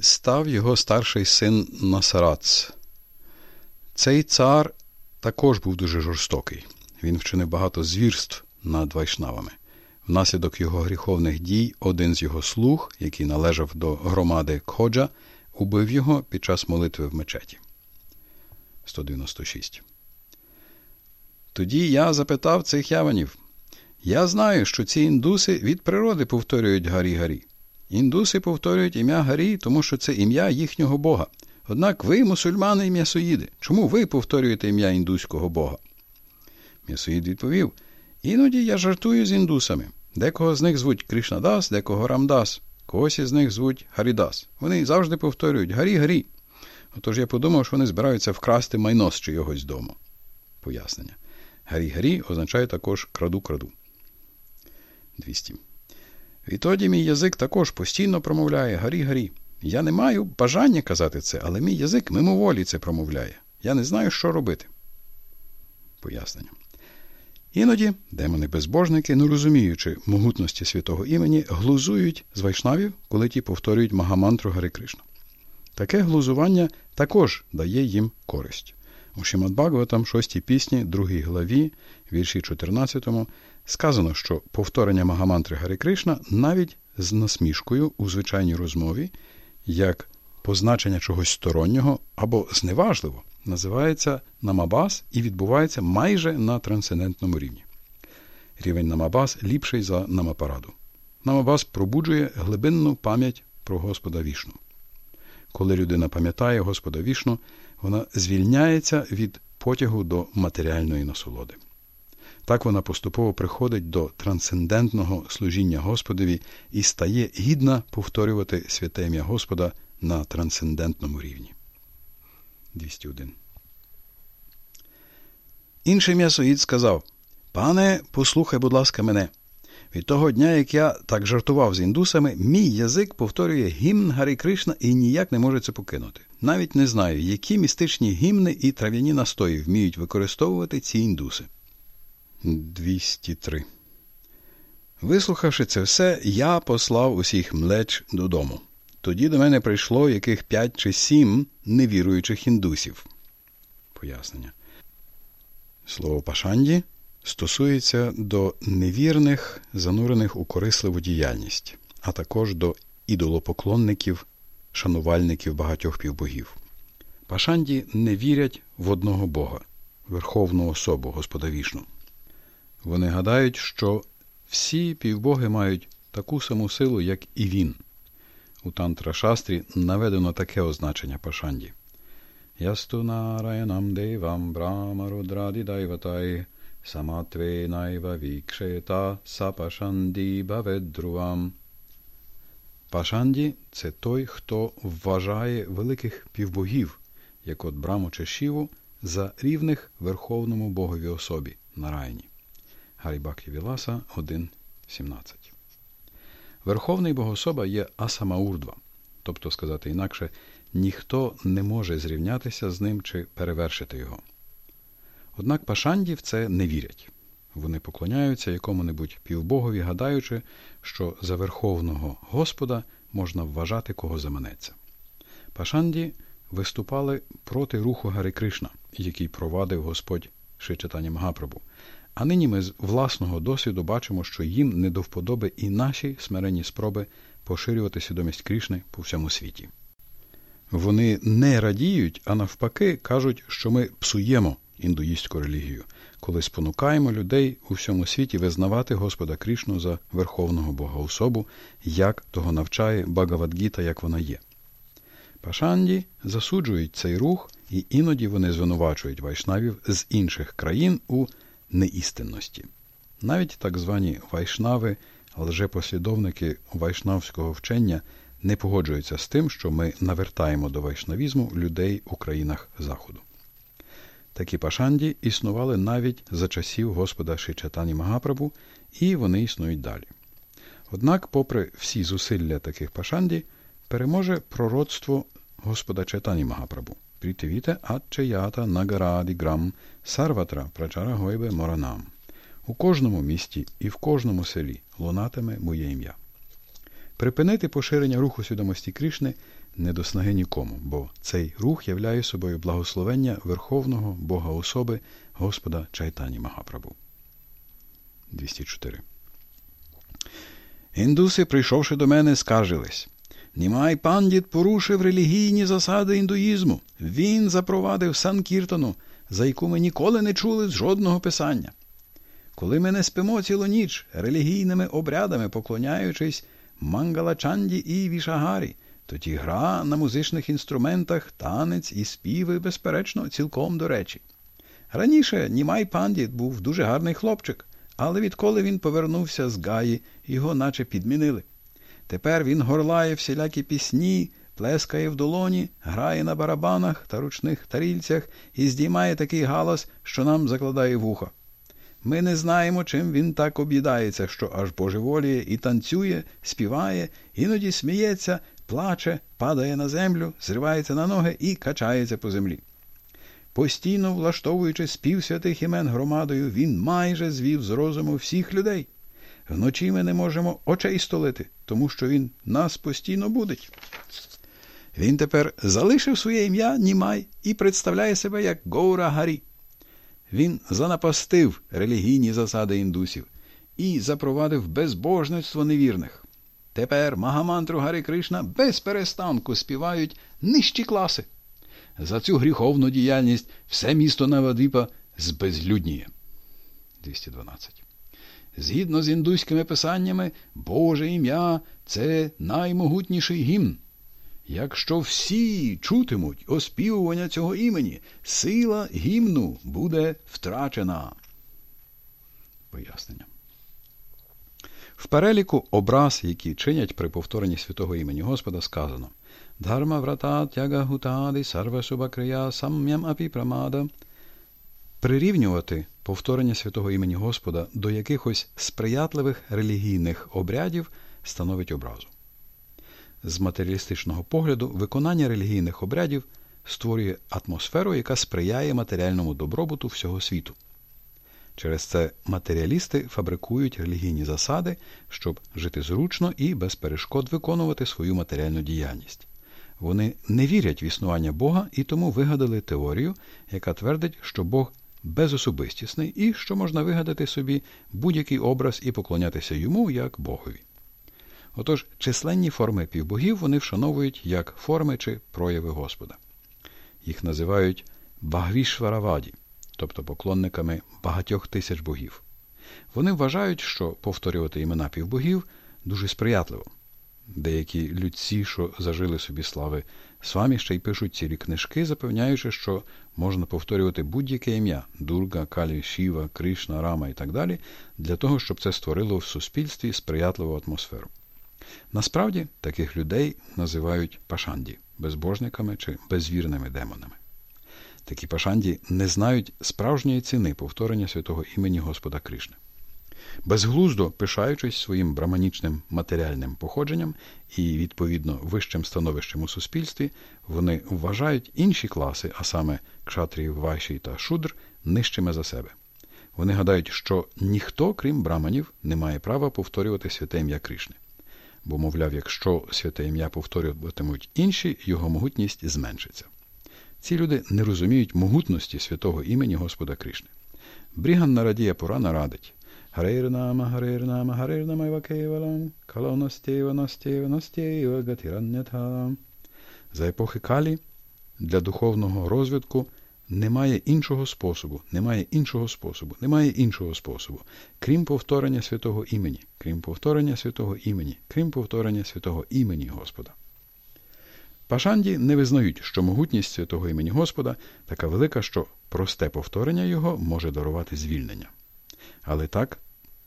став його старший син Насарац. Цей цар також був дуже жорстокий. Він вчинив багато звірств над вайшнавами. Внаслідок його гріховних дій один з його слуг, який належав до громади Кходжа, убив його під час молитви в мечеті. 196. Тоді я запитав цих яванів. Я знаю, що ці індуси від природи повторюють Гарі-Гарі. Індуси повторюють ім'я Гарі, тому що це ім'я їхнього Бога. Однак ви, мусульмани і м'ясоїди, чому ви повторюєте ім'я індуського Бога? М'ясоїд відповів Іноді я жартую з індусами. Декого з них звуть Кришнадас, декого Рамдас, когось із них звуть Гарідас. Вони завжди повторюють Гарі-Гарі. Отож я подумав, що вони збираються вкрасти майно з чийогось дому. Пояснення. Гарі-гарі означає також краду-краду. 200. Відтоді мій язик також постійно промовляє Гарі-гарі. Я не маю бажання казати це, але мій язик мимоволі це промовляє. Я не знаю, що робити. Пояснення. Іноді демони-безбожники, не розуміючи могутності святого імені, глузують з вайшнавів, коли ті повторюють Магамантру Гари Кришна. Таке глузування також дає їм користь. У Шимат Бхагаватам, 6 пісні, 2 главі, вірші 14, сказано, що повторення Магамантри Гари Кришна навіть з насмішкою у звичайній розмові, як позначення чогось стороннього або зневажливо, називається намабас і відбувається майже на трансцендентному рівні. Рівень намабас ліпший за намапараду. Намабас пробуджує глибинну пам'ять про Господа вішну. Коли людина пам'ятає Господа вішну, вона звільняється від потягу до матеріальної насолоди. Так вона поступово приходить до трансцендентного служіння Господові і стає гідна повторювати святе ім'я Господа на трансцендентному рівні. 201. Інший м'ясоїд сказав Пане, послухай, будь ласка, мене. Від того дня, як я так жартував з індусами, мій язик повторює гімн Гарі Кришна і ніяк не може це покинути. Навіть не знаю, які містичні гімни і трав'яні настої вміють використовувати ці індуси. 203. Вислухавши це все, я послав усіх млеч додому. Тоді до мене прийшло яких п'ять чи сім невіруючих індусів. Пояснення. Слово Пашанді стосується до невірних, занурених у корисливу діяльність, а також до ідолопоклонників, шанувальників багатьох півбогів. Пашанді не вірять в одного Бога, Верховну особу Господа Вішну. Вони гадають, що всі півбоги мають таку саму силу, як і він. У Тантра Шастрі наведено таке означення Пашанді. Ясту нараянам девам брамарудраді дайватай найва вікшета сапашанді баведрувам. Пашанді це той, хто вважає великих півбогів, як от Браму чи Шіву, за рівних Верховному Богові особі на райні. Гарібакті Віласа 1.17. Верховний Богособа є Асамаурдва, тобто сказати інакше, ніхто не може зрівнятися з ним чи перевершити його. Однак пашанді в це не вірять. Вони поклоняються якому-небудь півбогові, гадаючи, що за Верховного Господа можна вважати кого заманеться. Пашанді виступали проти руху Гари Кришна, який провадив Господь Шичатані Магапрабу, а нині ми з власного досвіду бачимо, що їм не до вподоби і наші смиренні спроби поширювати свідомість Крішни по всьому світі. Вони не радіють, а навпаки, кажуть, що ми псуємо індуїстську релігію, коли спонукаємо людей у всьому світі визнавати Господа Крішну за Верховного Бога особу, як того навчає Багавадгіта, як вона є. Пашанді засуджують цей рух, і іноді вони звинувачують вайшнавів з інших країн у неістинності. Навіть так звані вайшнави, лжепослідовники вайшнавського вчення не погоджуються з тим, що ми навертаємо до вайшнавізму людей у країнах Заходу. Такі пашанді існували навіть за часів Господа Шичатані Магапрабу, і вони існують далі. Однак, попри всі зусилля таких пашанді, переможе пророцтво Господа Чайтані Магапрабу. Притивіте Атчеята Нагараді Грам Сарватра Прачара Гойбе Моранам. У кожному місті і в кожному селі лунатиме моє ім'я. Припинити поширення руху свідомості Кришни не до снаги нікому, бо цей рух являє собою благословення Верховного Бога особи Господа Чайтані Магапрабу. 204. Індуси, прийшовши до мене, скаржились. Німай пандіт порушив релігійні засади індуїзму. Він запровадив санкіртону, за яку ми ніколи не чули з жодного писання. Коли ми не спимо цілу ніч релігійними обрядами, поклоняючись Мангалачанді і Вішагарі, тоді гра на музичних інструментах, танець і співи, безперечно, цілком до речі. Раніше Німай пандіт був дуже гарний хлопчик, але відколи він повернувся з Гаї, його наче підмінили. Тепер він горлає всілякі пісні, плескає в долоні, грає на барабанах та ручних тарільцях і здіймає такий галас, що нам закладає вуха. Ми не знаємо, чим він так об'їдається, що аж божеволіє і танцює, співає, іноді сміється, плаче, падає на землю, зривається на ноги і качається по землі. Постійно влаштовуючи спів святих імен громадою, він майже звів з розуму всіх людей. Вночі ми не можемо очей столити, тому що він нас постійно будить. Він тепер залишив своє ім'я Німай і представляє себе як Гоура Гарі. Він занапастив релігійні засади індусів і запровадив безбожництво невірних. Тепер Магамантру Гарі Кришна без перестанку співають нижчі класи. За цю гріховну діяльність все місто Навадвіпа збезлюдніє. 212. Згідно з індуськими писаннями, Боже ім'я це наймогутніший гімн. Якщо всі чутимуть оспівування цього імені, сила гімну буде втрачена. Пояснення. В переліку образ, які чинять при повторенні святого імені Господа, сказано Дharma врата тяга гутади сарва шубакрия сам'ям апі прамада. Прирівнювати повторення святого імені Господа до якихось сприятливих релігійних обрядів становить образу. З матеріалістичного погляду виконання релігійних обрядів створює атмосферу, яка сприяє матеріальному добробуту всього світу. Через це матеріалісти фабрикують релігійні засади, щоб жити зручно і без перешкод виконувати свою матеріальну діяльність. Вони не вірять в існування Бога і тому вигадали теорію, яка твердить, що Бог безособистісний і що можна вигадати собі будь-який образ і поклонятися йому як Богові. Отож, численні форми півбогів вони вшановують як форми чи прояви Господа. Їх називають Багвішвараваді, тобто поклонниками багатьох тисяч богів. Вони вважають, що повторювати імена півбогів дуже сприятливо. Деякі людці, що зажили собі слави, самі ще й пишуть цілі книжки, запевняючи, що можна повторювати будь-яке ім'я Дурга, Калі, Шіва, Кришна, Рама і так далі, для того, щоб це створило в суспільстві сприятливу атмосферу. Насправді таких людей називають пашанді безбожниками чи безвірними демонами. Такі пашанді не знають справжньої ціни повторення святого імені Господа Кришни. Безглуздо пишаючись своїм браманічним матеріальним походженням і, відповідно, вищим становищем у суспільстві, вони вважають інші класи, а саме кшатрів, вайші та шудр, нижчими за себе. Вони гадають, що ніхто, крім браманів, не має права повторювати святе ім'я Кришни. Бо, мовляв, якщо святе ім'я повторюватимуть інші, його могутність зменшиться. Ці люди не розуміють могутності святого імені Господа Кришни. Бріган Нарадія Пурана радить Харейрнама, Харейрнама, Харейрнама Кейвалам, Калоностєва, Настєва, Настєва, Гатіраннятха. За епохи Калі для духовного розвитку немає іншого способу, немає іншого способу, немає іншого способу, крім повторення святого імені, крім повторення святого імені, крім повторення святого імені Господа. Пашанді не визнають, що могутність святого імені Господа така велика, що просте повторення його може дарувати звільнення. Але так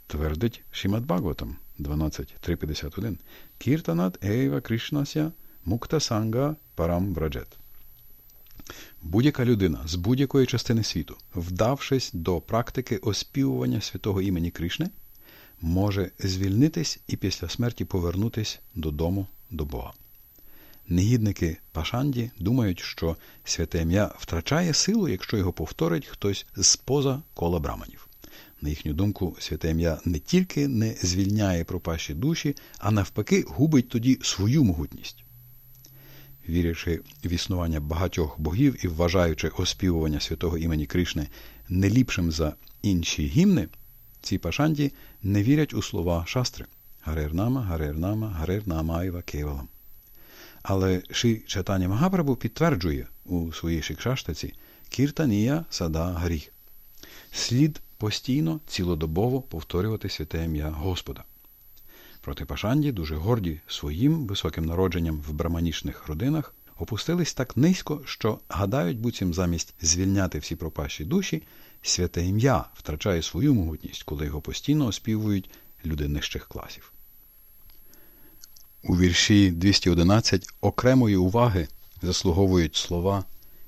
твердить Шімат Бхагаватам 12.351 Кіртанат Ейва Кришнася Мукта Санга Парам Враджет. Будь-яка людина з будь-якої частини світу, вдавшись до практики оспівування святого імені Кришни, може звільнитись і після смерті повернутись додому до Бога. Негідники Пашанді думають, що святе ім'я втрачає силу, якщо його повторить хтось з поза кола браманів. На їхню думку, святе ім'я не тільки не звільняє пропащі душі, а навпаки, губить тоді свою могутність. Вірячи в існування багатьох богів і вважаючи оспівування святого імені Кришни не ліпшим за інші гімни, ці пашанді не вірять у слова шастри Гарернама, Гарернама, Гарернама Айва Кевалам. Але Ши Чатані Магапрабу підтверджує у своїй шикшаштаці Кіртанія Сада Гаріх. Слід постійно, цілодобово повторювати святе ім'я Господа. Проти Пашанді, дуже горді своїм високим народженням в браманічних родинах, опустились так низько, що гадають, буцім замість звільняти всі пропащі душі, святе ім'я втрачає свою могутність, коли його постійно оспівують люди нижчих класів. У вірші 211 окремої уваги заслуговують слова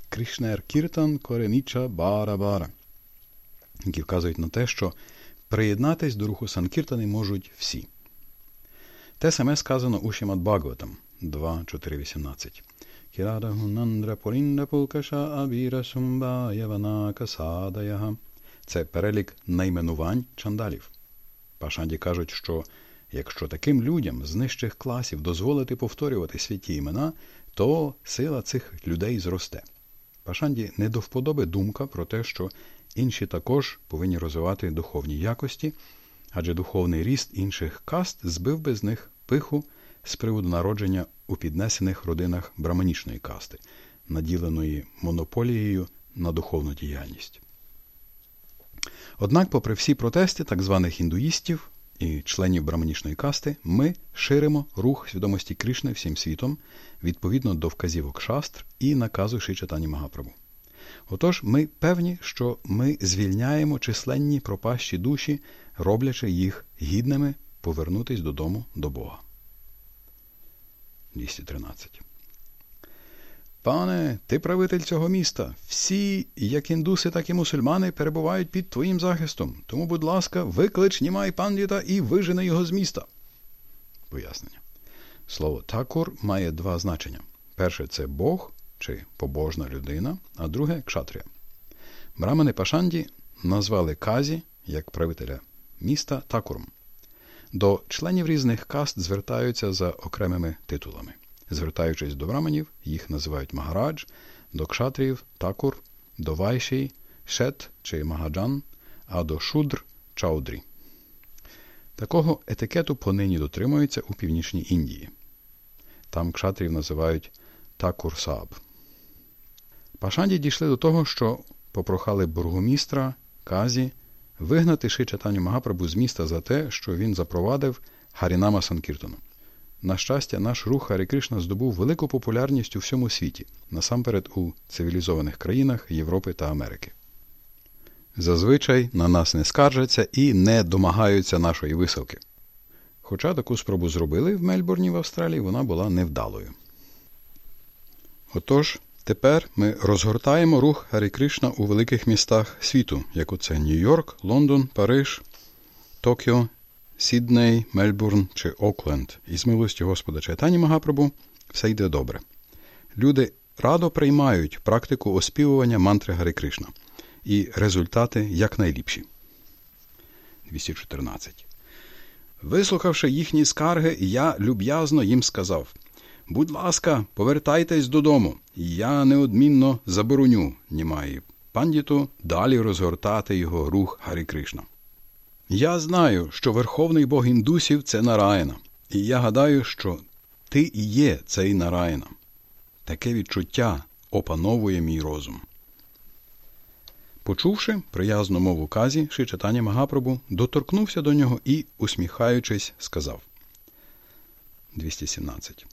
Кришнер Кіртан Кореніча Бара Бара, які вказують на те, що приєднатись до руху Санкіртани можуть всі. Те саме сказано у Бхагаватам 2.4.18. Кірадагунандра Порінда Пулкаша Абіра. Це перелік найменувань чандалів. Пашанді кажуть, що якщо таким людям з нижчих класів дозволити повторювати святі імена, то сила цих людей зросте. Пашанді не до вподоби думка про те, що інші також повинні розвивати духовні якості, адже духовний ріст інших каст збив би з них пиху з приводу народження у піднесених родинах браманічної касти, наділеної монополією на духовну діяльність. Однак, попри всі протести так званих індуїстів і членів браманічної касти, ми ширимо рух свідомості Кришни всім світом відповідно до вказівок шастр і наказу Шичатані Магапрабу. Отож, ми певні, що ми звільняємо численні пропащі душі, роблячи їх гідними повернутись додому до Бога. 213. Пане, ти правитель цього міста. Всі, як індуси, так і мусульмани, перебувають під твоїм захистом. Тому, будь ласка, виклич Німай пандіта і вижени його з міста. Пояснення. Слово такур має два значення. Перше це Бог чи побожна людина, а друге кшатрія. Брамани Пашанді назвали Казі як правителя міста такуром. До членів різних каст звертаються за окремими титулами. Звертаючись до браманів, їх називають Магарадж, до кшатріїв такур, до вайшій, шет чи магаджан, а до шудр чаудрі. Такого етикету понині дотримуються у північній Індії. Там кшатрів називають такур сааб. Пашанді дійшли до того, що попрохали бургомістра Казі вигнати Ши Чатаню Магапрабу з міста за те, що він запровадив Харінама Санкіртону. На щастя, наш рух Харі Кришна здобув велику популярність у всьому світі, насамперед у цивілізованих країнах Європи та Америки. Зазвичай на нас не скаржаться і не домагаються нашої висилки. Хоча таку спробу зробили в Мельбурні в Австралії, вона була невдалою. Отож, Тепер ми розгортаємо рух Гарі Кришна у великих містах світу, як оце Нью-Йорк, Лондон, Париж, Токіо, Сідней, Мельбурн чи Окленд. І з милості Господа Чайтані Магапрабу все йде добре. Люди радо приймають практику оспівування мантри Гарі Кришна. І результати якнайліпші. 214. Вислухавши їхні скарги, я люб'язно їм сказав Будь ласка, повертайтесь додому. Я неодмінно забороню Німаї пандіту далі розгортати його рух Гарі Кришна. Я знаю, що Верховний Бог індусів це Нараїна, і я гадаю, що ти і є цей Нараїна. Таке відчуття опановує мій розум. Почувши приязну мову казі, Шичатані Магапрабу доторкнувся до нього і, усміхаючись, сказав 217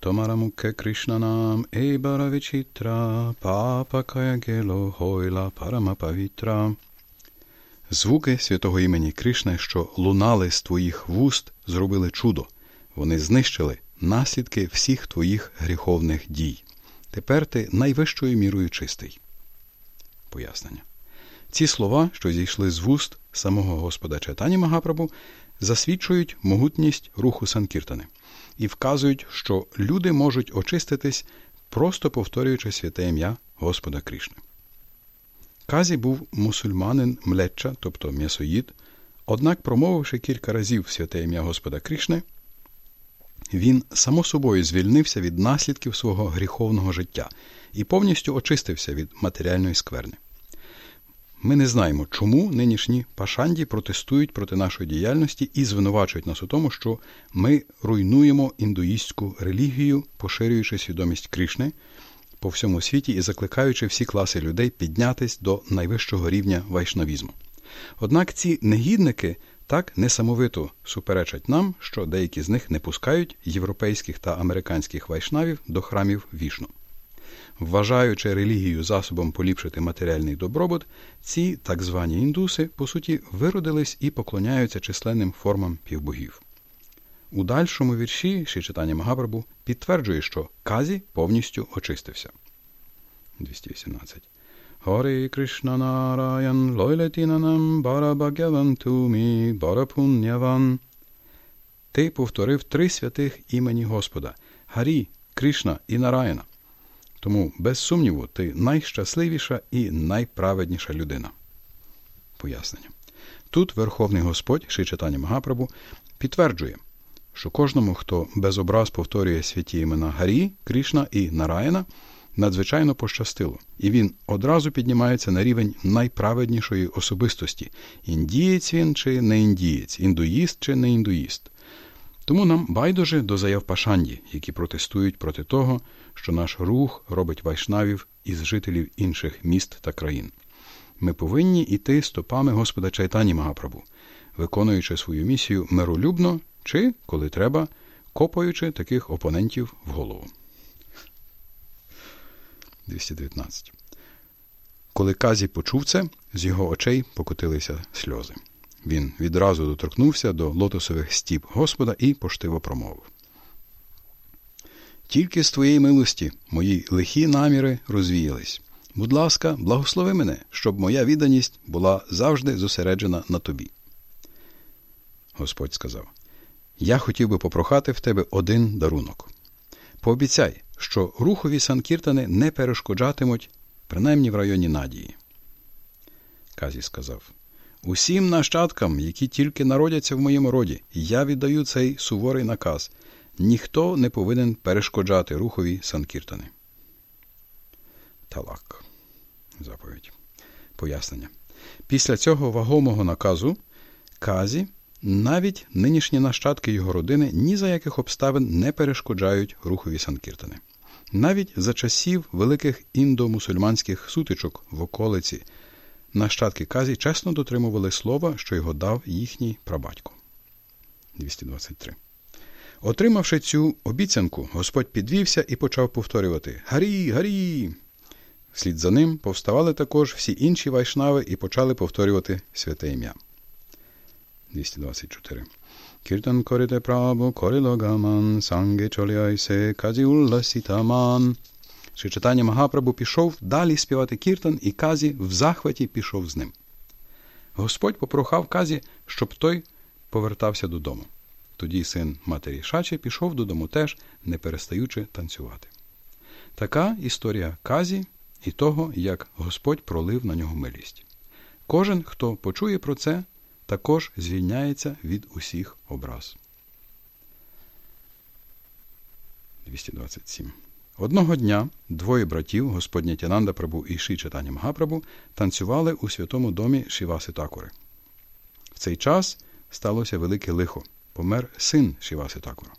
Tomaramukhe Krishnanam Ebara Vichitra Papa Kayagelo Гойла Парамапавітра. Звуки святого імені Кришни, що лунали з твоїх вуст, зробили чудо. Вони знищили наслідки всіх твоїх гріховних дій. Тепер ти найвищою мірою чистий. Пояснення. Ці слова, що зійшли з вуст самого Господа Чайтані Магапрабу, засвідчують могутність руху Санкіртани і вказують, що люди можуть очиститись, просто повторюючи святе ім'я Господа Кришни. Казі був мусульманин млечча, тобто м'ясоїд, однак, промовивши кілька разів святе ім'я Господа Кришни, він само собою звільнився від наслідків свого гріховного життя і повністю очистився від матеріальної скверни. Ми не знаємо, чому нинішні пашанді протестують проти нашої діяльності і звинувачують нас у тому, що ми руйнуємо індуїстську релігію, поширюючи свідомість Кришни по всьому світі і закликаючи всі класи людей піднятись до найвищого рівня вайшнавізму. Однак ці негідники так несамовито суперечать нам, що деякі з них не пускають європейських та американських вайшнавів до храмів вішну. Вважаючи релігію засобом поліпшити матеріальний добробут, ці так звані індуси, по суті, виродились і поклоняються численним формам півбогів. У дальшому вірші ще читання Магабрабу підтверджує, що Казі повністю очистився. 218. Hare Krishna Narayan Loyletinanam Barabhagavantumi Барапунняван. Ти повторив три святих імені Господа Гарі, Кришна і Нараяна. Тому, без сумніву, ти найщасливіша і найправедніша людина. Пояснення. Тут Верховний Господь, Шичатані Магапрабу, підтверджує, що кожному, хто без образ повторює святі імена Гарі, Крішна і Нараїна, надзвичайно пощастило, і він одразу піднімається на рівень найправеднішої особистості індієць він чи не індієць, індуїст чи не індуїст. Тому нам байдуже до заяв Пашанді, які протестують проти того, що наш рух робить вайшнавів із жителів інших міст та країн. Ми повинні йти стопами Господа Чайтані Магапрабу, виконуючи свою місію миролюбно чи, коли треба, копаючи таких опонентів в голову. 219. Коли Казі почув це, з його очей покотилися сльози. Він відразу доторкнувся до лотосових стіп Господа і поштиво промовив. Тільки з твоєї милості мої лихі наміри розвіялись. Будь ласка, благослови мене, щоб моя відданість була завжди зосереджена на тобі. Господь сказав: Я хотів би попрохати в тебе один дарунок. Пообіцяй, що рухові санкіртани не перешкоджатимуть, принаймні в районі Надії. Казі сказав: Усім нащадкам, які тільки народяться в моєму роді, я віддаю цей суворий наказ. Ніхто не повинен перешкоджати рухові санкіртани. Талак. Заповідь. Пояснення. Після цього вагомого наказу Казі навіть нинішні нащадки його родини ні за яких обставин не перешкоджають рухові санкіртани. Навіть за часів великих індомусульманських сутичок в околиці нащадки Казі чесно дотримували слова, що його дав їхній прабатько. 223. Отримавши цю обіцянку, Господь підвівся і почав повторювати Гарі, гарі. Вслід за ним повставали також всі інші вайшнави і почали повторювати святе ім'я. 224. Кіртан корите прабу корило гаман, санге чоліайсе казі улласітаман. Чи читання Магапрабу пішов далі співати Кіртан, і Казі в захваті пішов з ним. Господь попрохав Казі, щоб той повертався додому. Тоді син матері Шачі пішов додому теж, не перестаючи танцювати. Така історія Казі і того, як Господь пролив на нього милість. Кожен, хто почує про це, також звільняється від усіх образ. 227. Одного дня двоє братів, Господня Тянанда Прабу і Ші Читання Магапрабу, танцювали у святому домі Шіваси Такури. В цей час сталося велике лихо. Помер син Шіваси Такура.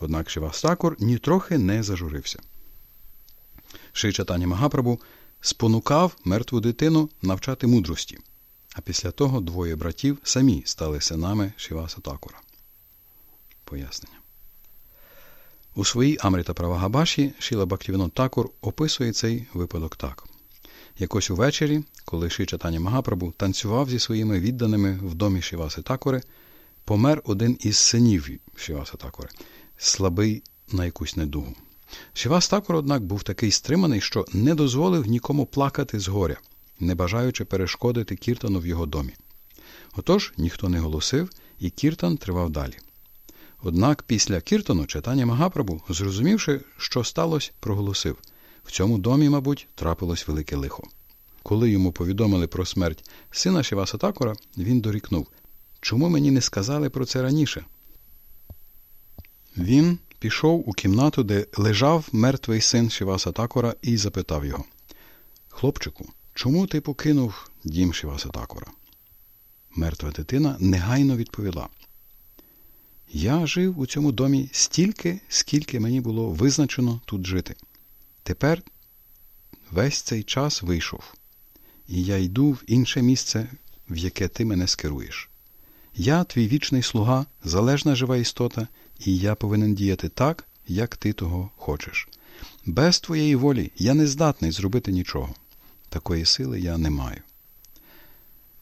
Однак Шівас Такур нітрохи не зажурився. Ши Читання Магапрабу спонукав мертву дитину навчати мудрості, а після того двоє братів самі стали синами Шіваса Такура. Пояснення. У своїй Амріта Правагабаші Шіла Бактівінот Такур описує цей випадок так. Якось увечері, коли Ши Чатані Магапрабу танцював зі своїми відданими в домі Шіваси Такури, помер один із синів Шіваса Такури, слабий на якусь недугу. Шівас Такур, однак, був такий стриманий, що не дозволив нікому плакати з горя, не бажаючи перешкодити Кіртану в його домі. Отож ніхто не голосив, і Кіртан тривав далі. Однак після Кіртону читання Магапрабу, зрозумівши, що сталося, проголосив в цьому домі, мабуть, трапилось велике лихо. Коли йому повідомили про смерть сина Шіваса Такора, він дорікнув Чому мені не сказали про це раніше? Він пішов у кімнату, де лежав мертвий син Шіваса Такора, і запитав його Хлопчику, чому ти покинув дім Шіваса Такора? Мертва дитина негайно відповіла я жив у цьому домі стільки, скільки мені було визначено тут жити. Тепер весь цей час вийшов, і я йду в інше місце, в яке ти мене скеруєш. Я твій вічний слуга, залежна жива істота, і я повинен діяти так, як ти того хочеш. Без твоєї волі я не здатний зробити нічого. Такої сили я не маю.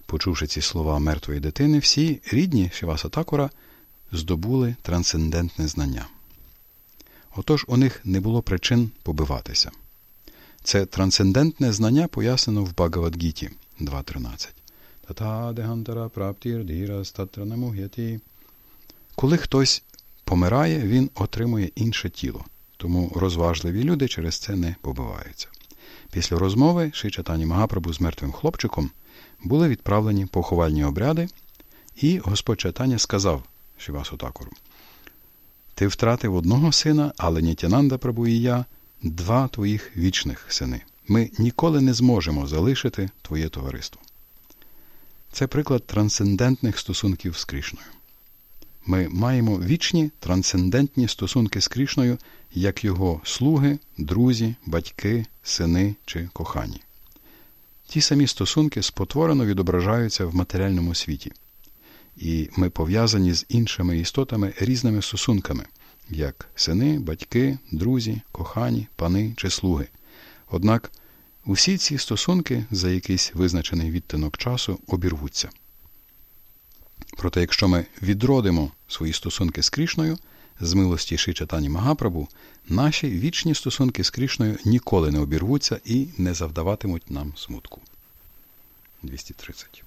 Почувши ці слова мертвої дитини, всі рідні Шиваса Такура – здобули трансцендентне знання. Отож у них не було причин побиватися. Це трансцендентне знання пояснено в Багавадгіті 2.13. Коли хтось помирає, він отримує інше тіло, тому розважливі люди через це не побиваються. Після розмови Шичатані Магапрабу з мертвим хлопчиком були відправлені поховальні обряди, і Господь Чайтаня сказав Шивасу Такуру. Ти втратив одного сина, але Нітянанда Прабу і я два твоїх вічних сини. Ми ніколи не зможемо залишити твоє товариство. Це приклад трансцендентних стосунків з Крішною. ми маємо вічні трансцендентні стосунки з Крішною, як його слуги, друзі, батьки, сини чи кохані. Ті самі стосунки спотворено відображаються в матеріальному світі, і ми пов'язані з іншими істотами різними стосунками, як сини, батьки, друзі, кохані, пани чи слуги. Однак усі ці стосунки за якийсь визначений відтинок часу обірвуться. Проте, якщо ми відродимо свої стосунки з Крішною, з милості Шичатані Магапрабу, наші вічні стосунки з Крішною ніколи не обірвуться і не завдаватимуть нам смутку. 230.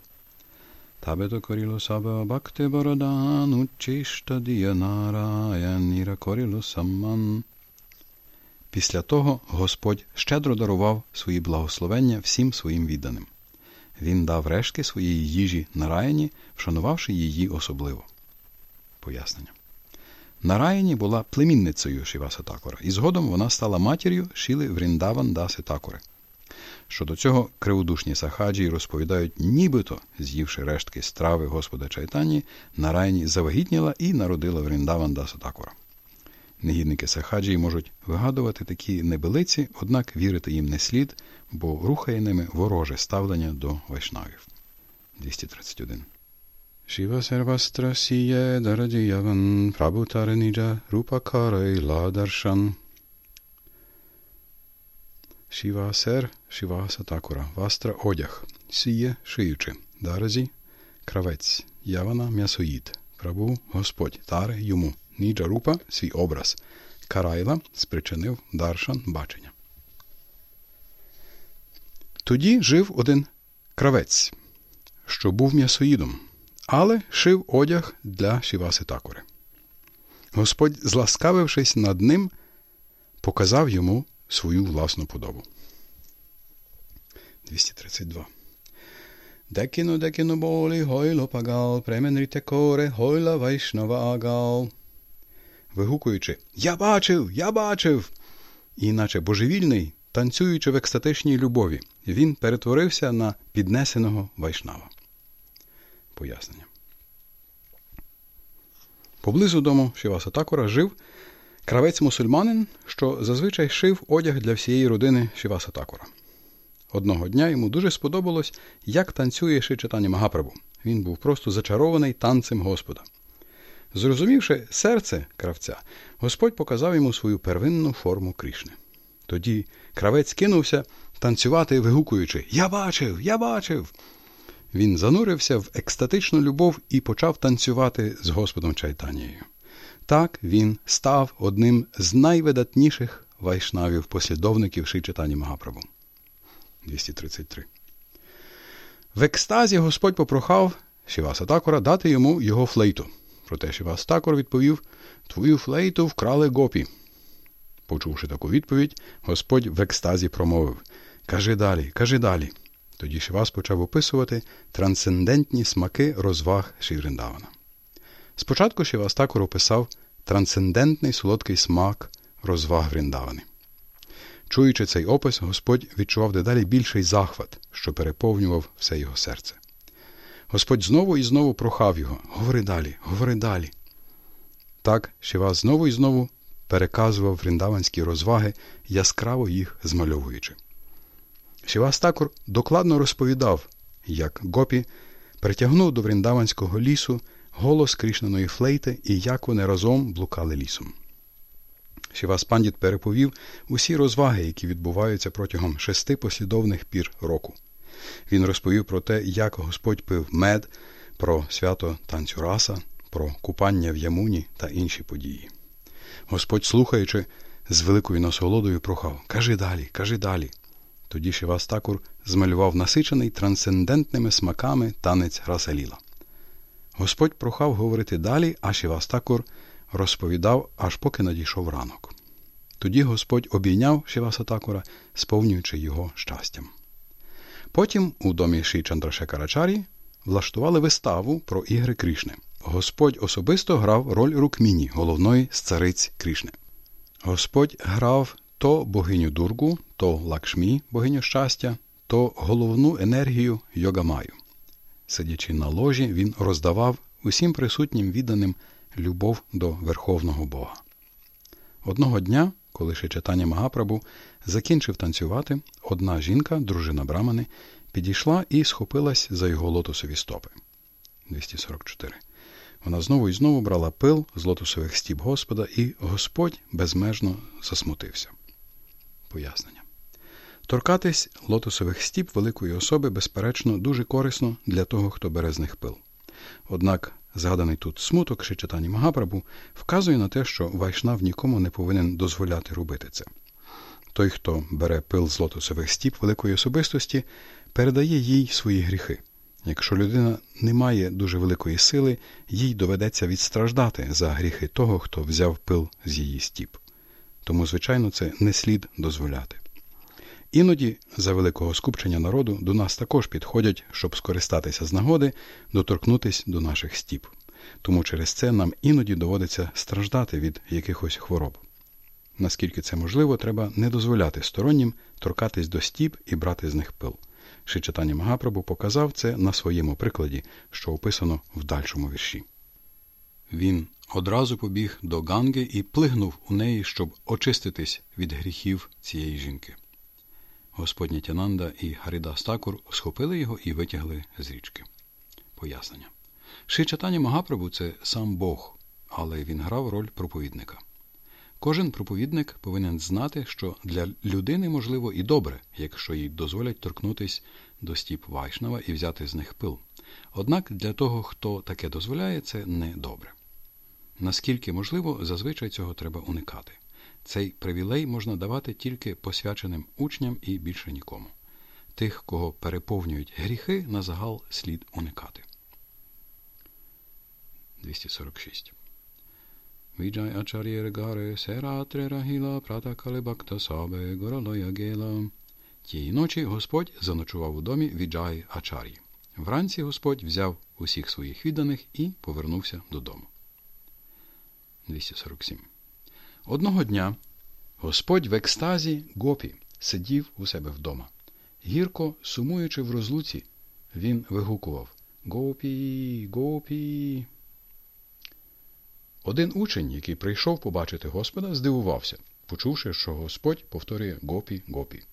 Табето коріло сабе бакте бородан, учишта діянараяніра коріло саман. Після того Господь щедро дарував свої благословення всім своїм відданим. Він дав рештки своєї їжі Нараяні, вшанувавши її особливо. Пояснення. Нараяні була племінницею Шіваса Такора, і згодом вона стала матір'ю Шіли Вріндаван Даси Такори. Щодо цього криводушні сахаджі розповідають, нібито, з'ївши рештки страви Господа Чайтані, Нараяні завагітніла і народила Вріндаван Даса Такора. Негідники Сахаджі можуть вигадувати такі небелиці, однак вірити їм не слід, бо рухає ними вороже ставлення до вайшнавів. 231. Шіва сервастра сіє дарадіяван прабутариніджа рупакарай ладаршан. Шіва сер, шіва сатакура, вастра одяг, сіє шиючи, даразі, кравець, явана м'ясоїд, прабу Господь, таре йому, ніджа рупа свій образ, карайла спричинив даршан бачення. Тоді жив один кравець, що був м'ясоїдом, але шив одяг для Шіваси Такори. Господь, зласкавившись над ним, показав йому свою власну подобу. 232. Декіну декіну болі, гойло пагал, пременріте коре, гойла вайшнава агал. Вигукуючи Я бачив, я бачив. І, наче божевільний, танцюючи в екстатичній любові, він перетворився на піднесеного вайшнава. Пояснення. Поблизу дому Шиваса Такора жив кравець мусульманин, що зазвичай шив одяг для всієї родини Шиваса Такора. Одного дня йому дуже сподобалось, як танцює Шичатані Магапрабу. Він був просто зачарований танцем Господа. Зрозумівши серце кравця, Господь показав йому свою первинну форму Крішни. Тоді кравець кинувся танцювати, вигукуючи Я бачив, я бачив. Він занурився в екстатичну любов і почав танцювати з Господом Чайтанією. Так він став одним з найвидатніших вайшнавів послідовників Шичатані Магапрабу. 233. В екстазі Господь попрохав Шіваса Такора дати йому його флейту. Проте Шівас Такор відповів Твою флейту вкрали гопі. Почувши таку відповідь, Господь в екстазі промовив Кажи далі, кажи далі. Тоді Шивас почав описувати трансцендентні смаки розваг Шівриндавана. Спочатку Шивас Такор описав трансцендентний солодкий смак розваг Вріндавани. Чуючи цей опис, Господь відчував дедалі більший захват, що переповнював все його серце. Господь знову і знову прохав його Говори далі, говори далі. Так Шивас знову і знову переказував вріндаванські розваги, яскраво їх змальовуючи. Шивас Такур докладно розповідав, як Гопі притягнув до вріндаванського лісу голос крішнаної флейти і як вони разом блукали лісом. Шивас Пандіт переповів усі розваги, які відбуваються протягом шести послідовних пір року. Він розповів про те, як Господь пив мед, про свято танцю раса, про купання в ямуні та інші події. Господь, слухаючи, з великою насолодою прохав Кажи далі, кажи далі. Тоді Шивас Такур змалював насичений трансцендентними смаками танець Расаліла. Господь прохав говорити далі, а Шивас Такур розповідав, аж поки надійшов ранок. Тоді Господь обійняв Шиваса Такура, сповнюючи його щастям. Потім у домі Ші Чандрашекарачарі влаштували виставу про ігри Крішни. Господь особисто грав роль Рукміні, головної з цариць Крішни. Господь грав то богиню Дургу, то Лакшмі, богиню щастя, то головну енергію Йогамаю. Сидячи на ложі, він роздавав усім присутнім відданим любов до Верховного Бога. Одного дня, коли ще читання Магапрабу закінчив танцювати, одна жінка, дружина Брамани, підійшла і схопилась за його лотосові стопи. 244. Вона знову і знову брала пил з лотосових стіп Господа, і Господь безмежно засмутився. Пояснення. Торкатись лотосових стіп великої особи, безперечно, дуже корисно для того, хто бере з них пил. Однак згаданий тут смуток чи читання Магапрабу вказує на те, що вайшнав нікому не повинен дозволяти робити це. Той, хто бере пил з лотосових стіп великої особистості, передає їй свої гріхи. Якщо людина не має дуже великої сили, їй доведеться відстраждати за гріхи того, хто взяв пил з її стіп. Тому, звичайно, це не слід дозволяти. Іноді, за великого скупчення народу, до нас також підходять, щоб скористатися з нагоди, доторкнутися до наших стіп. Тому через це нам іноді доводиться страждати від якихось хвороб. Наскільки це можливо, треба не дозволяти стороннім торкатись до стіп і брати з них пил. Шичатані Магапрабу показав це на своєму прикладі, що описано в дальшому вірші. Він одразу побіг до Ганги і плигнув у неї, щоб очиститись від гріхів цієї жінки. Господня Тянанда і Гаріда Стакур схопили його і витягли з річки. Пояснення. Шичатані Магапрабу це сам Бог, але він грав роль проповідника. Кожен проповідник повинен знати, що для людини можливо і добре, якщо їй дозволять торкнутися до стіп Вайшнава і взяти з них пил. Однак для того, хто таке дозволяє, це не добре. Наскільки можливо, зазвичай цього треба уникати. Цей привілей можна давати тільки посвяченим учням і більше нікому. Тих, кого переповнюють гріхи, на загал слід уникати. 246 Vijay Acharya Gaре Сератре Рагіла Гела. Тієї ночі Господь заночував у домі Віджай Ачар'ї. Вранці Господь взяв усіх своїх відданих і повернувся додому. 247. Одного дня Господь в екстазі гопі сидів у себе вдома. Гірко, сумуючи в розлуці, він вигукував Гопі, гопі. Один учень, який прийшов побачити Господа, здивувався, почувши, що Господь повторює гопі, гопі.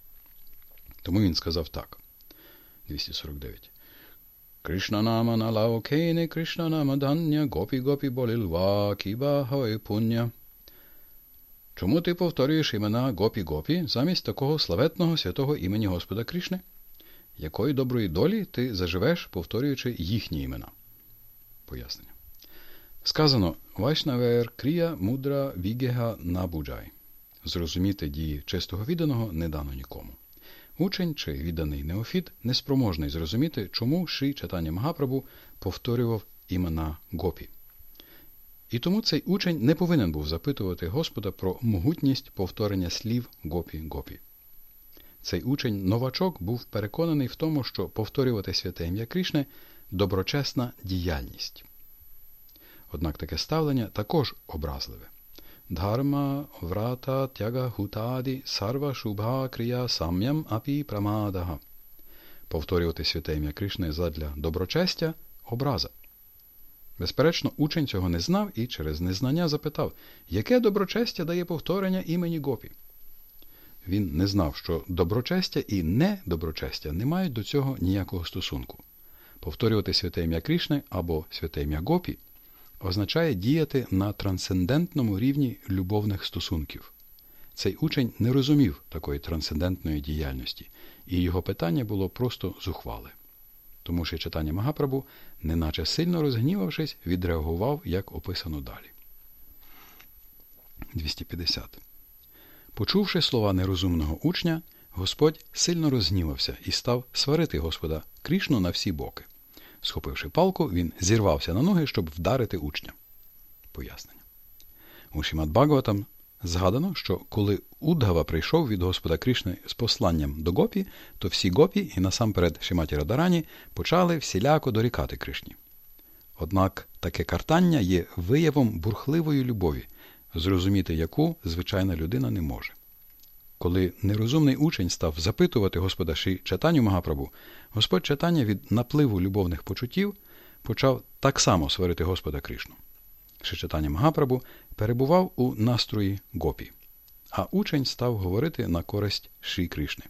Тому він сказав так. 249. Кришна нама налаокейне, Кришна нама дання, гопі гопі болілва, кіба хой пуння. Чому ти повторюєш імена Гопі Гопі замість такого славетного святого імені Господа Кришни? Якої доброї долі ти заживеш, повторюючи їхні імена? Пояснення. Сказано вайшнавера крія мудра віґйега на буджгая. Зрозуміти дії чистого відданого не дано нікому. Учень чи відданий неофіт неспроможний зрозуміти, чому Шрі Чайтанья Магапрабгу повторював імена Гопі. І тому цей учень не повинен був запитувати Господа про могутність повторення слів гопі-гопі. Цей учень новачок був переконаний в тому, що повторювати святе ім'я Крішни доброчесна діяльність. Однак таке ставлення також образливе. Дхарма, врата, тяга, гутаді, сарва, шубha, крія, сам'ям, апі, прамадага. Повторювати святе ім'я Кришни задля доброчестя образа. Безперечно, учень цього не знав і через незнання запитав, яке доброчестя дає повторення імені Гопі. Він не знав, що доброчестя і недоброчестя не мають до цього ніякого стосунку. Повторювати святе ім'я Крішни або святе ім'я Гопі означає діяти на трансцендентному рівні любовних стосунків. Цей учень не розумів такої трансцендентної діяльності, і його питання було просто зухвале. Тому що читання Магапрабу, неначе сильно розгнівавшись, відреагував, як описано далі. 250. Почувши слова нерозумного учня, Господь сильно розгнівався і став сварити Господа Крішну на всі боки. Схопивши палку, він зірвався на ноги, щоб вдарити учня. Пояснення. У Шімат Бхагаватам згадано, що коли Удгава прийшов від Господа Кришни з посланням до гопі, то всі гопі і насамперед Шиматі Радарані почали всіляко дорікати Кришні. Однак таке картання є виявом бурхливої любові, зрозуміти яку звичайна людина не може. Коли нерозумний учень став запитувати Господа Ші читанню Магапрабу, Господь читання від напливу любовних почуттів почав так само сварити Господа Кришну. Шичатані Магапрабу перебував у настрої гопі, а учень став говорити на користь Шрі Кришни.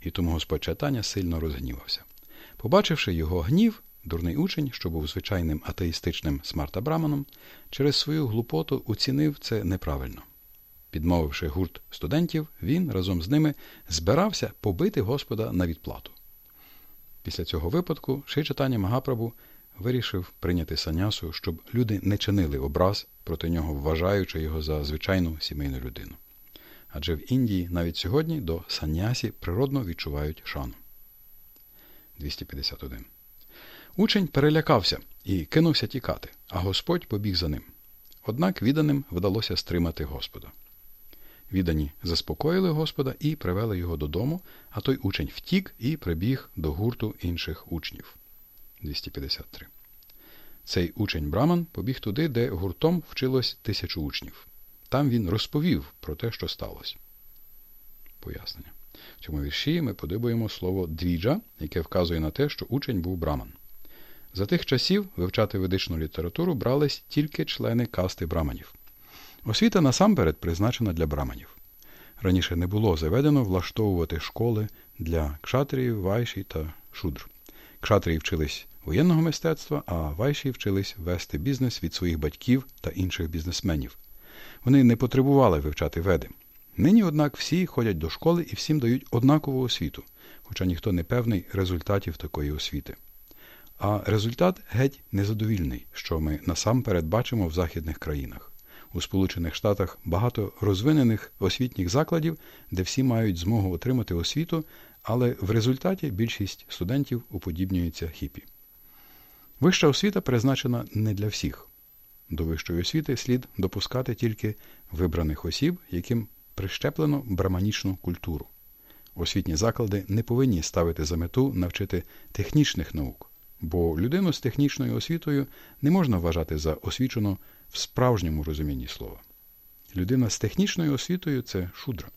І тому Господь Чайтаня сильно розгнівався. Побачивши його гнів, дурний учень, що був звичайним атеїстичним смарта Браманом, через свою глупоту оцінив це неправильно. Підмовивши гурт студентів, він разом з ними збирався побити Господа на відплату. Після цього випадку Шичатані Магапрабу вирішив прийняти санясу, щоб люди не чинили образ проти нього, вважаючи його за звичайну сімейну людину. Адже в Індії навіть сьогодні до санясі природно відчувають шану. 251. Учень перелякався і кинувся тікати, а Господь побіг за ним. Однак відданим вдалося стримати Господа. Віддані заспокоїли Господа і привели його додому, а той учень втік і прибіг до гурту інших учнів. 253. Цей учень Браман побіг туди, де гуртом вчилось тисячу учнів. Там він розповів про те, що сталося. Пояснення. В цьому вірші ми подибуємо слово двіджа, яке вказує на те, що учень був браман. За тих часів вивчати ведичну літературу брались тільки члени касти браманів. Освіта насамперед призначена для браманів. Раніше не було заведено влаштовувати школи для кшатріїв, вайші та шудр. Кшатрії вчились воєнного мистецтва, а вайші вчились вести бізнес від своїх батьків та інших бізнесменів. Вони не потребували вивчати веди. Нині, однак, всі ходять до школи і всім дають однакову освіту, хоча ніхто не певний результатів такої освіти. А результат геть незадовільний, що ми насамперед бачимо в західних країнах. У Сполучених Штатах багато розвинених освітніх закладів, де всі мають змогу отримати освіту, але в результаті більшість студентів уподібнюється хіпі. Вища освіта призначена не для всіх. До вищої освіти слід допускати тільки вибраних осіб, яким прищеплено браманічну культуру. Освітні заклади не повинні ставити за мету навчити технічних наук, бо людину з технічною освітою не можна вважати за освічену в справжньому розумінні слова. Людина з технічною освітою це шудра.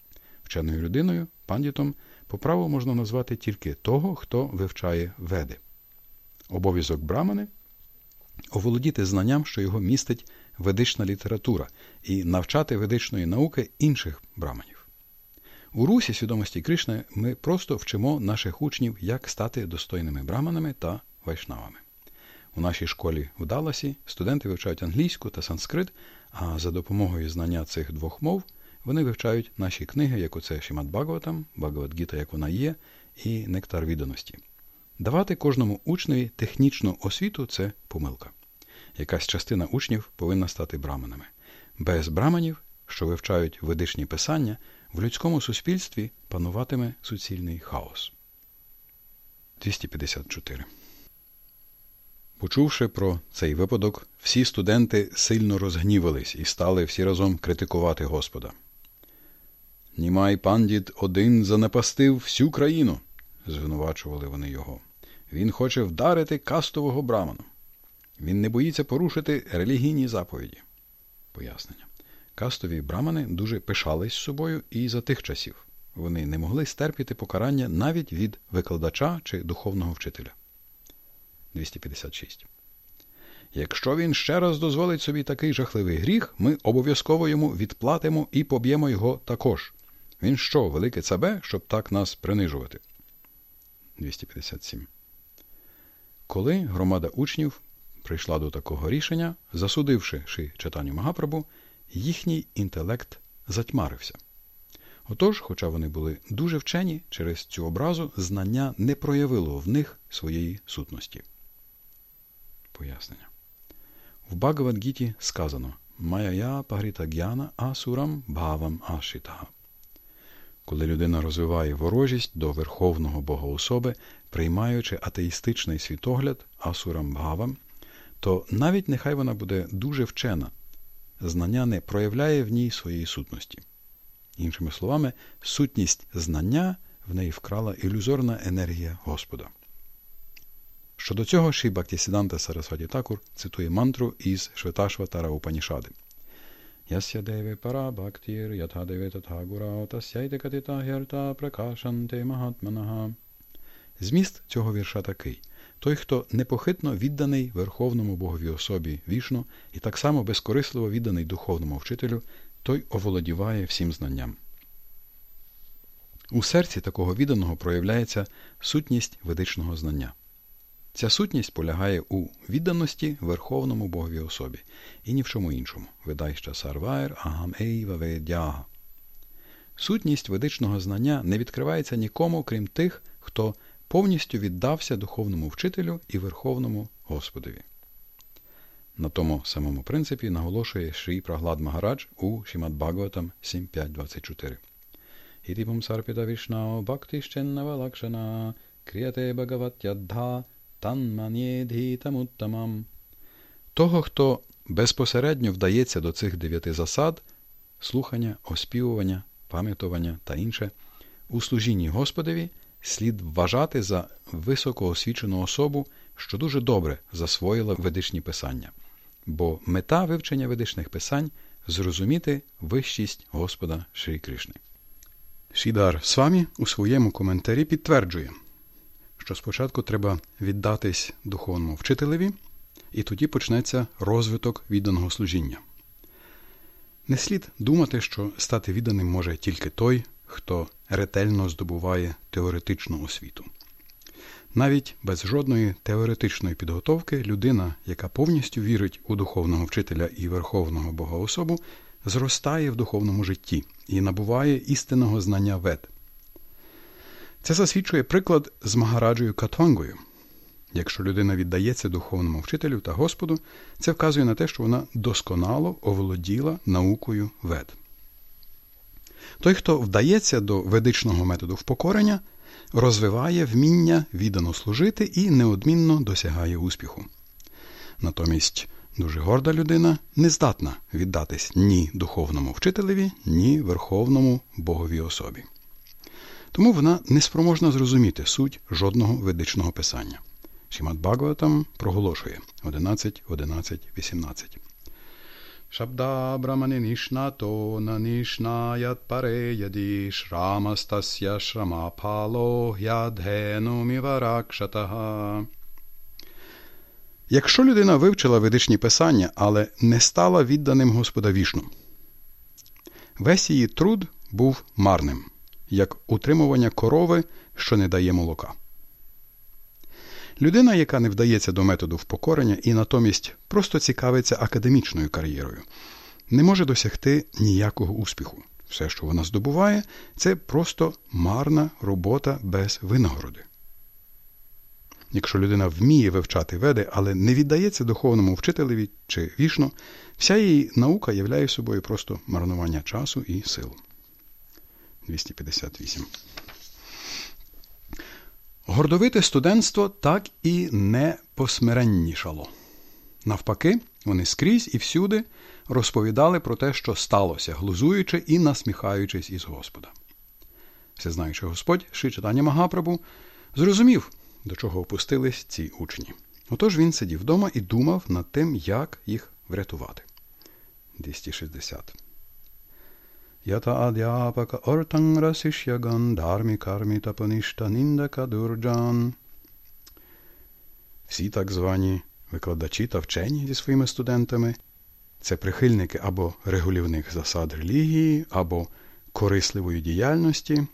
Вченою людиною, пандітом, по праву можна назвати тільки того, хто вивчає веди. Обов'язок брамани оволодіти знанням, що його містить ведична література, і навчати ведичної науки інших браманів. У русі свідомості Кришни ми просто вчимо наших учнів, як стати достойними браманами та вайшнавами. У нашій школі в Даласі студенти вивчають англійську та санскрит, а за допомогою знання цих двох мов вони вивчають наші книги, як оце Шімат Багаватам, Багаватгіта, як вона є, і Нектар відданості. Давати кожному учневі технічну освіту це помилка. Якась частина учнів повинна стати браманами. Без браманів, що вивчають ведичні писання, в людському суспільстві пануватиме суцільний хаос. 254. Почувши про цей випадок, всі студенти сильно розгнівались і стали всі разом критикувати Господа. Німай пандіт один занепастив всю країну, звинувачували вони його. Він хоче вдарити кастового браману. Він не боїться порушити релігійні заповіді. Пояснення. Кастові брамани дуже пишались собою і за тих часів. Вони не могли стерпіти покарання навіть від викладача чи духовного вчителя. 256. Якщо він ще раз дозволить собі такий жахливий гріх, ми обов'язково йому відплатимо і поб'ємо його також. Він що, велике цабе, щоб так нас принижувати? 257. Коли громада учнів прийшла до такого рішення, засудивши Ши читанню Магапрабу, їхній інтелект затьмарився. Отож, хоча вони були дуже вчені, через цю образу знання не проявило в них своєї сутності. Пояснення. В Багавадгіті сказано Майая Пагріта Гяна Асурам Бхавам Ашитага. Коли людина розвиває ворожість до Верховного Богоособи, приймаючи атеїстичний світогляд Асурам Бхавам, то навіть нехай вона буде дуже вчена, знання не проявляє в ній своєї сутності. Іншими словами, сутність знання в неї вкрала ілюзорна енергія Господа. Щодо цього Ші Бактісіданта Сарасваті Такур цитує мантру із Шветашватара Упанішади. Ясya деве пара бхактір ятха деве татха тасяйте катита герта пракашанте махатманаха. Зміст цього вірша такий. той, хто непохитно відданий Верховному Богові особі вішно і так само безкорисливо відданий духовному вчителю, той оволодіває всім знанням. У серці такого відданого проявляється сутність ведичного знання. Ця сутність полягає у відданості Верховному Богові особі і ні в чому іншому. Сутність ведичного знання не відкривається нікому, крім тих, хто повністю віддався духовному вчителю і Верховному Господові. На тому самому принципі наголошує Шрі Праглад Магарадж у Шімад Бхагаватам 7.5.24. Ітіпам сарпіта вішнао бхактищеннава лакшана кріяте бхагаватяддха танманєдгітамуттамам. Того, хто безпосередньо вдається до цих дев'яти засад слухання, оспівування, пам'ятування та інше, у служінні Господові слід вважати за високоосвічену особу, що дуже добре засвоїла ведичні писання, бо мета вивчення ведичних писань зрозуміти вищість Господа Шрі Кришни. Шідар Свамі у своєму коментарі підтверджує, що спочатку треба віддатись духовному вчителеві, і тоді почнеться розвиток відданого служіння. Не слід думати, що стати відданим може тільки той, хто ретельно здобуває теоретичну освіту. Навіть без жодної теоретичної підготовки людина, яка повністю вірить у духовного вчителя і Верховного Богоособу, зростає в духовному житті і набуває істинного знання вед. Це засвідчує приклад з Магараджею Катвангою. Якщо людина віддається духовному вчителю та Господу, це вказує на те, що вона досконало оволоділа наукою вед. Той, хто вдається до ведичного методу впокорення, розвиває вміння віддано служити і неодмінно досягає успіху. Натомість дуже горда людина не здатна віддатись ні духовному вчителеві, ні верховному Боговій особі. Тому вона не спроможна зрозуміти суть жодного ведичного писання. Шімат Бхагаватам проголошує 11, 11, 18. Шабда Брамани Нішнато Нанішнаят паре яді Шрамастасya Шрамапало Ядгенуміваракшатага. Якщо людина вивчила ведичні писання, але не стала відданим Господа вішну, весь її труд був марним, як утримування корови, що не дає молока. Людина, яка не вдається до методу впокорення і натомість просто цікавиться академічною кар'єрою, не може досягти ніякого успіху. Все, що вона здобуває, це просто марна робота без винагороди. Якщо людина вміє вивчати веди, але не віддається духовному вчителеві чи вішно, вся її наука являє собою просто марнування часу і сил. 258 Гордовите студентство так і не посмиреннішало. Навпаки, вони скрізь і всюди розповідали про те, що сталося, глузуючи і насміхаючись із Господа. Всезнаючи Господь, Ши читання Магапрабу, зрозумів, до чого опустились ці учні. Отож він сидів вдома і думав над тим, як їх врятувати. 260 Yata adhyapaka ortangra sishyagan dharmi karmi tapanishta nindaka. Всі так звані викладачі та вчені зі своїми студентами це прихильники або регулівних засад релігії, або корисливої діяльності,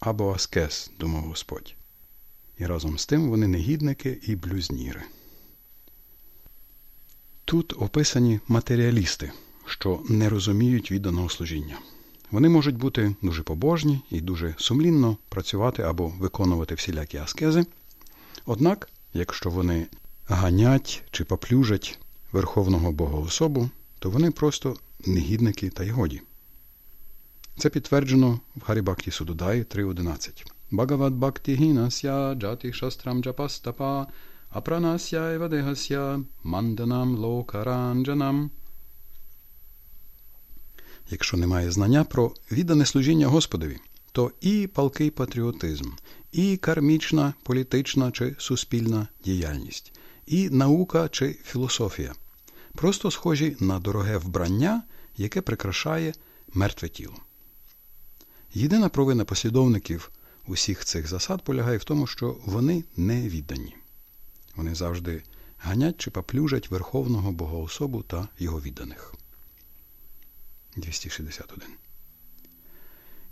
або аскез, думав Господь. І разом з тим вони негідники і блюзніри. Тут описані матеріалісти, що не розуміють відданого служіння. Вони можуть бути дуже побожні і дуже сумлінно працювати або виконувати всілякі аскези. Однак, якщо вони ганять чи поплюжать Верховного Богоособу, то вони просто негідники та й годі. Це підтверджено в Гарібакті Судудаї 3.11. Бхагават Бхакти Гінася Джати Шастрам Джапастапа Апранася Евадегася Манданам Локаранджанам Якщо немає знання про віддане служіння Господові, то і палкий патріотизм, і кармічна, політична чи суспільна діяльність, і наука чи філософія просто схожі на дороге вбрання, яке прикрашає мертве тіло. Єдина провина послідовників усіх цих засад полягає в тому, що вони не віддані. Вони завжди ганять чи поплюжать Верховного Богоособу та його відданих. 261.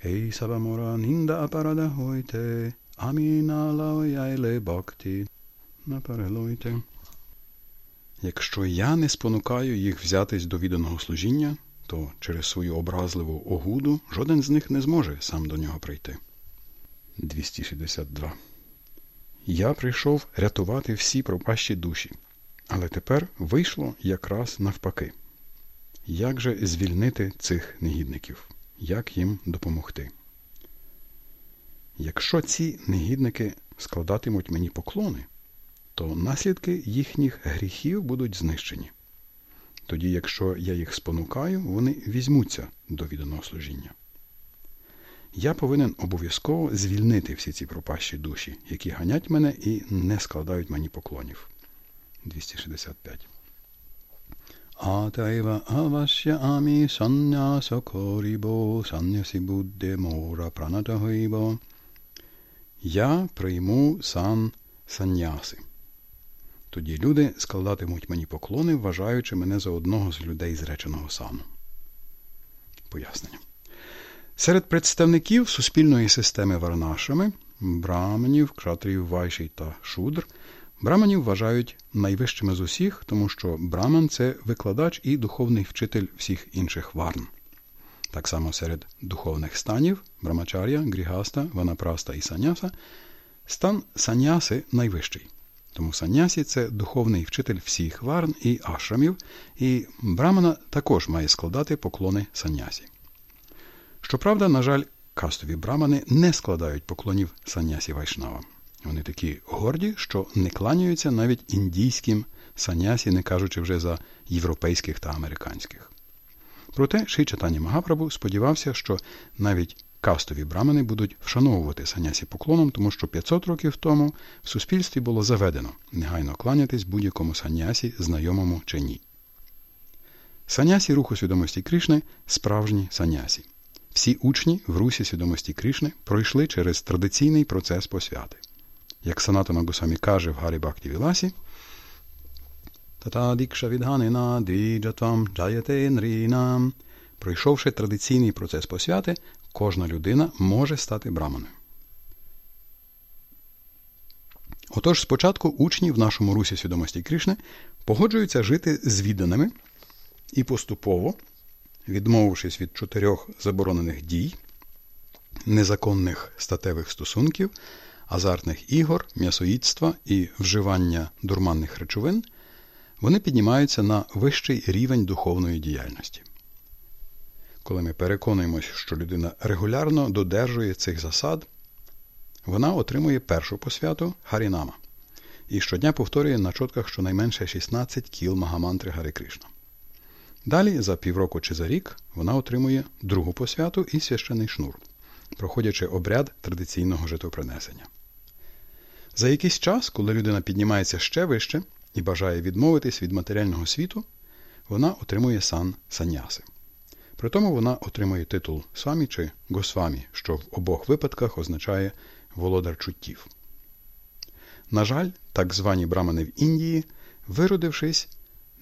Ей сабамора нінда апарада хойте, аміна лаояйле бакті, наперелойте. Якщо я не спонукаю їх взятись до відданого служіння, то через свою образливу огуду жоден з них не зможе сам до нього прийти. 262. Я прийшов рятувати всі пропащі душі, але тепер вийшло якраз навпаки. Як же звільнити цих негідників? Як їм допомогти? Якщо ці негідники складатимуть мені поклони, то наслідки їхніх гріхів будуть знищені. Тоді, якщо я їх спонукаю, вони візьмуться до відданого служіння. Я повинен обов'язково звільнити всі ці пропащі душі, які ганять мене і не складають мені поклонів. 265. Атайва авашя амі саннясо корібо саннясі будде мора пранатагойбо. Я прийму сан санняси. Тоді люди складатимуть мені поклони, вважаючи мене за одного з людей зреченого сану. Пояснення. Серед представників суспільної системи варнашами браманів, кшатрів, вайшій та шудр браманів вважають найвищими з усіх, тому що браман це викладач і духовний вчитель всіх інших варн. Так само серед духовних станів брамачар'я, грігаста, ванапраста і саняса стан саняси найвищий. Тому санясі це духовний вчитель всіх варн і ашрамів, і брамана також має складати поклони санясі. Щоправда, на жаль, кастові брамани не складають поклонів санясі вайшнавам. Вони такі горді, що не кланяються навіть індійським санясі, не кажучи вже за європейських та американських. Проте Ший Чатані Магапрабу сподівався, що навіть кастові брамани будуть вшановувати санясі поклоном, тому що 500 років тому в суспільстві було заведено негайно кланятись будь-якому санясі, знайомому чи ні. Санясі руху свідомості Кришни справжні санясі. Всі учні в русі свідомості Кришни пройшли через традиційний процес посвяти. Як Санатана Гусамі каже в Гарі Бхакті Віласі, Татадікша відганина двіджатвам джаяте нрінам. Пройшовши традиційний процес посвяти, кожна людина може стати браманою. Отож, спочатку учні в нашому русі свідомості Кришни погоджуються жити з відданими і поступово відмовившись від чотирьох заборонених дій, незаконних статевих стосунків, азартних ігор, м'ясоїдства і вживання дурманних речовин, вони піднімаються на вищий рівень духовної діяльності. Коли ми переконуємось, що людина регулярно додержує цих засад, вона отримує першу посвяту Харінама і щодня повторює на чотках щонайменше 16 кіл Магамантри Гари Кришна. Далі, за півроку чи за рік, вона отримує другу посвяту і священий шнур, проходячи обряд традиційного житопринесення. За якийсь час, коли людина піднімається ще вище і бажає відмовитись від матеріального світу, вона отримує сан саняси. При тому вона отримує титул свамі чи госвамі, що в обох випадках означає володар чуттів. На жаль, так звані брамани в Індії, виродившись,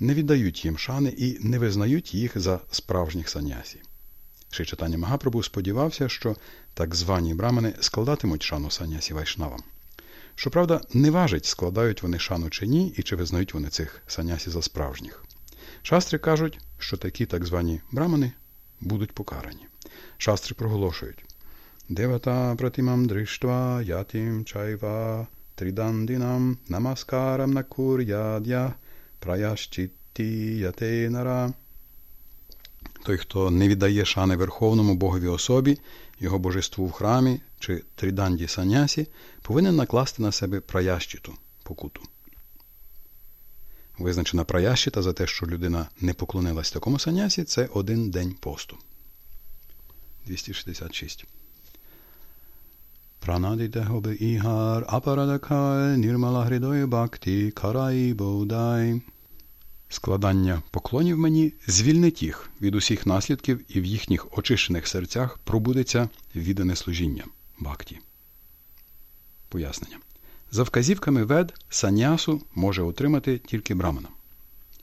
не віддають їм шани і не визнають їх за справжніх санясі. Шичатані Магапрабу сподівався, що так звані брамани складатимуть шану санясі вайшнавам. Щоправда, не важить, складають вони шану чи ні, і чи визнають вони цих санясі за справжніх. Шастри кажуть, що такі так звані брамани будуть покарані. Шастри проголошують Девата пратимам дриштва ятим чайва тридандинам намаскарам накур'ядя праящитті ятейнара. Той, хто не віддає шани Верховному Богові особі, його божеству в храмі чи тріданді санясі, повинен накласти на себе праящиту покуту. Визначена праящита за те, що людина не поклонилась такому санясі, це один день посту. 266. Пранадидехоби ігар апарадакаль нірмала гридою бакті карай боудай. Складання поклонів мені звільнить їх від усіх наслідків і в їхніх очищених серцях пробудеться віддане служіння бхакті. Пояснення. За вказівками вед санясу може отримати тільки брамана.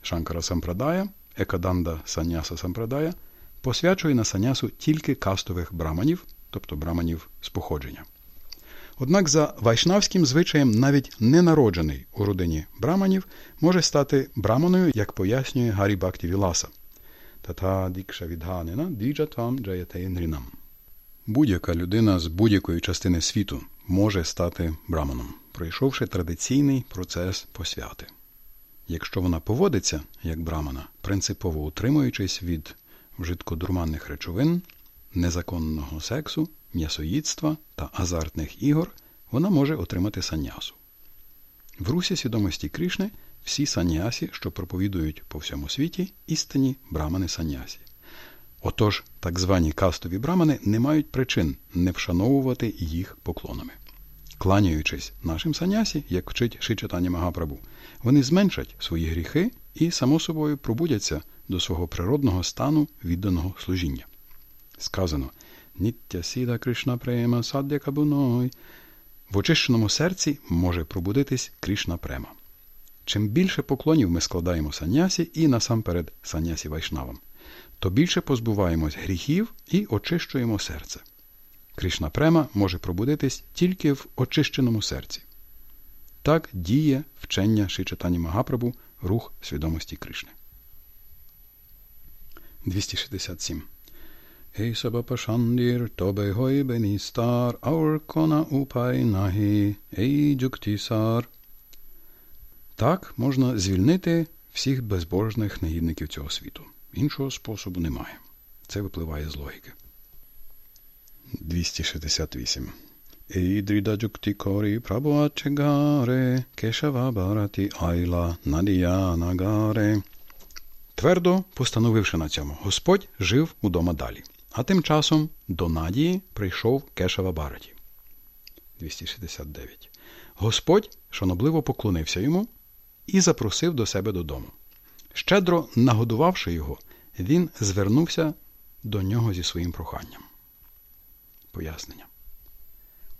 Шанкара Сампрадая, Екаданда Саняса Сампрадая посвячує на санясу тільки кастових браманів, тобто браманів з походження. Однак за вайшнавським звичаєм навіть ненароджений у родині браманів може стати браманою, як пояснює Гарі Бакті Віласа. Будь-яка людина з будь-якої частини світу може стати браманом, пройшовши традиційний процес посвяти. Якщо вона поводиться як брамана, принципово утримуючись від вжиткодурманних речовин, незаконного сексу, м'ясоїдства та азартних ігор, вона може отримати санясу. В русі свідомості Кришни всі санясі, що проповідують по всьому світі, істинні брамани санясі. Отож, так звані кастові брамани не мають причин не вшановувати їх поклонами. Кланяючись нашим санясі, як вчить Шичатані Магапрабу, вони зменшать свої гріхи і, само собою, пробудяться до свого природного стану відданого служіння. Сказано Ніття сіда Кришна према саддя кабуной. В очищеному серці може пробудитись Кришна према. Чим більше поклонів ми складаємо санясі і насамперед санясі вайшнавам, то більше позбуваємось гріхів і очищуємо серце. Кришна према може пробудитись тільки в очищеному серці. Так діє вчення Шичатані Магапрабу рух свідомості Кришни. 267. Сабапашандір, тобе гой беністар, аур кона упай нагі, ей джуктісар. Так можна звільнити всіх безбожних негідників цього світу. Іншого способу немає. Це випливає з логіки. 268. Ейдріда джукті корі прабуачегаре, кешава бараті айла надія нагаре. Твердо постановивши на цьому, Господь жив удома далі. А тим часом до Надії прийшов Кешава Бараті. 269. Господь шанобливо поклонився йому і запросив до себе додому. Щедро нагодувавши його, він звернувся до нього зі своїм проханням. Пояснення.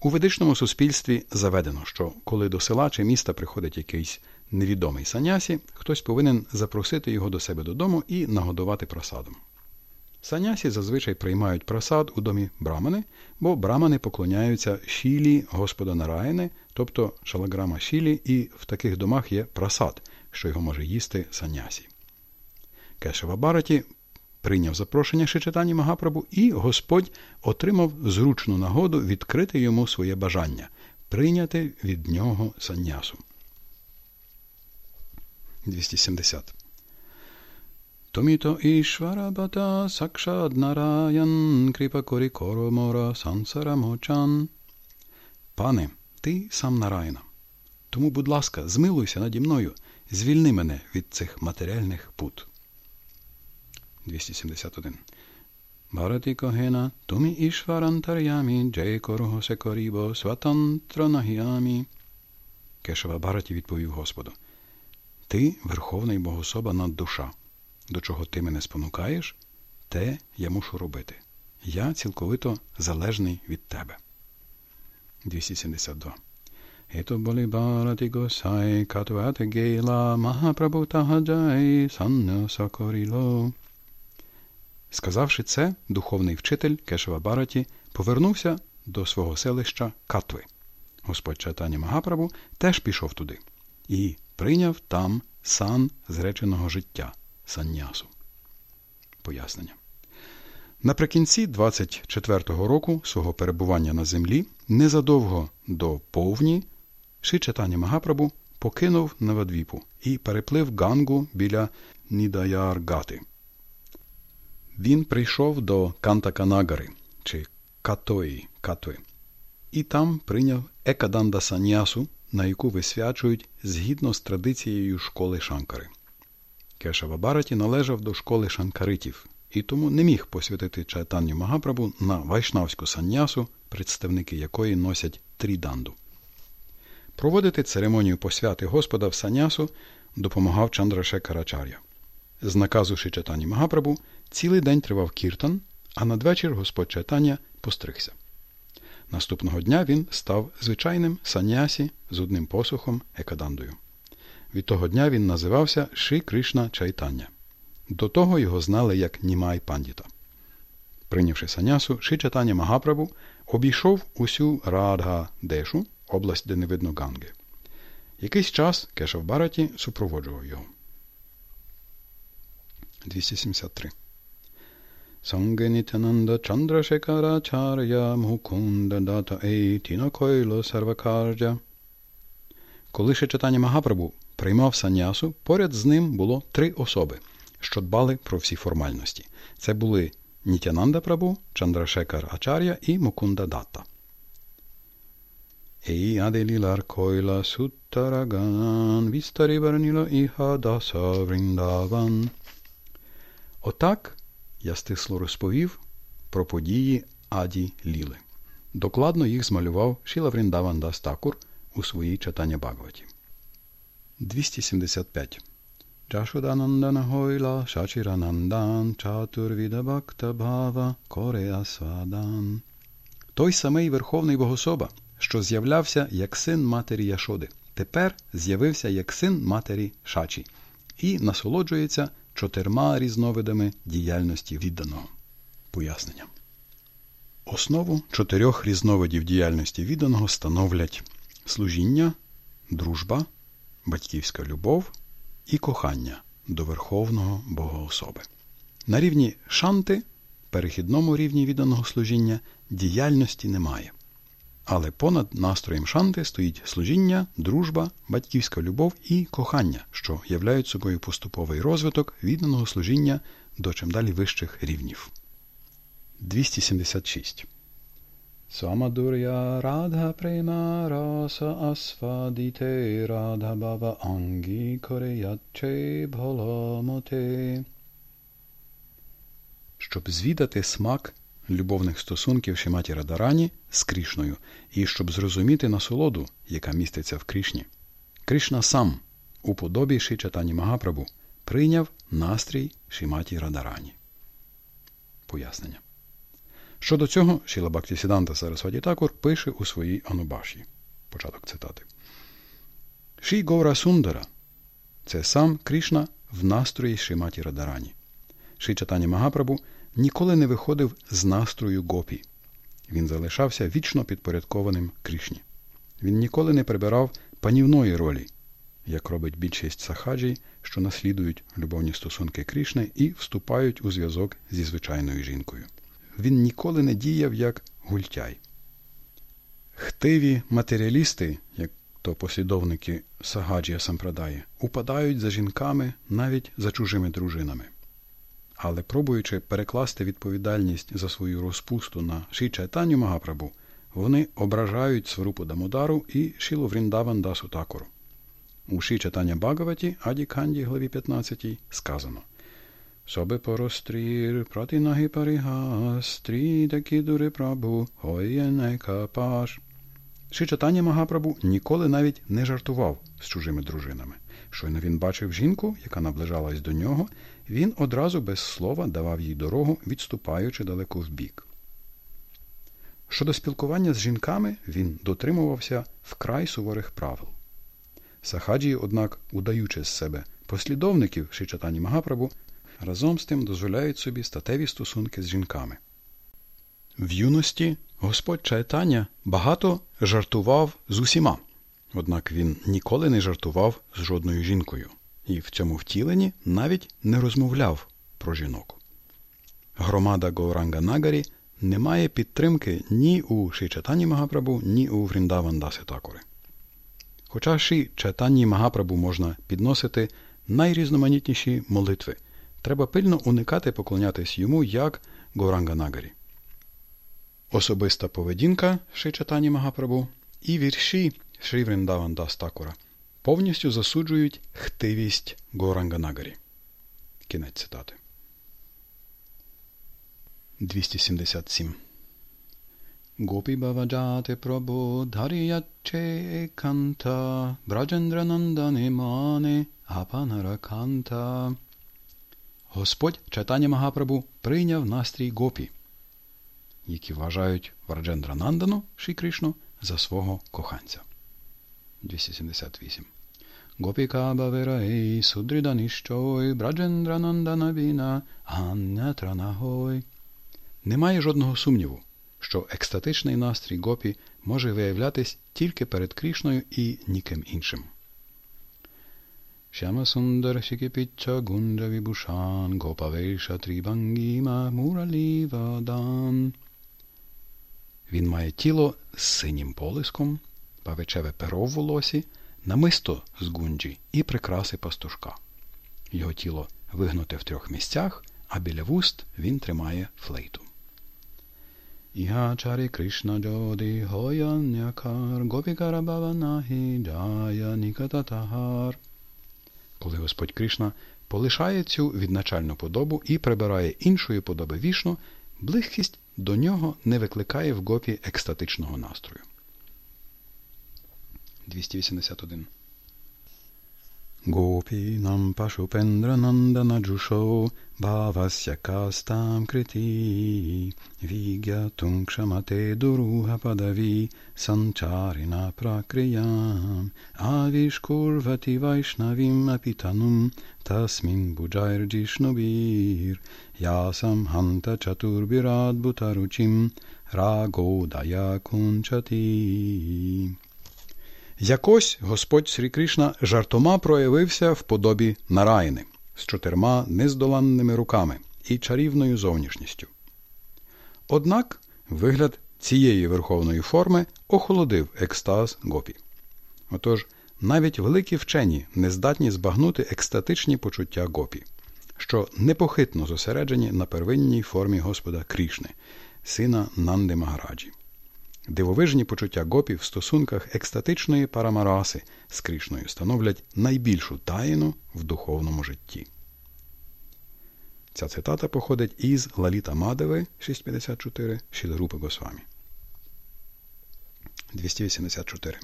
У ведичному суспільстві заведено, що коли до села чи міста приходить якийсь невідомий санясі, хтось повинен запросити його до себе додому і нагодувати просадом. Санясі зазвичай приймають просад у домі брамани, бо брамани поклоняються шілі Господа Нараїни, тобто шалаграма шілі, і в таких домах є просад, що його може їсти санясі. Кешева Бараті прийняв запрошення Шичатані Магапрабу, і Господь отримав зручну нагоду відкрити йому своє бажання прийняти від нього санясу. 270. Томіто ішвара бата сакшад нараян кріпа корі коромора сансара мочан. Пане, ти сам нараяна. Тому, будь ласка, змилуйся наді мною, звільни мене від цих матеріальних пут. 271. Бхарати Когена, тумі ішварантарямі, джей корого секорібо, сватантра нахіямі. Кешава відповів Господу. Ти верховний богособа над душа. До чого ти мене спонукаєш, те я мушу робити. Я цілковито залежний від тебе. 272. Ето болі барати госай, катуати гейла, махапрабу тагаджай, санна сокоріло. Сказавши це, духовний вчитель Кешева Бараті повернувся до свого селища Катви. Господь Чайтані Магапрабу теж пішов туди і прийняв там сан зреченого життя саннясу. Пояснення. Наприкінці 24-го року свого перебування на землі незадовго до повні Шичатані Магапрабу покинув Навадвіпу і переплив Гангу біля Нідаяргати. Він прийшов до Кантаканагари чи Катої Катви, і там прийняв Екаданда Санясу, на яку висвячують згідно з традицією школи Шанкари. Кешава Бараті належав до школи шанкаритів і тому не міг посвятити чайтанню Магапрабу на вайшнавську саннясу, представники якої носять тріданду. Проводити церемонію посвяти Господа в санясу допомагав Чандрашекарачар'я. З наказу Шичатані Магапрабу цілий день тривав кіртан, а надвечір Господь Чайтання постригся. Наступного дня він став звичайним санясі з одним посухом екадандою. Від того дня він називався Ши Кришна Чайтання. До того його знали як Німай Пандіта. Прийнявши санясу, Ши Чайтання Магапрабу обійшов усю Радга Дешу, область, де не видно Ганги. Якийсь час Кешав Бараті супроводжував його. 273 Санге Нітянанда Чандрашекарачаря Мукунда Дата Ейтіна Койло Сарвакарджа. Коли ще читання Магапрабу приймав санясу, поряд з ним було три особи, що дбали про всі формальності. Це були Нітянанда Прабу, Чандрашекар Ачар'я і Мукунда Датта. Ей Аделілар Койла Суттараган Вістарі Варніло Іха Даса Вріндаван. Отак я стисло розповів про події Аді Ліли. Докладно їх змалював Шіла Вріндаван Дас Такур у своїй читання Багаваті. 275. Джашуданандана Гойла Шачіранандан Чатурвіда Бхава Кореа Свадан. Той самий Верховний Богособа, що з'являвся як син матері Яшоди, тепер з'явився як син матері Шачі і насолоджується чотирма різновидами діяльності відданого. Пояснення. Основу чотирьох різновидів діяльності відданого становлять служіння, дружба, батьківська любов і кохання до Верховного Богоособи. На рівні шанти, перехідному рівні відданого служіння, діяльності немає. Але понад настроєм шанти стоїть служіння, дружба, батьківська любов і кохання, що являють собою поступовий розвиток відданого служіння до чим далі вищих рівнів. 276. Самадуря радha према раса асвадіте радha бава ангі кореяче бхоламоте. Щоб звідати смак любовних стосунків Шиматі Радарані з Крішною і щоб зрозуміти насолоду, яка міститься в Крішні. Кришна сам у Шичатані Магапрабу прийняв настрій Шиматі Радарані. Пояснення. Щодо цього, Шіла Бактісіданта Сарасваді Такур пише у своїй Анубаші. Початок цитати. Ші Гора Сундара це сам Кришна в настрої Шиматі Радарані. Ши Чатані Магапрабу ніколи не виходив з настрою гопі. Він залишався вічно підпорядкованим Кришні. Він ніколи не прибирав панівної ролі, як робить більшість сахаджій, що наслідують любовні стосунки Кришни і вступають у зв'язок зі звичайною жінкою. Він ніколи не діяв як гультяй. Хтиві матеріалісти, як то послідовники Сагаджія Сампрадаї, упадають за жінками навіть за чужими дружинами. Але пробуючи перекласти відповідальність за свою розпусту на Ші Магапрабу, вони ображають Сварупу Дамодару і Шілу Вріндаван Дасу Такуру. У Ші Чайтані Багаваті, Аді Канді, главі 15, сказано Собе порострір пратінагі парігас, трі прабу, гоєне капаш. Ши Магапрабу ніколи навіть не жартував з чужими дружинами. Щойно він бачив жінку, яка наближалась до нього, він одразу без слова давав їй дорогу, відступаючи далеко вбік. Щодо спілкування з жінками він дотримувався вкрай суворих правил. Сахаджії, однак, удаючи з себе послідовників Шичатані Магапрабу, разом з тим дозволяють собі статеві стосунки з жінками. В юності Господь Чайтанья багато жартував з усіма. Однак він ніколи не жартував з жодною жінкою, і в цьому втіленні навіть не розмовляв про жінок. Громада Гауранга Нагарі не має підтримки ні у Шрі Чайтаньї Магапрабгу, ні у Вріндавани даси Тгакури. Хоча Шрі Чайтаньї Магапрабгу можна підносити найрізноманітніші молитви, треба пильно уникати поклонятись йому як Гауранга Нагарі. Особиста поведінка Шрі Чайтаньї Магапрабгу і вірші Шрі Тгакура повністю засуджують хтивість Гауранга Нагарі. Кінець цитати. 277. Гопі-бгава янте прабгу дгаріячхе еканта враджендра-нандане мане апанара канта. Господь Чайтаня Магапрабу прийняв настрій Гопі. які вважають Варджендра Нандану Ші Кришну за свого коханця. 278. Гопіка Баверай Судриданішчой Браджендра Нандана Аннятранагой. Немає жодного сумніву, що екстатичний настрій гопі може виявлятись тільки перед Крішною і ніким іншим. Shama Sundar Shikipicha Gunda Vibhushan Gopavesha Tribangima Murali. Він має тіло з синім полиском, павичеве перо в волосі, намисто з гунджі і прикраси пастушка. Його тіло вигнуте в трьох місцях, а біля вуст він тримає флейту. Іхачарі Кришна Джоди Гоянякар Гопікара Баванахі Джая Нікататагар коли Господь Кришна полишає цю відначальну подобу і прибирає іншої подоби вішну, близькість до нього не викликає в гопі екстатичного настрою. 281 Kastam kriti Vigyatum kshamate duruha padavi Sancharina prakriyam Avishkurvati Vaishnavim apitanum Tasmin bujairjishnubir Yasam hanta chaturbirad butaruchim Ragodaya kunchati Якось Господь Срі Кришна жартома проявився в подобі Нараїни з чотирма нездоланними руками і чарівною зовнішністю. Однак вигляд цієї верховної форми охолодив екстаз гопі. Отож, навіть великі вчені не здатні збагнути екстатичні почуття гопі, що непохитно зосереджені на первинній формі Господа Крішни, сина Нанди Магараджі. Дивовижні почуття гопі в стосунках екстатичної парамараси з Кришною становлять найбільшу таїну в духовному житті. Ця цитата походить із Лаліта Мадеви 654 Шіларупи Госвамі. 284.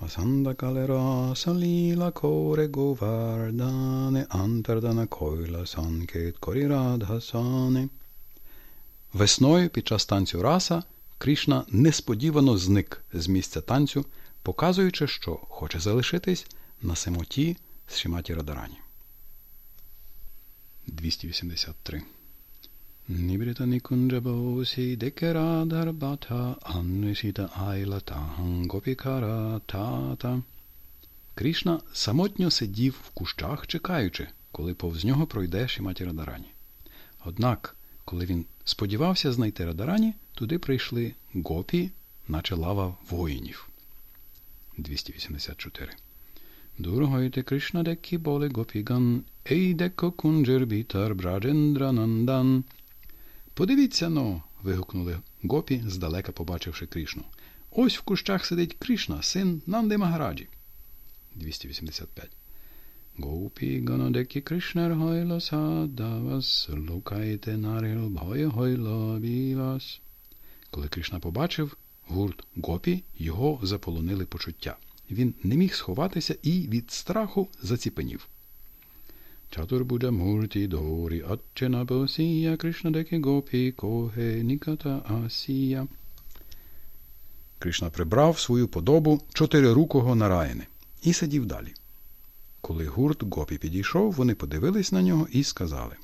Масанда калера саліла коре говардане антардана койла санкет корірадхасане. Весною під час танцю раса Крішна несподівано зник з місця танцю, показуючи, що хоче залишитись на самоті з Шіматі Радарані. 283. Нібріта Нікунджабосі декерадар бата аннесіта гопікара тата. Крішна самотньо сидів в кущах, чекаючи, коли повз нього пройде Шіматі Радарані. Однак, коли він сподівався знайти Радарані, Туди прийшли гопі, наче лава воїнів. 284. Дургойте Кришна декі боли гопіган, ей деко кунджер бітар браджендра нандан. Подивіться но. вигукнули гопі, здалека побачивши Кришну. Ось в кущах сидить Кришна, син Нанди Магараджі. 285. Гопі ганадекі Кришнер гойла садавас, лукайте нарил бхоя гойла бівас. Коли Кришна побачив гурт гопі, його заполонили почуття. Він не міг сховатися і від страху заціпенів. Чатурбуджа мурті дорі атчена босія Кришна деки гопі коге ніката асія. Кришна прибрав свою подобу чотирирукого нараїни і сидів далі. Коли гурт гопі підійшов, вони подивились на нього і сказали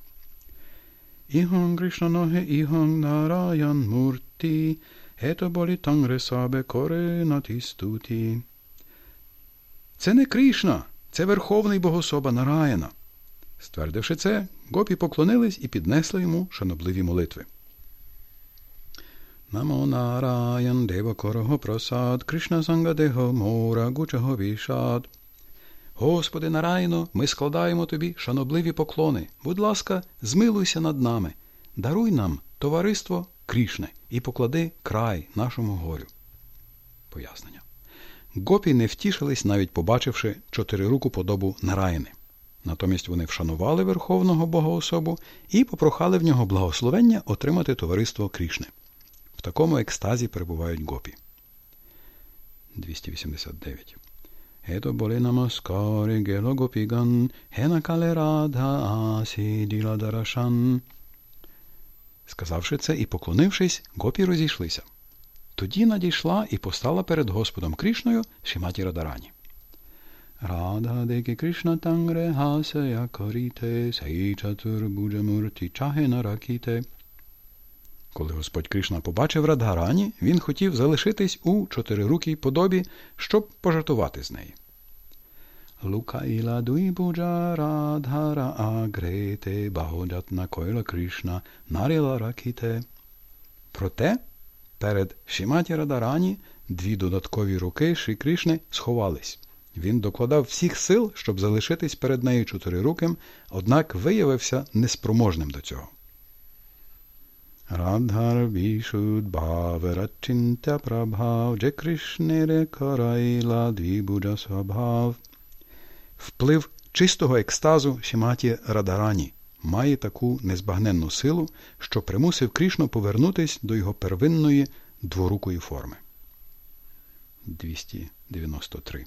Іхон Кришна ноге, іхон нараян мурт стуті, ето болі тангре сабе коре натістуті. Це не Кришна, це Верховний Богособа Нараїна. Ствердивши це, гопі поклонились і піднесли йому шанобливі молитви. Намо Нараян Дева Просад, Кришна Сангадего Мора Гучаго Вішад. Господи Нарайно, ми складаємо тобі шанобливі поклони. Будь ласка, змилуйся над нами, даруй нам товариство Крішне і поклади край нашому горю. Пояснення. Гопі не втішились, навіть побачивши чотирируку подобу Нараїни. Натомість вони вшанували Верховного Богоособу і попрохали в нього благословення отримати товариство Крішне. В такому екстазі перебувають гопі. 289. Ето боли намаскари гело гопіган, хена кале аси діла дарашан. Сказавши це і поклонившись, гопі розійшлися. Тоді надійшла і постала перед Господом Крішною Шиматі Радарані. Рада деки Кришна тангре хасая коріте, сей чатур буджамурті чахе наракіте. Коли Господь Кришна побачив Радгарані, він хотів залишитись у чотирирукій подобі, щоб пожартувати з неї. Лукаїла дуйбуджа радгара агрете, багодятна койла Кришна, наріла ракіте. Проте перед Шіматі Радарані дві додаткові руки Шрі Кришни сховались. Він докладав всіх сил, щоб залишитись перед нею чотирируким, однак виявився неспроможним до цього. Радхар Вішуд Бхаверачинтя Прабхав Дже Кришнере Карайла Двібуджа Свабхав. Вплив чистого екстазу Шіматі Радарані має таку незбагненну силу, що примусив Крішну повернутись до його первинної дворукої форми. 293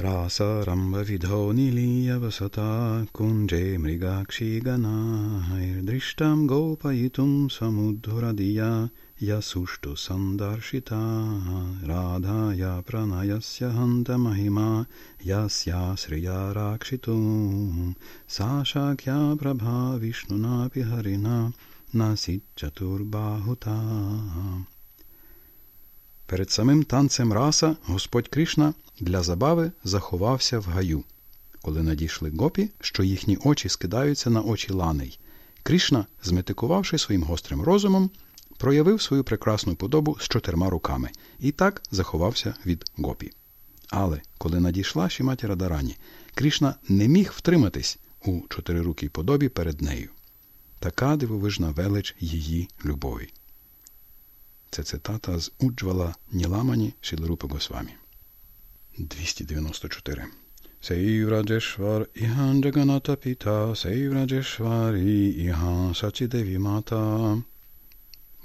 रासरम्भविधौ निलीयवसता, कुञ्जे मृगाक्षी गणाहैर्दृष्टां गोपयितुं समुद्धुरधिया यः सुष्ठु सन्दर्शिता, राधाया प्रणयस्य हन्तमहिमा, यस्याश्रिया राक्षितुं। सा शाख्या प्रभा विष्णुनापि हरिणा न सिच्चतुर्बाहुता Перед самим танцем раса Господь Кришна для забави заховався в гаю. Коли надійшли гопі, що їхні очі скидаються на очі ланей, Кришна, зметикувавши своїм гострим розумом, проявив свою прекрасну подобу з чотирма руками і так заховався від гопі. Але коли надійшла Шіматі Радарані, Кришна не міг втриматись у чотирирукій подобі перед нею. Така дивовижна велич її любові. Це цитата з Уджвала Ніламані Шіларупи Госвамі. 294. Сейвраджешвар Іхан Джаганата Піта, Сейвраджешварі Іхан Сачідеві Мата.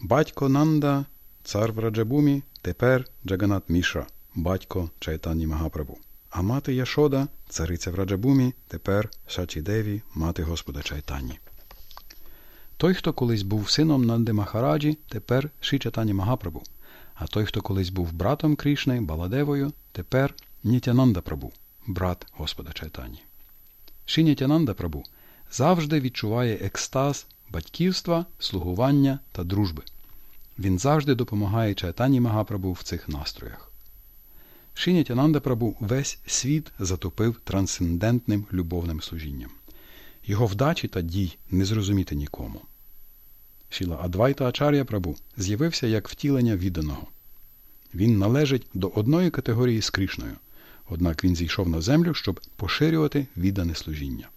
Батько Нанда, цар в Раджабумі, тепер Джаганат Мішра, батько Чайтані Магапрабу. А мати Яшода, цариця в Раджабумі, тепер Шачідеві, мати Господа Чайтані. Той, хто колись був сином Нанди Махараджі, тепер Шичатані Магапрабу, а той, хто колись був братом Крішни, Баладевою, тепер Нітянанда Прабу, брат Господа Чайтані. Шинятянанда Прабу завжди відчуває екстаз батьківства, слугування та дружби. Він завжди допомагає Чайтані Магапрабу в цих настроях. Шинятянанда Прабу весь світ затопив трансцендентним любовним служінням. Його вдачі та дій не зрозуміти нікому. Шіла Адвайта Ачар'я Прабу з'явився як втілення відданого. Він належить до одної категорії з Крішною, однак він зійшов на землю, щоб поширювати віддане служіння.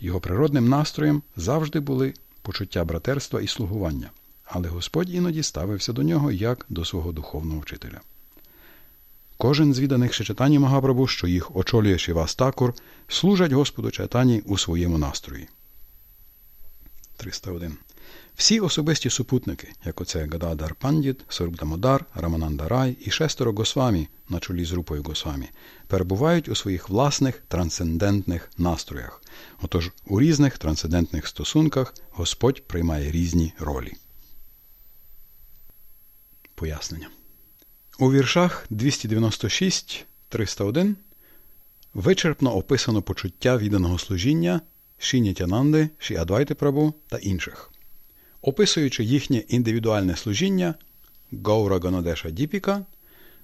Його природним настроєм завжди були почуття братерства і слугування, але Господь іноді ставився до нього як до свого духовного вчителя. Кожен з відданих Шичатані Магапрабу, що їх очолює Шівас Такур, служать Господу Чайтані у своєму настрої. 301. Всі особисті супутники, як оце Гададар Пандіт, Сорубдамодар, Рамананда Рай і шестеро Госвамі на чолі з групою Госвамі, перебувають у своїх власних трансцендентних настроях. Отож у різних трансцендентних стосунках Господь приймає різні ролі. Пояснення. У віршах 296 301 вичерпно описано почуття відданого служіння Шінітянанди, Ші Адвайти Прабу та інших. Описуючи їхнє індивідуальне служіння Гаура Ганадеша Діпіка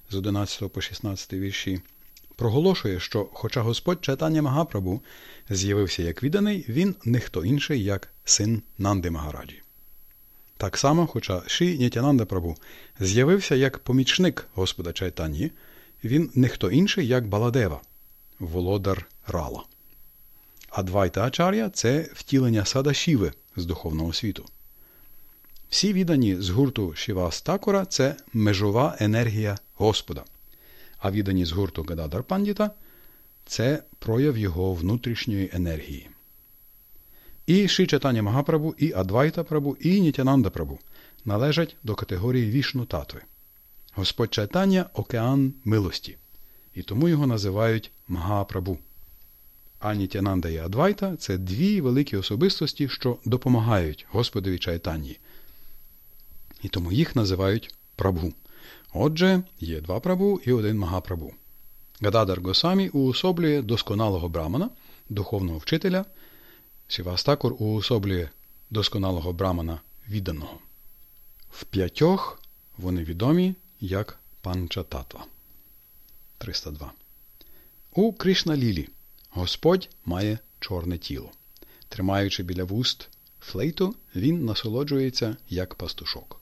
з 11 по 16 вірші, проголошує, що, хоча Господь Чайтання Магапрабу з'явився як відданий, він не хто інший, як син Нанди Магараджі. Так само, хоча Ші Нітянанда Прабу з'явився як помічник Господа Чайтані, він не хто інший, як Баладева, володар Рала. Адвайта Ачар'я це втілення сада Шіви з духовного світу. Всі віддані з гурту Шівас Такура це межова енергія Господа, а віддані з гурту Гададар Пандіта це прояв його внутрішньої енергії. І Ши Чатаня Магапрабу, і Адвайта Прабу, і Нітянанда Прабу належать до категорії вішну татви. Господь Чайтання – океан милості, і тому його називають Магапрабу. Анітянанда і Адвайта це дві великі особистості, що допомагають Господові Чайтанії. І тому їх називають прабу. Отже, є два прабу і один магапрабу. Гададар Госамі уособлює досконалого брамана, духовного вчителя, Сівастакур уособлює досконалого брамана відданого. В п'ятьох вони відомі як панчататва. 302. У Кришна Лілі Господь має чорне тіло. Тримаючи біля вуст флейту, він насолоджується як пастушок.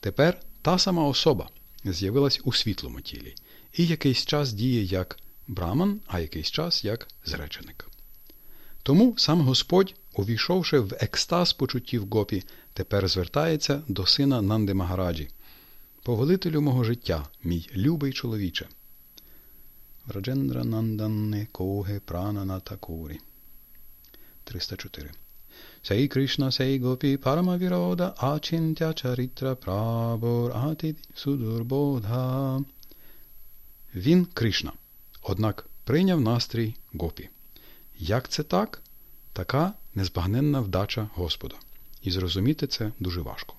Тепер та сама особа з'явилась у світлому тілі і якийсь час діє як браман, а якийсь час як зреченик. Тому сам Господь, увійшовши в екстаз почуттів гопі, тепер звертається до сина Нанди Магараджі. Повелителю мого життя, мій любий чоловіче. Враджендра Нанданне Коге Пранана Такурі. 304. Сей Кришна, сей Гопі Парама Вірода, Ачинтя Чарітра Прабор Ати Судурбодha. Він Кришна, однак прийняв настрій Гопі. Як це так? Така незбагненна вдача Господа. І зрозуміти це дуже важко.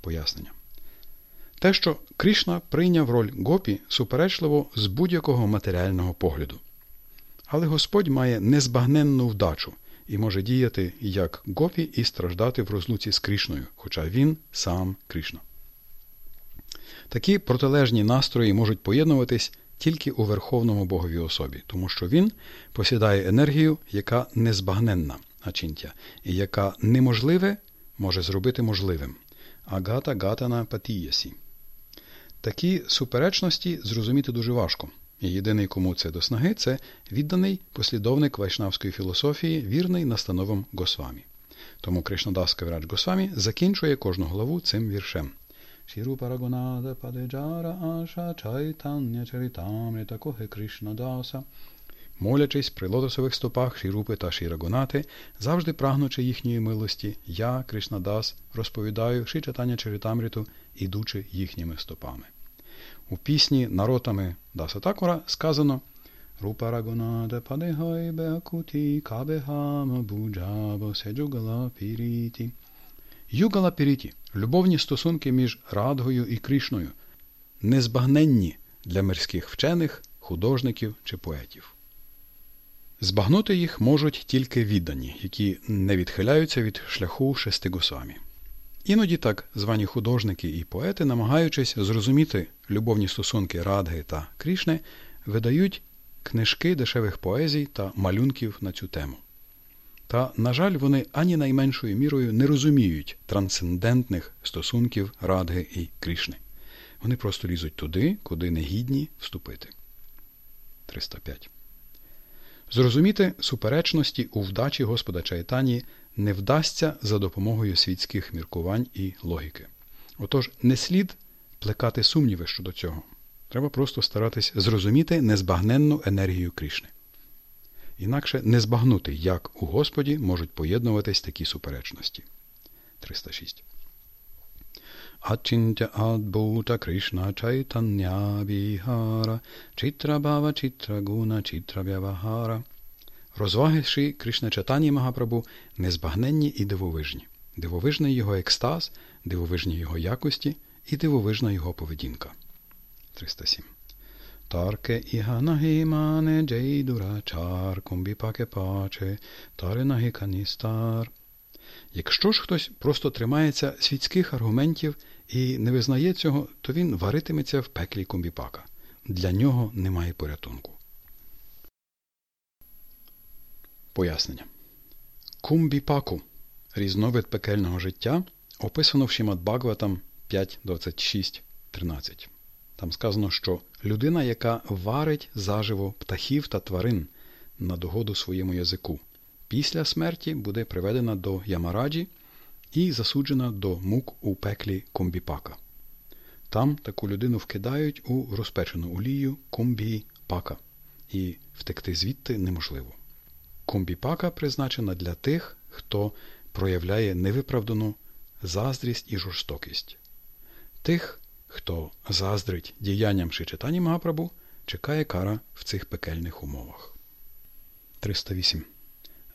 Пояснення. Те, що Кришна прийняв роль Гопі, суперечливо з будь-якого матеріального погляду. Але Господь має незбагненну вдачу і може діяти як Гопі і страждати в розлуці з Кришною, хоча він сам Кришна. Такі протилежні настрої можуть поєднуватись тільки у Верховному Боговій особі, тому що він посідає енергію, яка незбагненна ачінтя, і яка неможливе може зробити можливим. Агата гатана патіясі. Такі суперечності зрозуміти дуже важко. І єдиний, кому це до снаги, це відданий послідовник вайшнавської філософії, вірний настановам Госвамі. Тому Кришнадас Кавірадж Госвамі закінчує кожну главу цим віршем. Рагунада Падеджара Аша Чайтання Чаритамрита Коге Кришнадаса. Молячись при лотосових стопах Шірупи та Шірагунати, завжди прагнучи їхньої милості, я, Кришнадас, розповідаю Шичатання Чаритамриту, ідучи їхніми стопами. У пісні наротами Даса Такура сказано Рупа Рагунада Падегой Беакуті Кабехама Буджабо Седжугала Піріті. Югала Піріті любовні стосунки між Радгою і Кришною, незбагненні для мирських вчених, художників чи поетів. Збагнути їх можуть тільки віддані, які не відхиляються від шляху шести госвамі. Іноді так звані художники і поети, намагаючись зрозуміти любовні стосунки Радги та Крішни, видають книжки дешевих поезій та малюнків на цю тему. Та, на жаль, вони ані найменшою мірою не розуміють трансцендентних стосунків Радги і Крішни. Вони просто лізуть туди, куди не гідні вступити. 305. Зрозуміти суперечності у вдачі Господа Чайтані не вдасться за допомогою світських міркувань і логіки. Отож, не слід плекати сумніви щодо цього. Треба просто старатись зрозуміти незбагненну енергію Крішни. Інакше не збагнути, як у Господі можуть поєднуватись такі суперечності. 306. Ачинтя адбута Кришна чайтання віхара, читра бава читра гуна читра. Розваги Ши Кришна Чатані Магапрабу незбагненні і дивовижні. Дивовижний його екстаз, дивовижні його якості і дивовижна його поведінка. 307. Тарке іганагі мане джей дурачар, кумбіпаке паче, каністар. Якщо ж хтось просто тримається світських аргументів і не визнає цього, то він варитиметься в пеклі кумбіпака. Для нього немає порятунку. Пояснення. Кумбіпаку різновид пекельного життя описано в Шімат Бхагаватам 5.26.13. Там сказано, що людина, яка варить заживо птахів та тварин на догоду своєму язику, після смерті буде приведена до Ямараджі і засуджена до мук у пеклі комбіпака. Там таку людину вкидають у розпечену олію комбі-пака, і втекти звідти неможливо. Комбіпака призначена для тих, хто проявляє невиправдану заздрість і жорстокість. Тих, хто заздрить діянням Шичатані Магапрабу, чекає кара в цих пекельних умовах. 308.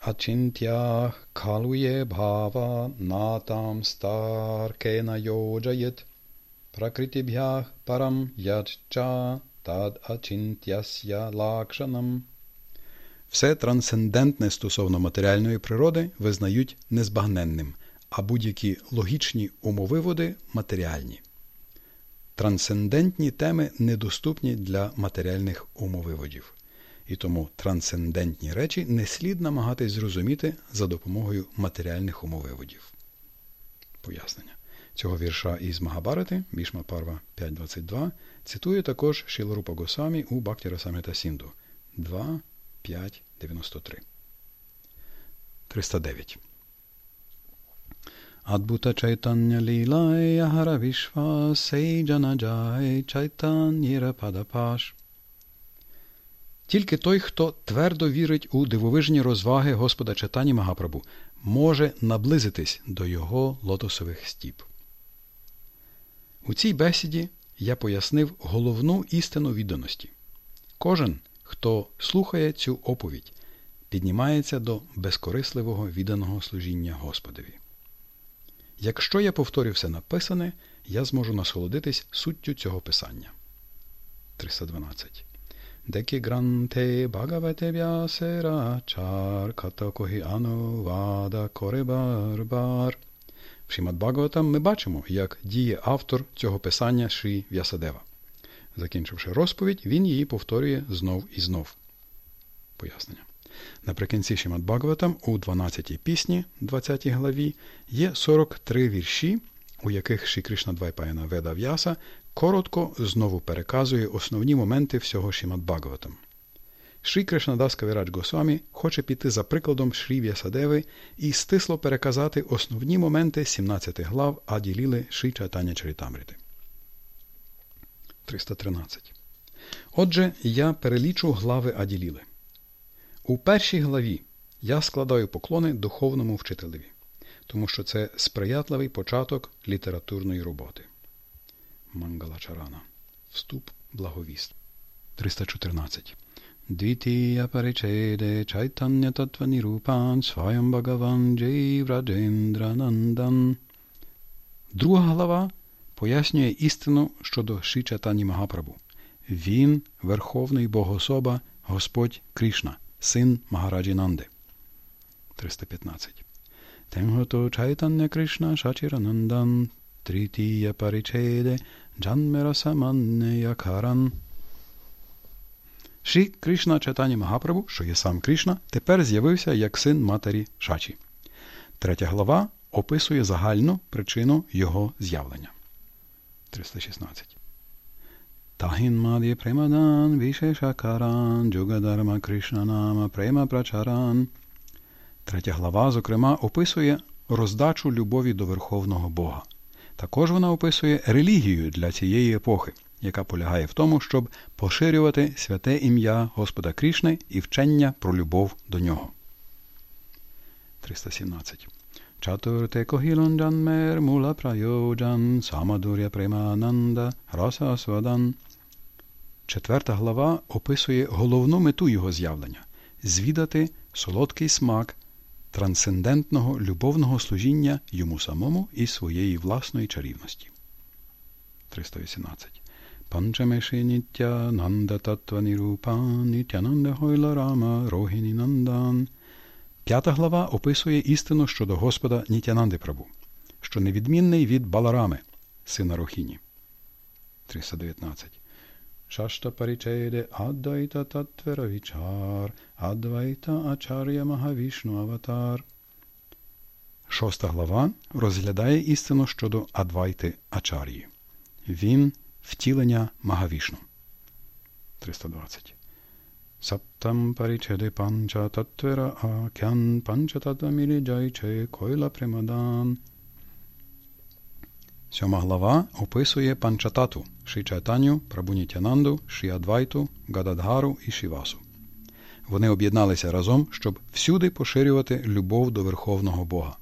Achintya khaluye bhava natam starkena yojayet prakritibhyah param ядча tad achинтясya лакшанам. Все трансцендентне стосовно матеріальної природи визнають незбагненним, а будь-які логічні умовиводи матеріальні. Трансцендентні теми недоступні для матеріальних умовиводів. І тому трансцендентні речі не слід намагатись зрозуміти за допомогою матеріальних умовиводів. Пояснення. Цього вірша із Магабарати, Бішма Парва 5.22, цитує також Шіларупа Госамі у Бактіра Саміта Сінду 2.5.93. 309. Адбута Чайтання Лілай Агара Вішва Сейджана Джай Чайтан'їра Падапаш. Тільки той, хто твердо вірить у дивовижні розваги Господа Читані Магапрабу, може наблизитись до його лотосових стіп. У цій бесіді я пояснив головну істину відданості. Кожен, хто слухає цю оповідь, піднімається до безкорисливого відданого служіння Господові. Якщо я повторю все написане, я зможу насолодитись суттю цього писання. 312. Декі гранте Бхагавате Vyasera Char Katakohi Anuvada Коребарбар. В Шімад Бхагаватам ми бачимо, як діє автор цього писання Шрі В'ясадева. Закінчивши розповідь, він її повторює знов і знов. Пояснення. Наприкінці Шімад Бхагаватам у 12-й пісні, 20 главі, є 43 вірші, у яких Ші Кришна Двайпаяна Веда В'яса коротко знову переказує основні моменти всього Шімад Бхагаватам. Шрі Кришнадас Кавірадж Госвамі хоче піти за прикладом Шрі В'ясадеви і стисло переказати основні моменти 17 глав Аділіли Шрі Чайтання Чарітамрити. 313. Отже, я перелічу глави Аділіли. У першій главі я складаю поклони духовному вчителеві, тому що це сприятливий початок літературної роботи. Мангалачарана. Вступ благовіст. 314. Двітія паричеде чайтання татванірупан сваям Бхагаван Джей Враджендранандан. Друга глава пояснює істину щодо Шичатані Магапрабу. Він Верховний Богособа, Господь Кришна, син Магараджі Нанди. 315. Тенгото чайтання Кришна Шачіранандан Тритія паричеде Джанмерасаманнея Каран. Ші Кришна Чайтані Магапрабу, що є сам Кришна, тепер з'явився як син матері Шачі. Третя глава описує загальну причину його з'явлення. 316. Маді Премадан Вішешакаран Джугадарма Кришна Према Прачаран. Третя глава, зокрема, описує роздачу любові до Верховного Бога. Також вона описує релігію для цієї епохи, яка полягає в тому, щоб поширювати святе ім'я Господа Крішни і вчення про любов до нього. 317. Чатурте когілонджан мер мула прайоджан самадуря премананда раса свадан. Четверта глава описує головну мету його з'явлення звідати солодкий смак трансцендентного любовного служіння йому самому і своєї власної чарівності. 318. Панчамеши ниття нанда татва нірупа нітянанда гойла рама рогіні нандан. П'ята глава описує істину щодо Господа Нітянанди Прабу, що невідмінний від Баларами, сина Рохіні. 319. Шашта паричеде Адвайта Татвера Вічар, Адвайта Ачар'я Магавішну Аватар. Шоста глава розглядає істину щодо Адвайти Ачар'ї. Він втілення Магавішну. 320. Саптам паричеде панча татвера акян панча татамілі джайче койла премадан. Сьома глава описує панчатату Чайтаню, Прабунітянанду, Адвайту, Гададгару і Шівасу. Вони об'єдналися разом, щоб всюди поширювати любов до Верховного Бога.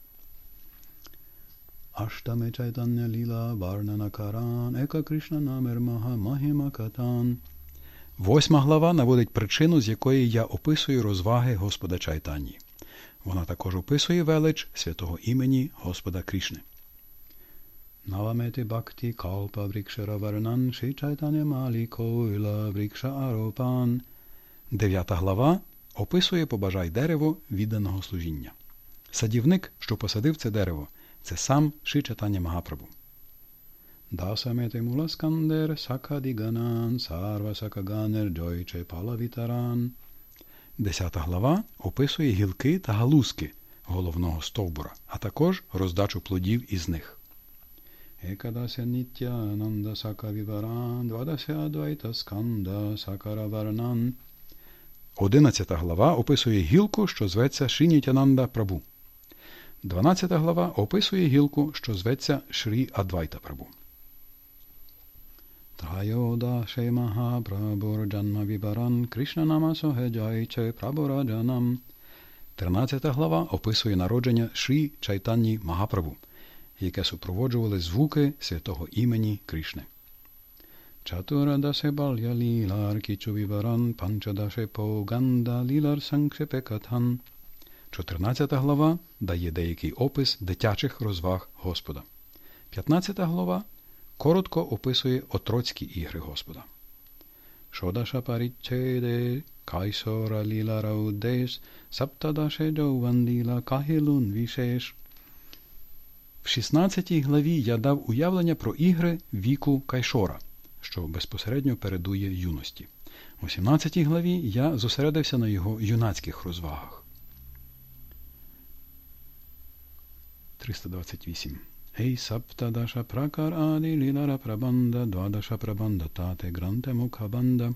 Аштаме Чайтання Ліла Варнана Каран Ека Кришна Намер Маха Махіма Катан. Восьма глава наводить причину, з якої я описую розваги Господа Чайтанії. Вона також описує велич святого імені Господа Крішни. Навамети бхакти калпа врікшара варнан ши чайтаня малі койла врікша аропан. Дев'ята глава описує побажай дерево відданого служіння. Садівник, що посадив це дерево, це сам Ши Чайтаня Магапрабу. Dasamete mulaskander sakadiganan sarva сакаганер джойче палавітаран. Десята глава описує гілки та галузки головного стовбура, а також роздачу плодів із них. Екадаше нітьянанда шакха віварана, двадаше адвайта скандга шакхара варнана. Одинадцята глава описує гілку, що зветься Шрі Нітьянанда Прабгу. Дванадцята глава описує гілку, що зветься Шрі Адвайта Прабгу. Трайодаше магапрабгура джанма віварана крішна нама саха яічхе прабгура джанама. Тринадцята глава описує народження Шрі Чайтанні Магапрабу, яке супроводжували звуки святого імені Кришни. Чатурадасе Балья Лілар Кічу Вібаран Панчадаше Поганда Лілар Санкшепе Катхан. Чотирнадцята глава дає деякий опис дитячих розваг Господа. П'ятнадцята глава коротко описує отроцькі ігри Господа. Шодаша парічеде, кайсора ліла раудеш, саптадаше джован ліла вішеш. В 16 главі я дав уявлення про ігри віку Кайшора, що безпосередньо передує юності. У 17 главі я зосередився на його юнацьких розвагах. 328 Ей саптадаша пракар ади лілара прабанда, двадаша прабанда тате гранте мукабанда.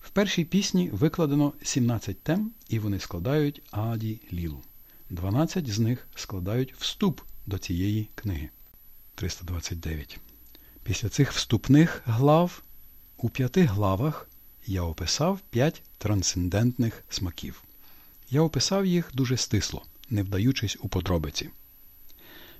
В першій пісні викладено 17 тем, і вони складають аді лілу. 12 з них складають вступ до цієї книги. 329. Після цих вступних глав у п'яти главах я описав п'ять трансцендентних смаків. Я описав їх дуже стисло, не вдаючись у подробиці.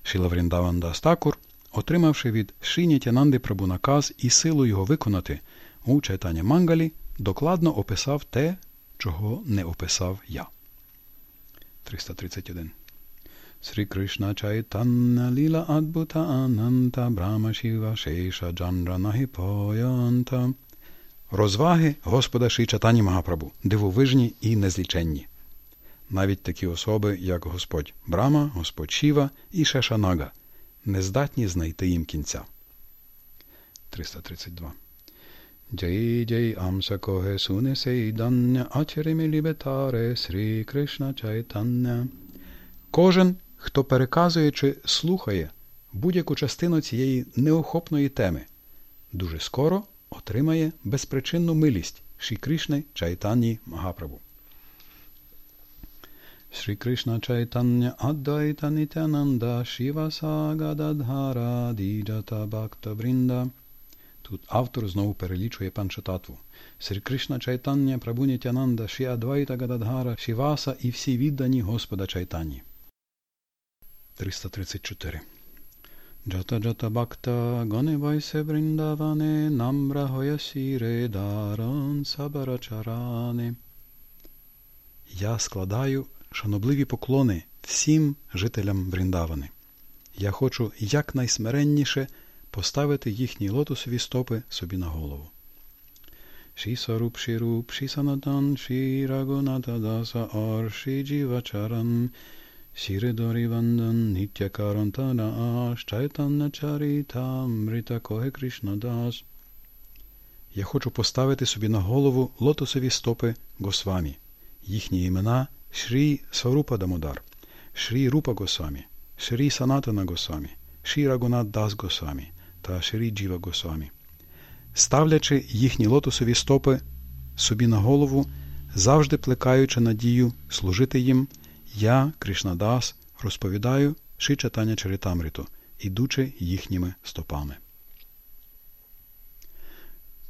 Шіла Вріндаван Дастакур, отримавши від Шині Тянанди Прабу наказ і силу його виконати у читанні Мангалі, докладно описав те, чого не описав я. 331. Срі Кришна Чайтанна Ліла Адбута Ананта Брама Шіва Шейша Джандра Нагіпоянта. Розваги Господа Ші Чатані Магапрабу, дивовижні і незліченні навіть такі особи, як Господь Брама, Господь Шіва і Шешанага, не здатні знайти їм кінця. 332. Джеї джеї амша кахе дганья ачіре мілібе таре шрі крішна чайтанья. Кожен, хто переказує чи слухає будь-яку частину цієї неохопної теми, дуже скоро отримає безпричинну милість Шрі Крішни Чайтаньї Магапрабгу. Шрі крішна чайтанья адвайта нітьянанда шріваса гададгараді джата бгакта врінда. Тут автор знову перелічує панчататву. Срі Кришна Чайтання Прабу Нітянанда Ші Адвайта Гададхара Шіваса і всі віддані Господа Чайтані. 334. Джата Джата Бхакта Гоне Вайсе Бриндаване Намра Хоясіре Даран Сабарачаране. Я складаю шанобливі поклони всім жителям Вріндавани. Я хочу якнайсмиренніше поставити їхні лотосові стопи собі на голову. Ші Саруп Шіруп, Ші Санатан, Ші Рагуната Даса Ар, Ші Джівачаран, Шіридорі Вандан, Нітя Карантана Аш, Чайтанна Чаріта, Мрита Коге Кришна Дас. Я хочу поставити собі на голову лотосові стопи Госвамі. Їхні імена Шрі Сарупа Дамодар, Шрі Рупа Госвамі, Шрі Санатана Госвамі, Шрі Рагунат Дас Госвамі та Шрі Джіва Госвамі. Ставлячи їхні лотосові стопи собі на голову, завжди плекаючи надію служити їм, я, Кришнадас, розповідаю Ши читання Чаритамриту, ідучи їхніми стопами.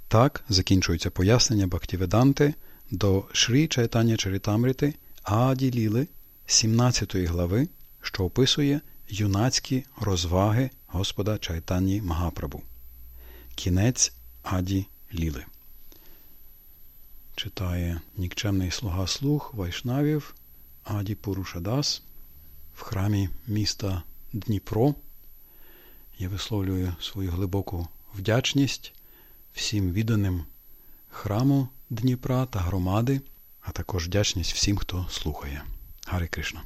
Так закінчується пояснення Бхактіведанти до Шрі Чайтання Чаритамрити Аді Ліли 17 глави, що описує юнацькі розваги Господа Чайтанні Магапрабу. Кінець Аді Ліли. читає нікчемний слуга слух Вайшнавів Аді Пурушадас в храмі міста Дніпро. Я висловлюю свою глибоку вдячність всім відданим храму Дніпра та громади, а також вдячність всім, хто слухає. Гари Кришна.